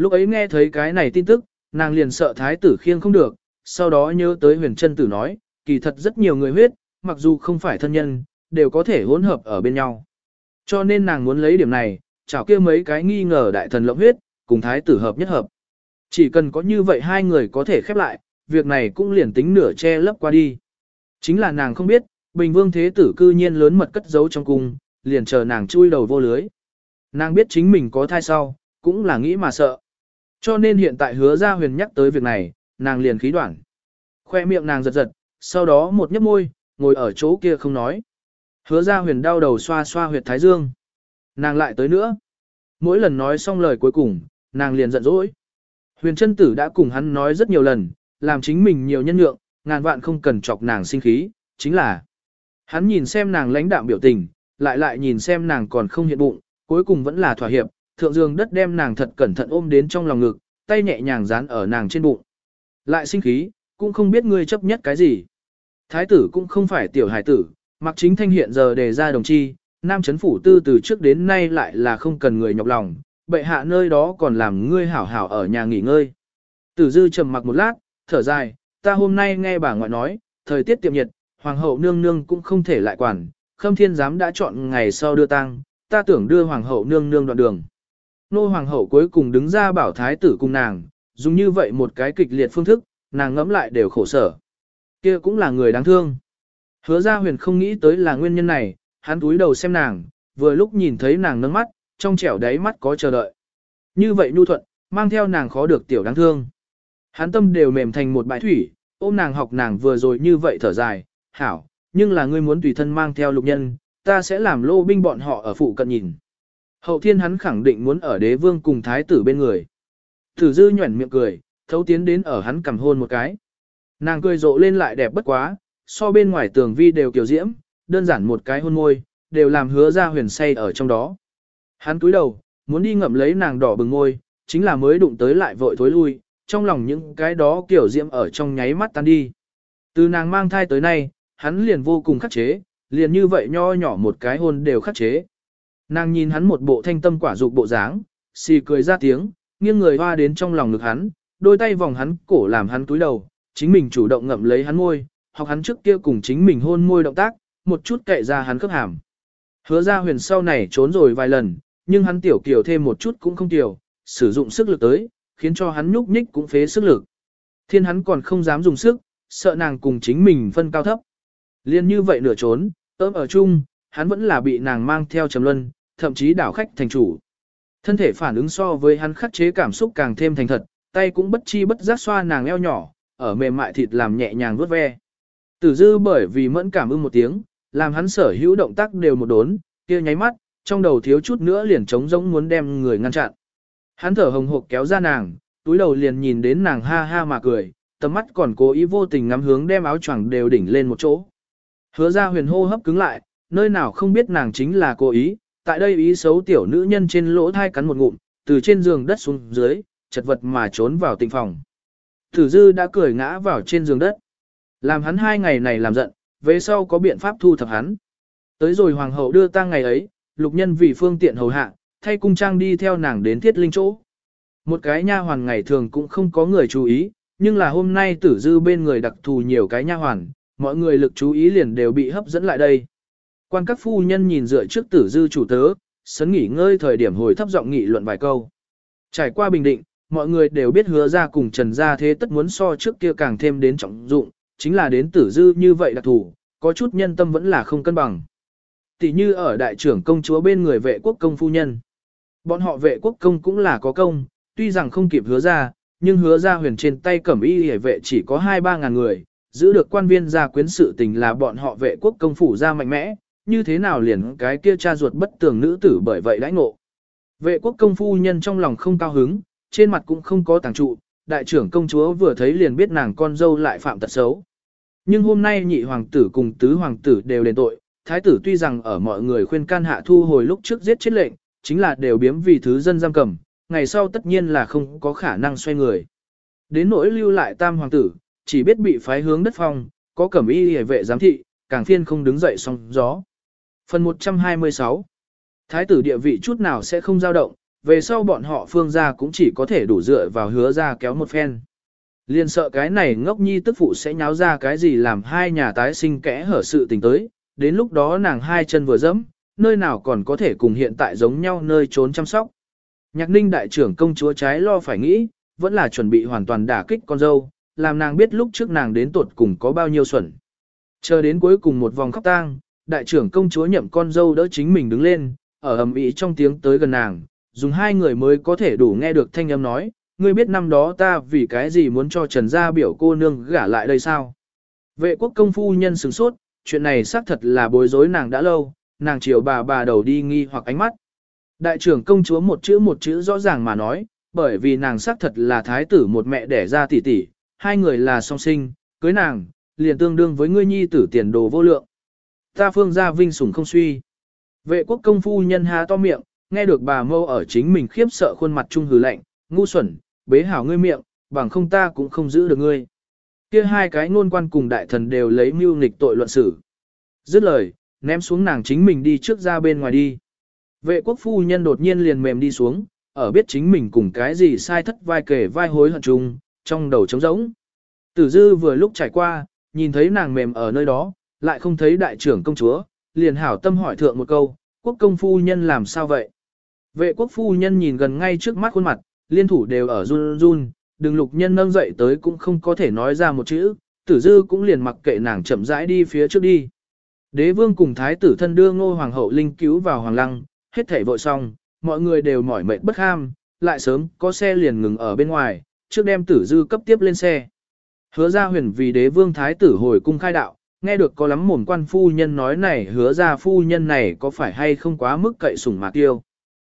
Lúc ấy nghe thấy cái này tin tức, nàng liền sợ thái tử khiêng không được, sau đó nhớ tới huyền chân tử nói, kỳ thật rất nhiều người huyết, mặc dù không phải thân nhân, đều có thể hỗn hợp ở bên nhau. Cho nên nàng muốn lấy điểm này, chảo kia mấy cái nghi ngờ đại thần lộng huyết, cùng thái tử hợp nhất hợp. Chỉ cần có như vậy hai người có thể khép lại, việc này cũng liền tính nửa che lấp qua đi. Chính là nàng không biết, Bình Vương Thế Tử cư nhiên lớn mật cất giấu trong cung, liền chờ nàng chui đầu vô lưới. Nàng biết chính mình có thai sau, cũng là nghĩ mà sợ. Cho nên hiện tại hứa ra huyền nhắc tới việc này, nàng liền khí đoạn. Khoe miệng nàng giật giật, sau đó một nhấp môi, ngồi ở chỗ kia không nói. Hứa ra huyền đau đầu xoa xoa huyệt thái dương. Nàng lại tới nữa. Mỗi lần nói xong lời cuối cùng, nàng liền giận dỗi. Huyền chân tử đã cùng hắn nói rất nhiều lần, làm chính mình nhiều nhân nhượng, ngàn vạn không cần chọc nàng sinh khí, chính là hắn nhìn xem nàng lãnh đạm biểu tình, lại lại nhìn xem nàng còn không hiện bụng, cuối cùng vẫn là thỏa hiệp, thượng dương đất đem nàng thật cẩn thận ôm đến trong lòng ngực, tay nhẹ nhàng dán ở nàng trên bụng. Lại sinh khí, cũng không biết ngươi chấp nhất cái gì. Thái tử cũng không phải tiểu hải tử, mặc chính thanh hiện giờ đề ra đồng chi, nam chấn phủ tư từ trước đến nay lại là không cần người nhọc lòng, bệ hạ nơi đó còn làm ngươi hảo hảo ở nhà nghỉ ngơi. Tử dư trầm mặc một lát, thở dài, ta hôm nay nghe bà ngoại nói, thời tiết tiệm nhiệt, hoàng hậu nương nương cũng không thể lại quản, khâm thiên giám đã chọn ngày sau đưa tang, ta tưởng đưa hoàng hậu nương nương đoạn đường. Nô hoàng hậu cuối cùng đứng ra bảo thái tử cùng nàng, dùng như vậy một cái kịch liệt phương thức, nàng ngẫm lại đều khổ sở. kia cũng là người đáng thương. Hứa ra huyền không nghĩ tới là nguyên nhân này, hắn túi đầu xem nàng, vừa lúc nhìn thấy nàng nâng mắt, trong trẻo đáy mắt có chờ đợi. Như vậy nhu thuận, mang theo nàng khó được tiểu đáng thương. Hắn tâm đều mềm thành một bãi thủy, ôm nàng học nàng vừa rồi như vậy thở dài, hảo, nhưng là ngươi muốn tùy thân mang theo lục nhân, ta sẽ làm lô binh bọn họ ở phụ cận nhìn. Hậu thiên hắn khẳng định muốn ở đế vương cùng thái tử bên người. Tử dư nhuẩn miệng cười, thấu tiến đến ở hắn cầm hôn một cái. Nàng cười rộ lên lại đẹp bất quá, so bên ngoài tường vi đều kiểu diễm, đơn giản một cái hôn môi, đều làm hứa ra huyền say ở trong đó. Hắn túi đầu, muốn đi ngậm lấy nàng đỏ bừng môi, chính là mới đụng tới lại vội thối lui, trong lòng những cái đó kiểu diễm ở trong nháy mắt tan đi. Từ nàng mang thai tới nay, hắn liền vô cùng khắc chế, liền như vậy nho nhỏ một cái hôn đều khắc chế. Nàng nhìn hắn một bộ thanh tâm quả dục bộ dáng, xì cười ra tiếng, nghiêng người hoa đến trong lòng ngực hắn, đôi tay vòng hắn cổ làm hắn túi đầu, chính mình chủ động ngậm lấy hắn môi, hoặc hắn trước kia cùng chính mình hôn môi động tác, một chút kệ ra hắn khớp hàm. Hứa ra huyền sau này trốn rồi vài lần, nhưng hắn tiểu kiểu thêm một chút cũng không tiểu, sử dụng sức lực tới, khiến cho hắn nhúc nhích cũng phế sức lực. Thiên hắn còn không dám dùng sức, sợ nàng cùng chính mình phân cao thấp. Liên như vậy nửa trốn, ớm ở chung, hắn vẫn là bị nàng mang theo trầm luân, thậm chí đảo khách thành chủ. Thân thể phản ứng so với hắn khắc chế cảm xúc càng thêm thành thật, tay cũng bất chi bất giác xoa nàng eo nhỏ, ở mềm mại thịt làm nhẹ nhàng vuốt ve. Tử dư bởi vì mẫn cảm ưng một tiếng, làm hắn sở hữu động tác đều một đốn, kia nháy mắt, trong đầu thiếu chút nữa liền trống rỗng muốn đem người ngăn chặn. Hắn thở hồng hộc kéo ra nàng, túi đầu liền nhìn đến nàng ha ha mà cười, tầm mắt còn cố ý vô tình ngắm hướng đem áo choàng đều đỉnh lên một chỗ. Hứa ra huyền hô hấp cứng lại, nơi nào không biết nàng chính là cố ý, tại đây ý xấu tiểu nữ nhân trên lỗ thai cắn một ngụm, từ trên giường đất xuống dưới, chật vật mà trốn vào tịnh phòng. Tử dư đã cười ngã vào trên giường đất. Làm hắn hai ngày này làm giận, về sau có biện pháp thu thập hắn. Tới rồi hoàng hậu đưa tang ngày ấy, lục nhân vì phương tiện hầu hạ, thay cung trang đi theo nàng đến thiết linh chỗ. Một cái nha hoàn ngày thường cũng không có người chú ý, nhưng là hôm nay tử dư bên người đặc thù nhiều cái nha hoàn, mọi người lực chú ý liền đều bị hấp dẫn lại đây. Quan các phu nhân nhìn dựa trước tử dư chủ tớ, sấn nghỉ ngơi thời điểm hồi thấp giọng nghị luận vài câu. Trải qua bình định, mọi người đều biết hứa ra cùng trần gia thế tất muốn so trước kia càng thêm đến trọng dụng, chính là đến tử dư như vậy đặc thủ, có chút nhân tâm vẫn là không cân bằng. Tỷ như ở đại trưởng công chúa bên người vệ quốc công phu nhân. Bọn họ vệ quốc công cũng là có công, tuy rằng không kịp hứa ra, nhưng hứa ra huyền trên tay cẩm y hề vệ chỉ có 2-3 ngàn người, giữ được quan viên gia quyến sự tình là bọn họ vệ quốc công phủ ra mạnh mẽ, như thế nào liền cái kia cha ruột bất tường nữ tử bởi vậy đãi ngộ. Vệ quốc công phu nhân trong lòng không cao hứng, trên mặt cũng không có tàng trụ, đại trưởng công chúa vừa thấy liền biết nàng con dâu lại phạm tật xấu. Nhưng hôm nay nhị hoàng tử cùng tứ hoàng tử đều đền tội, thái tử tuy rằng ở mọi người khuyên can hạ thu hồi lúc trước giết chết lệnh, chính là đều biếm vì thứ dân giam cầm, ngày sau tất nhiên là không có khả năng xoay người. Đến nỗi lưu lại tam hoàng tử, chỉ biết bị phái hướng đất phong, có cẩm y hề vệ giám thị, càng phiên không đứng dậy song gió. Phần 126 Thái tử địa vị chút nào sẽ không dao động, về sau bọn họ phương gia cũng chỉ có thể đủ dựa vào hứa ra kéo một phen. Liên sợ cái này ngốc nhi tức phụ sẽ nháo ra cái gì làm hai nhà tái sinh kẽ hở sự tình tới, đến lúc đó nàng hai chân vừa dẫm, nơi nào còn có thể cùng hiện tại giống nhau nơi trốn chăm sóc. Nhạc ninh đại trưởng công chúa trái lo phải nghĩ, vẫn là chuẩn bị hoàn toàn đả kích con dâu, làm nàng biết lúc trước nàng đến tuột cùng có bao nhiêu xuẩn. Chờ đến cuối cùng một vòng khóc tang, đại trưởng công chúa nhậm con dâu đỡ chính mình đứng lên, ở ầm ĩ trong tiếng tới gần nàng, dùng hai người mới có thể đủ nghe được thanh âm nói, ngươi biết năm đó ta vì cái gì muốn cho Trần gia biểu cô nương gả lại đây sao? Vệ quốc công phu nhân sửng sốt, chuyện này xác thật là bối rối nàng đã lâu, nàng chiều bà bà đầu đi nghi hoặc ánh mắt. Đại trưởng công chúa một chữ một chữ rõ ràng mà nói, bởi vì nàng xác thật là thái tử một mẹ đẻ ra tỷ tỷ, hai người là song sinh, cưới nàng, liền tương đương với ngươi nhi tử tiền đồ vô lượng. Ta phương gia vinh sủng không suy. Vệ quốc công phu nhân há to miệng, nghe được bà mâu ở chính mình khiếp sợ khuôn mặt trung hừ lạnh, ngu xuẩn, bế hảo ngươi miệng, bằng không ta cũng không giữ được ngươi. Kia hai cái ngôn quan cùng đại thần đều lấy mưu nghịch tội luận xử. Dứt lời, ném xuống nàng chính mình đi trước ra bên ngoài đi. Vệ quốc phu nhân đột nhiên liền mềm đi xuống, ở biết chính mình cùng cái gì sai thất vai kể vai hối hận chung, trong đầu trống rỗng. Tử dư vừa lúc trải qua, nhìn thấy nàng mềm ở nơi đó, lại không thấy đại trưởng công chúa, liền hảo tâm hỏi thượng một câu, quốc công phu nhân làm sao vậy? Vệ quốc phu nhân nhìn gần ngay trước mắt khuôn mặt, liên thủ đều ở run run, đừng lục nhân nâng dậy tới cũng không có thể nói ra một chữ, tử dư cũng liền mặc kệ nàng chậm rãi đi phía trước đi. Đế vương cùng thái tử thân đưa ngô hoàng hậu linh cứu vào hoàng lăng, hết thảy vội xong, mọi người đều mỏi mệt bất ham, lại sớm có xe liền ngừng ở bên ngoài, trước đem tử dư cấp tiếp lên xe. Hứa ra huyền vì đế vương thái tử hồi cung khai đạo, nghe được có lắm mồm quan phu nhân nói này hứa ra phu nhân này có phải hay không quá mức cậy sủng mà tiêu.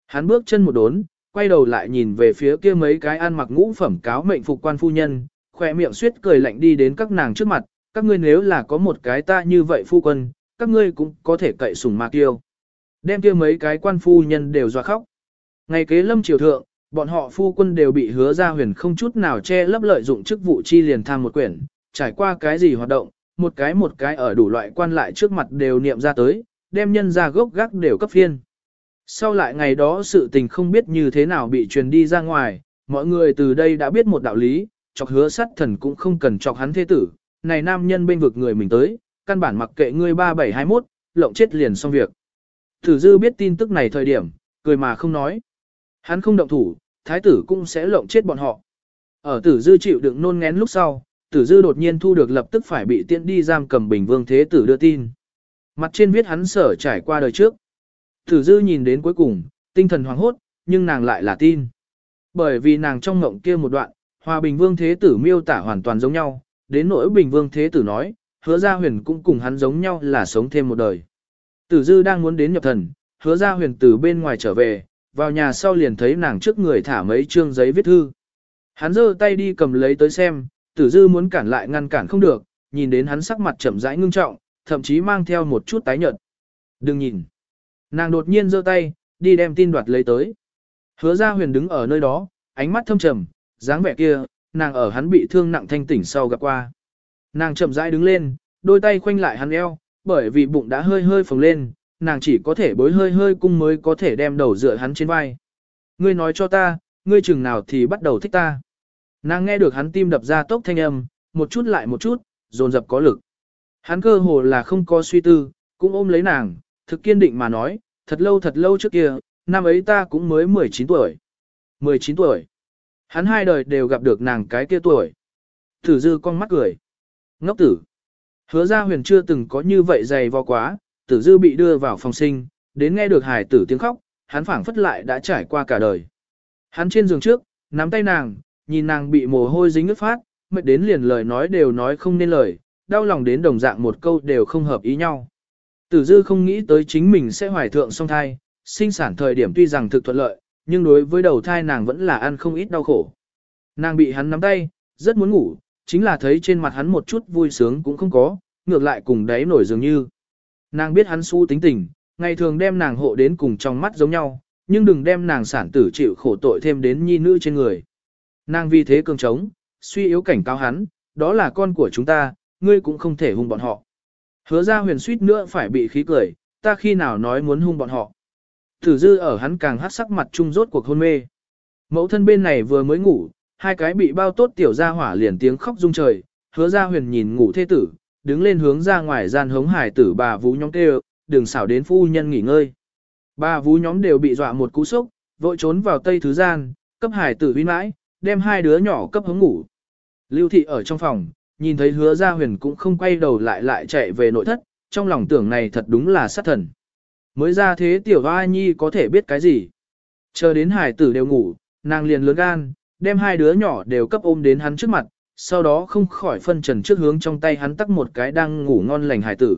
Hắn bước chân một đốn, quay đầu lại nhìn về phía kia mấy cái ăn mặc ngũ phẩm cáo mệnh phục quan phu nhân, khỏe miệng suýt cười lạnh đi đến các nàng trước mặt, các ngươi nếu là có một cái ta như vậy phu quân, các ngươi cũng có thể cậy sủng mà tiêu. Đem kia mấy cái quan phu nhân đều dọa khóc. Ngày kế lâm triều thượng, bọn họ phu quân đều bị hứa ra huyền không chút nào che lấp lợi dụng chức vụ chi liền tham một quyển, trải qua cái gì hoạt động, một cái một cái ở đủ loại quan lại trước mặt đều niệm ra tới, đem nhân ra gốc gác đều cấp phiên. Sau lại ngày đó sự tình không biết như thế nào bị truyền đi ra ngoài, mọi người từ đây đã biết một đạo lý, chọc hứa sát thần cũng không cần chọc hắn thế tử, này nam nhân bên vực người mình tới, căn bản mặc kệ ngươi 3721, lộng chết liền xong việc. Tử dư biết tin tức này thời điểm, cười mà không nói. Hắn không động thủ, thái tử cũng sẽ lộng chết bọn họ. Ở tử dư chịu đựng nôn ngén lúc sau, tử dư đột nhiên thu được lập tức phải bị tiễn đi giam cầm bình vương thế tử đưa tin. Mặt trên viết hắn sở trải qua đời trước. Tử dư nhìn đến cuối cùng, tinh thần hoảng hốt, nhưng nàng lại là tin. Bởi vì nàng trong ngộng kia một đoạn, hòa bình vương thế tử miêu tả hoàn toàn giống nhau, đến nỗi bình vương thế tử nói, hứa ra huyền cũng cùng hắn giống nhau là sống thêm một đời. Tử dư đang muốn đến nhập thần, hứa ra huyền từ bên ngoài trở về, vào nhà sau liền thấy nàng trước người thả mấy chương giấy viết thư. Hắn giơ tay đi cầm lấy tới xem, tử dư muốn cản lại ngăn cản không được, nhìn đến hắn sắc mặt chậm rãi ngưng trọng, thậm chí mang theo một chút tái nhợt. Đừng nhìn. Nàng đột nhiên giơ tay, đi đem tin đoạt lấy tới. Hứa ra huyền đứng ở nơi đó, ánh mắt thâm trầm, dáng vẻ kia, nàng ở hắn bị thương nặng thanh tỉnh sau gặp qua. Nàng chậm rãi đứng lên, đôi tay khoanh lại hắn eo, bởi vì bụng đã hơi hơi phồng lên, nàng chỉ có thể bối hơi hơi cung mới có thể đem đầu dựa hắn trên vai. Ngươi nói cho ta, ngươi chừng nào thì bắt đầu thích ta. Nàng nghe được hắn tim đập ra tốc thanh âm, một chút lại một chút, dồn dập có lực. Hắn cơ hồ là không có suy tư, cũng ôm lấy nàng, thực kiên định mà nói, thật lâu thật lâu trước kia, năm ấy ta cũng mới 19 tuổi. 19 tuổi. Hắn hai đời đều gặp được nàng cái kia tuổi. Thử dư con mắt cười. Ngốc tử. Hứa ra huyền chưa từng có như vậy dày vò quá, tử dư bị đưa vào phòng sinh, đến nghe được hài tử tiếng khóc, hắn phảng phất lại đã trải qua cả đời. Hắn trên giường trước, nắm tay nàng, nhìn nàng bị mồ hôi dính ướt phát, mệt đến liền lời nói đều nói không nên lời, đau lòng đến đồng dạng một câu đều không hợp ý nhau. Tử dư không nghĩ tới chính mình sẽ hoài thượng song thai, sinh sản thời điểm tuy rằng thực thuận lợi, nhưng đối với đầu thai nàng vẫn là ăn không ít đau khổ. Nàng bị hắn nắm tay, rất muốn ngủ, chính là thấy trên mặt hắn một chút vui sướng cũng không có, ngược lại cùng đáy nổi dường như. Nàng biết hắn su tính tình, ngày thường đem nàng hộ đến cùng trong mắt giống nhau, nhưng đừng đem nàng sản tử chịu khổ tội thêm đến nhi nữ trên người. Nàng vì thế cường trống, suy yếu cảnh cáo hắn, đó là con của chúng ta, ngươi cũng không thể hung bọn họ. Hứa ra huyền suýt nữa phải bị khí cười, ta khi nào nói muốn hung bọn họ. Tử dư ở hắn càng hát sắc mặt trung rốt cuộc hôn mê. Mẫu thân bên này vừa mới ngủ, hai cái bị bao tốt tiểu ra hỏa liền tiếng khóc rung trời, hứa ra huyền nhìn ngủ thê tử, đứng lên hướng ra ngoài gian hống hải tử bà vũ nhóm kêu, đừng xảo đến phu nhân nghỉ ngơi. Bà vũ nhóm đều bị dọa một cú sốc, vội trốn vào tây thứ gian, cấp hải tử huy mãi, đem hai đứa nhỏ cấp hống ngủ. Lưu thị ở trong phòng, nhìn thấy hứa gia huyền cũng không quay đầu lại lại chạy về nội thất, trong lòng tưởng này thật đúng là sát thần. Mới ra thế tiểu hoa nhi có thể biết cái gì. Chờ đến hải tử đều ngủ, nàng liền lớn gan, đem hai đứa nhỏ đều cấp ôm đến hắn trước mặt, sau đó không khỏi phân trần trước hướng trong tay hắn tắc một cái đang ngủ ngon lành hải tử.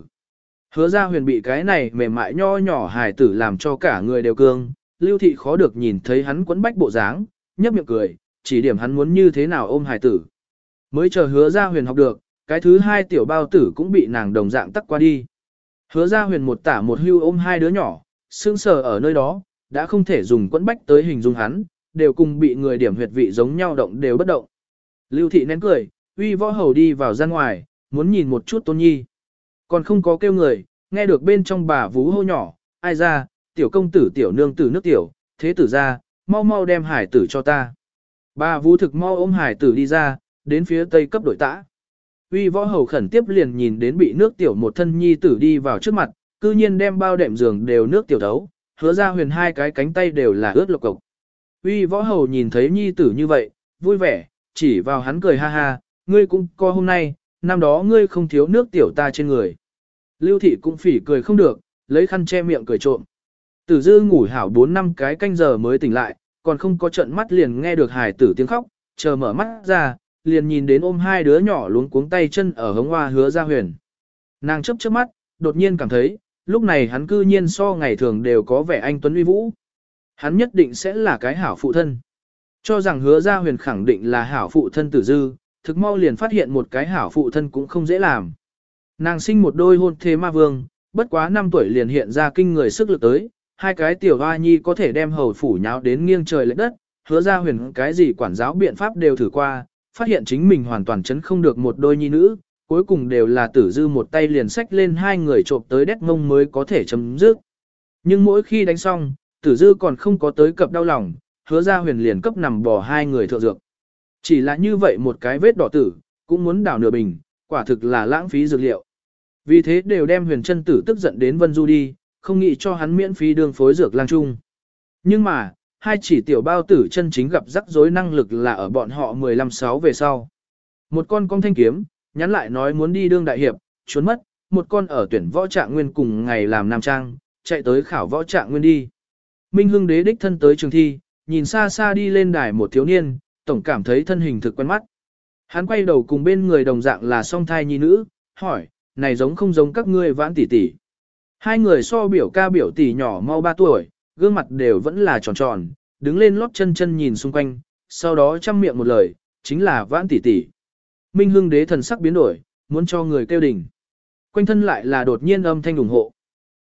Hứa ra huyền bị cái này mềm mại nho nhỏ hải tử làm cho cả người đều cương, lưu thị khó được nhìn thấy hắn quấn bách bộ dáng, nhấp miệng cười, chỉ điểm hắn muốn như thế nào ôm hải tử. Mới chờ hứa ra huyền học được, cái thứ hai tiểu bao tử cũng bị nàng đồng dạng tắc qua đi. Hứa ra huyền một tả một hưu ôm hai đứa nhỏ, sương sờ ở nơi đó, đã không thể dùng quẫn bách tới hình dung hắn, đều cùng bị người điểm huyệt vị giống nhau động đều bất động. Lưu thị nén cười, uy võ hầu đi vào ra ngoài, muốn nhìn một chút tôn nhi. Còn không có kêu người, nghe được bên trong bà vú hô nhỏ, ai ra, tiểu công tử tiểu nương tử nước tiểu, thế tử ra, mau mau đem hải tử cho ta. Bà Vũ thực mau ôm hải tử đi ra, đến phía tây cấp đội tã. Uy võ hầu khẩn tiếp liền nhìn đến bị nước tiểu một thân nhi tử đi vào trước mặt, cư nhiên đem bao đệm giường đều nước tiểu thấu, hứa ra huyền hai cái cánh tay đều là ướt lộc cộc. Uy võ hầu nhìn thấy nhi tử như vậy, vui vẻ, chỉ vào hắn cười ha ha, ngươi cũng co hôm nay, năm đó ngươi không thiếu nước tiểu ta trên người. Lưu thị cũng phỉ cười không được, lấy khăn che miệng cười trộm. Tử dư ngủ hảo 4 năm cái canh giờ mới tỉnh lại, còn không có trận mắt liền nghe được hài tử tiếng khóc, chờ mở mắt ra, liền nhìn đến ôm hai đứa nhỏ luống cuống tay chân ở hống hoa hứa ra huyền. Nàng chấp chớp mắt, đột nhiên cảm thấy, lúc này hắn cư nhiên so ngày thường đều có vẻ anh Tuấn uy vũ. Hắn nhất định sẽ là cái hảo phụ thân. Cho rằng hứa ra huyền khẳng định là hảo phụ thân tử dư, thực mau liền phát hiện một cái hảo phụ thân cũng không dễ làm. Nàng sinh một đôi hôn thế ma vương, bất quá 5 tuổi liền hiện ra kinh người sức lực tới, hai cái tiểu hoa nhi có thể đem hầu phủ nháo đến nghiêng trời lệch đất, hứa ra huyền cái gì quản giáo biện pháp đều thử qua, phát hiện chính mình hoàn toàn chấn không được một đôi nhi nữ, cuối cùng đều là tử dư một tay liền sách lên hai người trộm tới đét mông mới có thể chấm dứt. Nhưng mỗi khi đánh xong, tử dư còn không có tới cập đau lòng, hứa ra huyền liền cấp nằm bò hai người thượng dược. Chỉ là như vậy một cái vết đỏ tử, cũng muốn đảo nửa bình, quả thực là lãng phí dược liệu. Vì thế đều đem huyền chân tử tức giận đến Vân Du đi, không nghĩ cho hắn miễn phí đường phối dược lang trung. Nhưng mà, hai chỉ tiểu bao tử chân chính gặp rắc rối năng lực là ở bọn họ 15-6 về sau. Một con con thanh kiếm, nhắn lại nói muốn đi đương đại hiệp, trốn mất, một con ở tuyển võ trạng nguyên cùng ngày làm nam trang, chạy tới khảo võ trạng nguyên đi. Minh Hưng đế đích thân tới trường thi, nhìn xa xa đi lên đài một thiếu niên, tổng cảm thấy thân hình thực quen mắt. Hắn quay đầu cùng bên người đồng dạng là song thai nhi nữ, hỏi, này giống không giống các ngươi vãn tỷ tỷ. Hai người so biểu ca biểu tỷ nhỏ mau 3 tuổi, gương mặt đều vẫn là tròn tròn, đứng lên lót chân chân nhìn xung quanh, sau đó chăm miệng một lời, chính là vãn tỷ tỷ. Minh Hưng đế thần sắc biến đổi, muốn cho người kêu đỉnh. Quanh thân lại là đột nhiên âm thanh ủng hộ.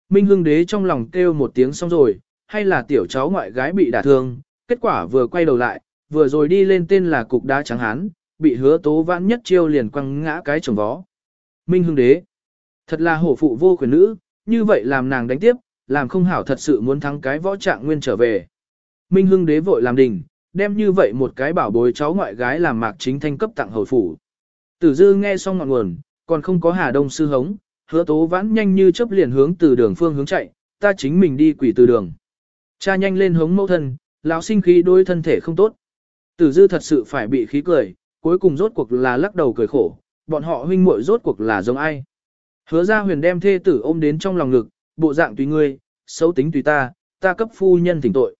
Minh Hưng đế trong lòng kêu một tiếng xong rồi, hay là tiểu cháu ngoại gái bị đả thương, kết quả vừa quay đầu lại, vừa rồi đi lên tên là cục đá trắng hán, bị hứa tố vãn nhất chiêu liền quăng ngã cái chồng vó. Minh hưng đế. Thật là hổ phụ vô quyền nữ, như vậy làm nàng đánh tiếp, làm không hảo thật sự muốn thắng cái võ trạng nguyên trở về. Minh hưng đế vội làm đình, đem như vậy một cái bảo bối cháu ngoại gái làm mạc chính thanh cấp tặng hầu phủ. Tử dư nghe xong ngọn nguồn, còn không có hà đông sư hống, hứa tố vãn nhanh như chớp liền hướng từ đường phương hướng chạy, ta chính mình đi quỷ từ đường. Cha nhanh lên hống mẫu thân, lão sinh khí đôi thân thể không tốt. Tử dư thật sự phải bị khí cười, cuối cùng rốt cuộc là lắc đầu cười khổ, bọn họ huynh muội rốt cuộc là giống ai. Hứa ra huyền đem thê tử ôm đến trong lòng ngực, bộ dạng tùy ngươi, xấu tính tùy ta, ta cấp phu nhân thỉnh tội.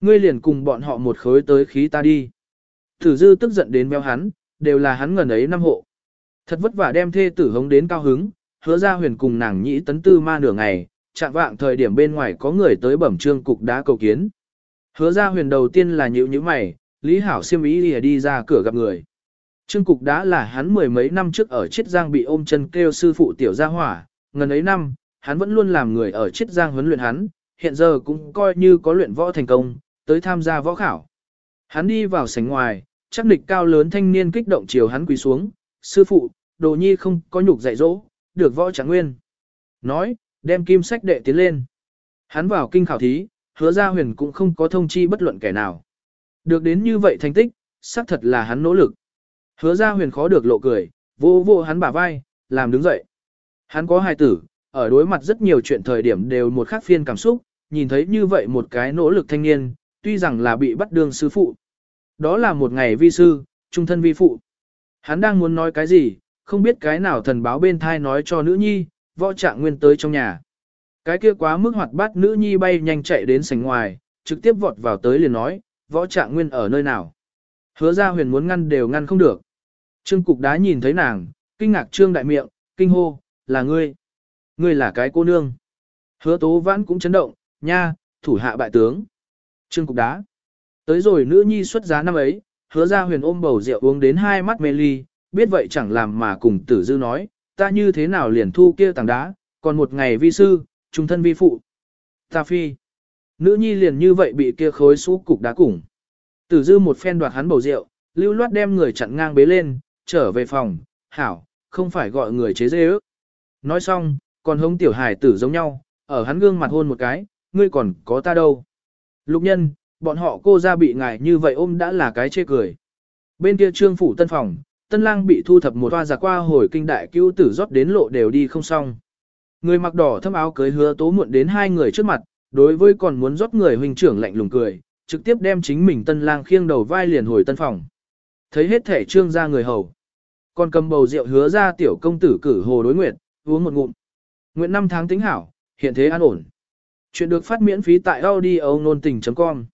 Ngươi liền cùng bọn họ một khối tới khí ta đi. Tử dư tức giận đến béo hắn, đều là hắn ngần ấy năm hộ. Thật vất vả đem thê tử hống đến cao hứng, hứa ra huyền cùng nàng nhĩ tấn tư ma nửa ngày, chạm vạng thời điểm bên ngoài có người tới bẩm trương cục đá cầu kiến. Hứa ra huyền đầu tiên là nhữ như mày, Lý Hảo siêm ý đi ra cửa gặp người. Trương cục đã là hắn mười mấy năm trước ở Chiết Giang bị ôm chân kêu sư phụ tiểu gia hỏa, ngần ấy năm, hắn vẫn luôn làm người ở Chiết Giang huấn luyện hắn, hiện giờ cũng coi như có luyện võ thành công, tới tham gia võ khảo. Hắn đi vào sảnh ngoài, chắc địch cao lớn thanh niên kích động chiều hắn quỳ xuống, sư phụ, đồ nhi không có nhục dạy dỗ, được võ tráng nguyên. Nói, đem kim sách đệ tiến lên. Hắn vào kinh khảo thí, hứa ra huyền cũng không có thông chi bất luận kẻ nào. Được đến như vậy thành tích, xác thật là hắn nỗ lực. Hứa ra huyền khó được lộ cười, vô vô hắn bả vai, làm đứng dậy. Hắn có hài tử, ở đối mặt rất nhiều chuyện thời điểm đều một khác phiên cảm xúc, nhìn thấy như vậy một cái nỗ lực thanh niên, tuy rằng là bị bắt đường sư phụ. Đó là một ngày vi sư, trung thân vi phụ. Hắn đang muốn nói cái gì, không biết cái nào thần báo bên thai nói cho nữ nhi, võ trạng nguyên tới trong nhà. Cái kia quá mức hoạt bát nữ nhi bay nhanh chạy đến sảnh ngoài, trực tiếp vọt vào tới liền nói, võ trạng nguyên ở nơi nào. Hứa ra huyền muốn ngăn đều ngăn không được. Trương cục đá nhìn thấy nàng, kinh ngạc trương đại miệng, kinh hô, là ngươi. Ngươi là cái cô nương. Hứa tố vãn cũng chấn động, nha, thủ hạ bại tướng. Trương cục đá. Tới rồi nữ nhi xuất giá năm ấy, hứa ra huyền ôm bầu rượu uống đến hai mắt mê ly, biết vậy chẳng làm mà cùng tử dư nói, ta như thế nào liền thu kia tảng đá, còn một ngày vi sư, trung thân vi phụ. Ta phi. Nữ nhi liền như vậy bị kia khối xú cục đá củng. Tử dư một phen đoạt hắn bầu rượu, lưu loát đem người chặn ngang bế lên, trở về phòng, hảo, không phải gọi người chế dê ước. Nói xong, còn hống tiểu hải tử giống nhau, ở hắn gương mặt hôn một cái, ngươi còn có ta đâu. Lục nhân, bọn họ cô ra bị ngài như vậy ôm đã là cái chê cười. Bên kia trương phủ tân phòng, tân lang bị thu thập một toa giả qua hồi kinh đại cứu tử rót đến lộ đều đi không xong. Người mặc đỏ thâm áo cưới hứa tố muộn đến hai người trước mặt, đối với còn muốn rót người huynh trưởng lạnh lùng cười, trực tiếp đem chính mình tân lang khiêng đầu vai liền hồi tân phòng. Thấy hết thể trương ra người hầu. Còn cầm bầu rượu hứa ra tiểu công tử cử hồ đối nguyện, uống một ngụm. Nguyện năm tháng tính hảo, hiện thế an ổn. Chuyện được phát miễn phí tại audio nôn tình.com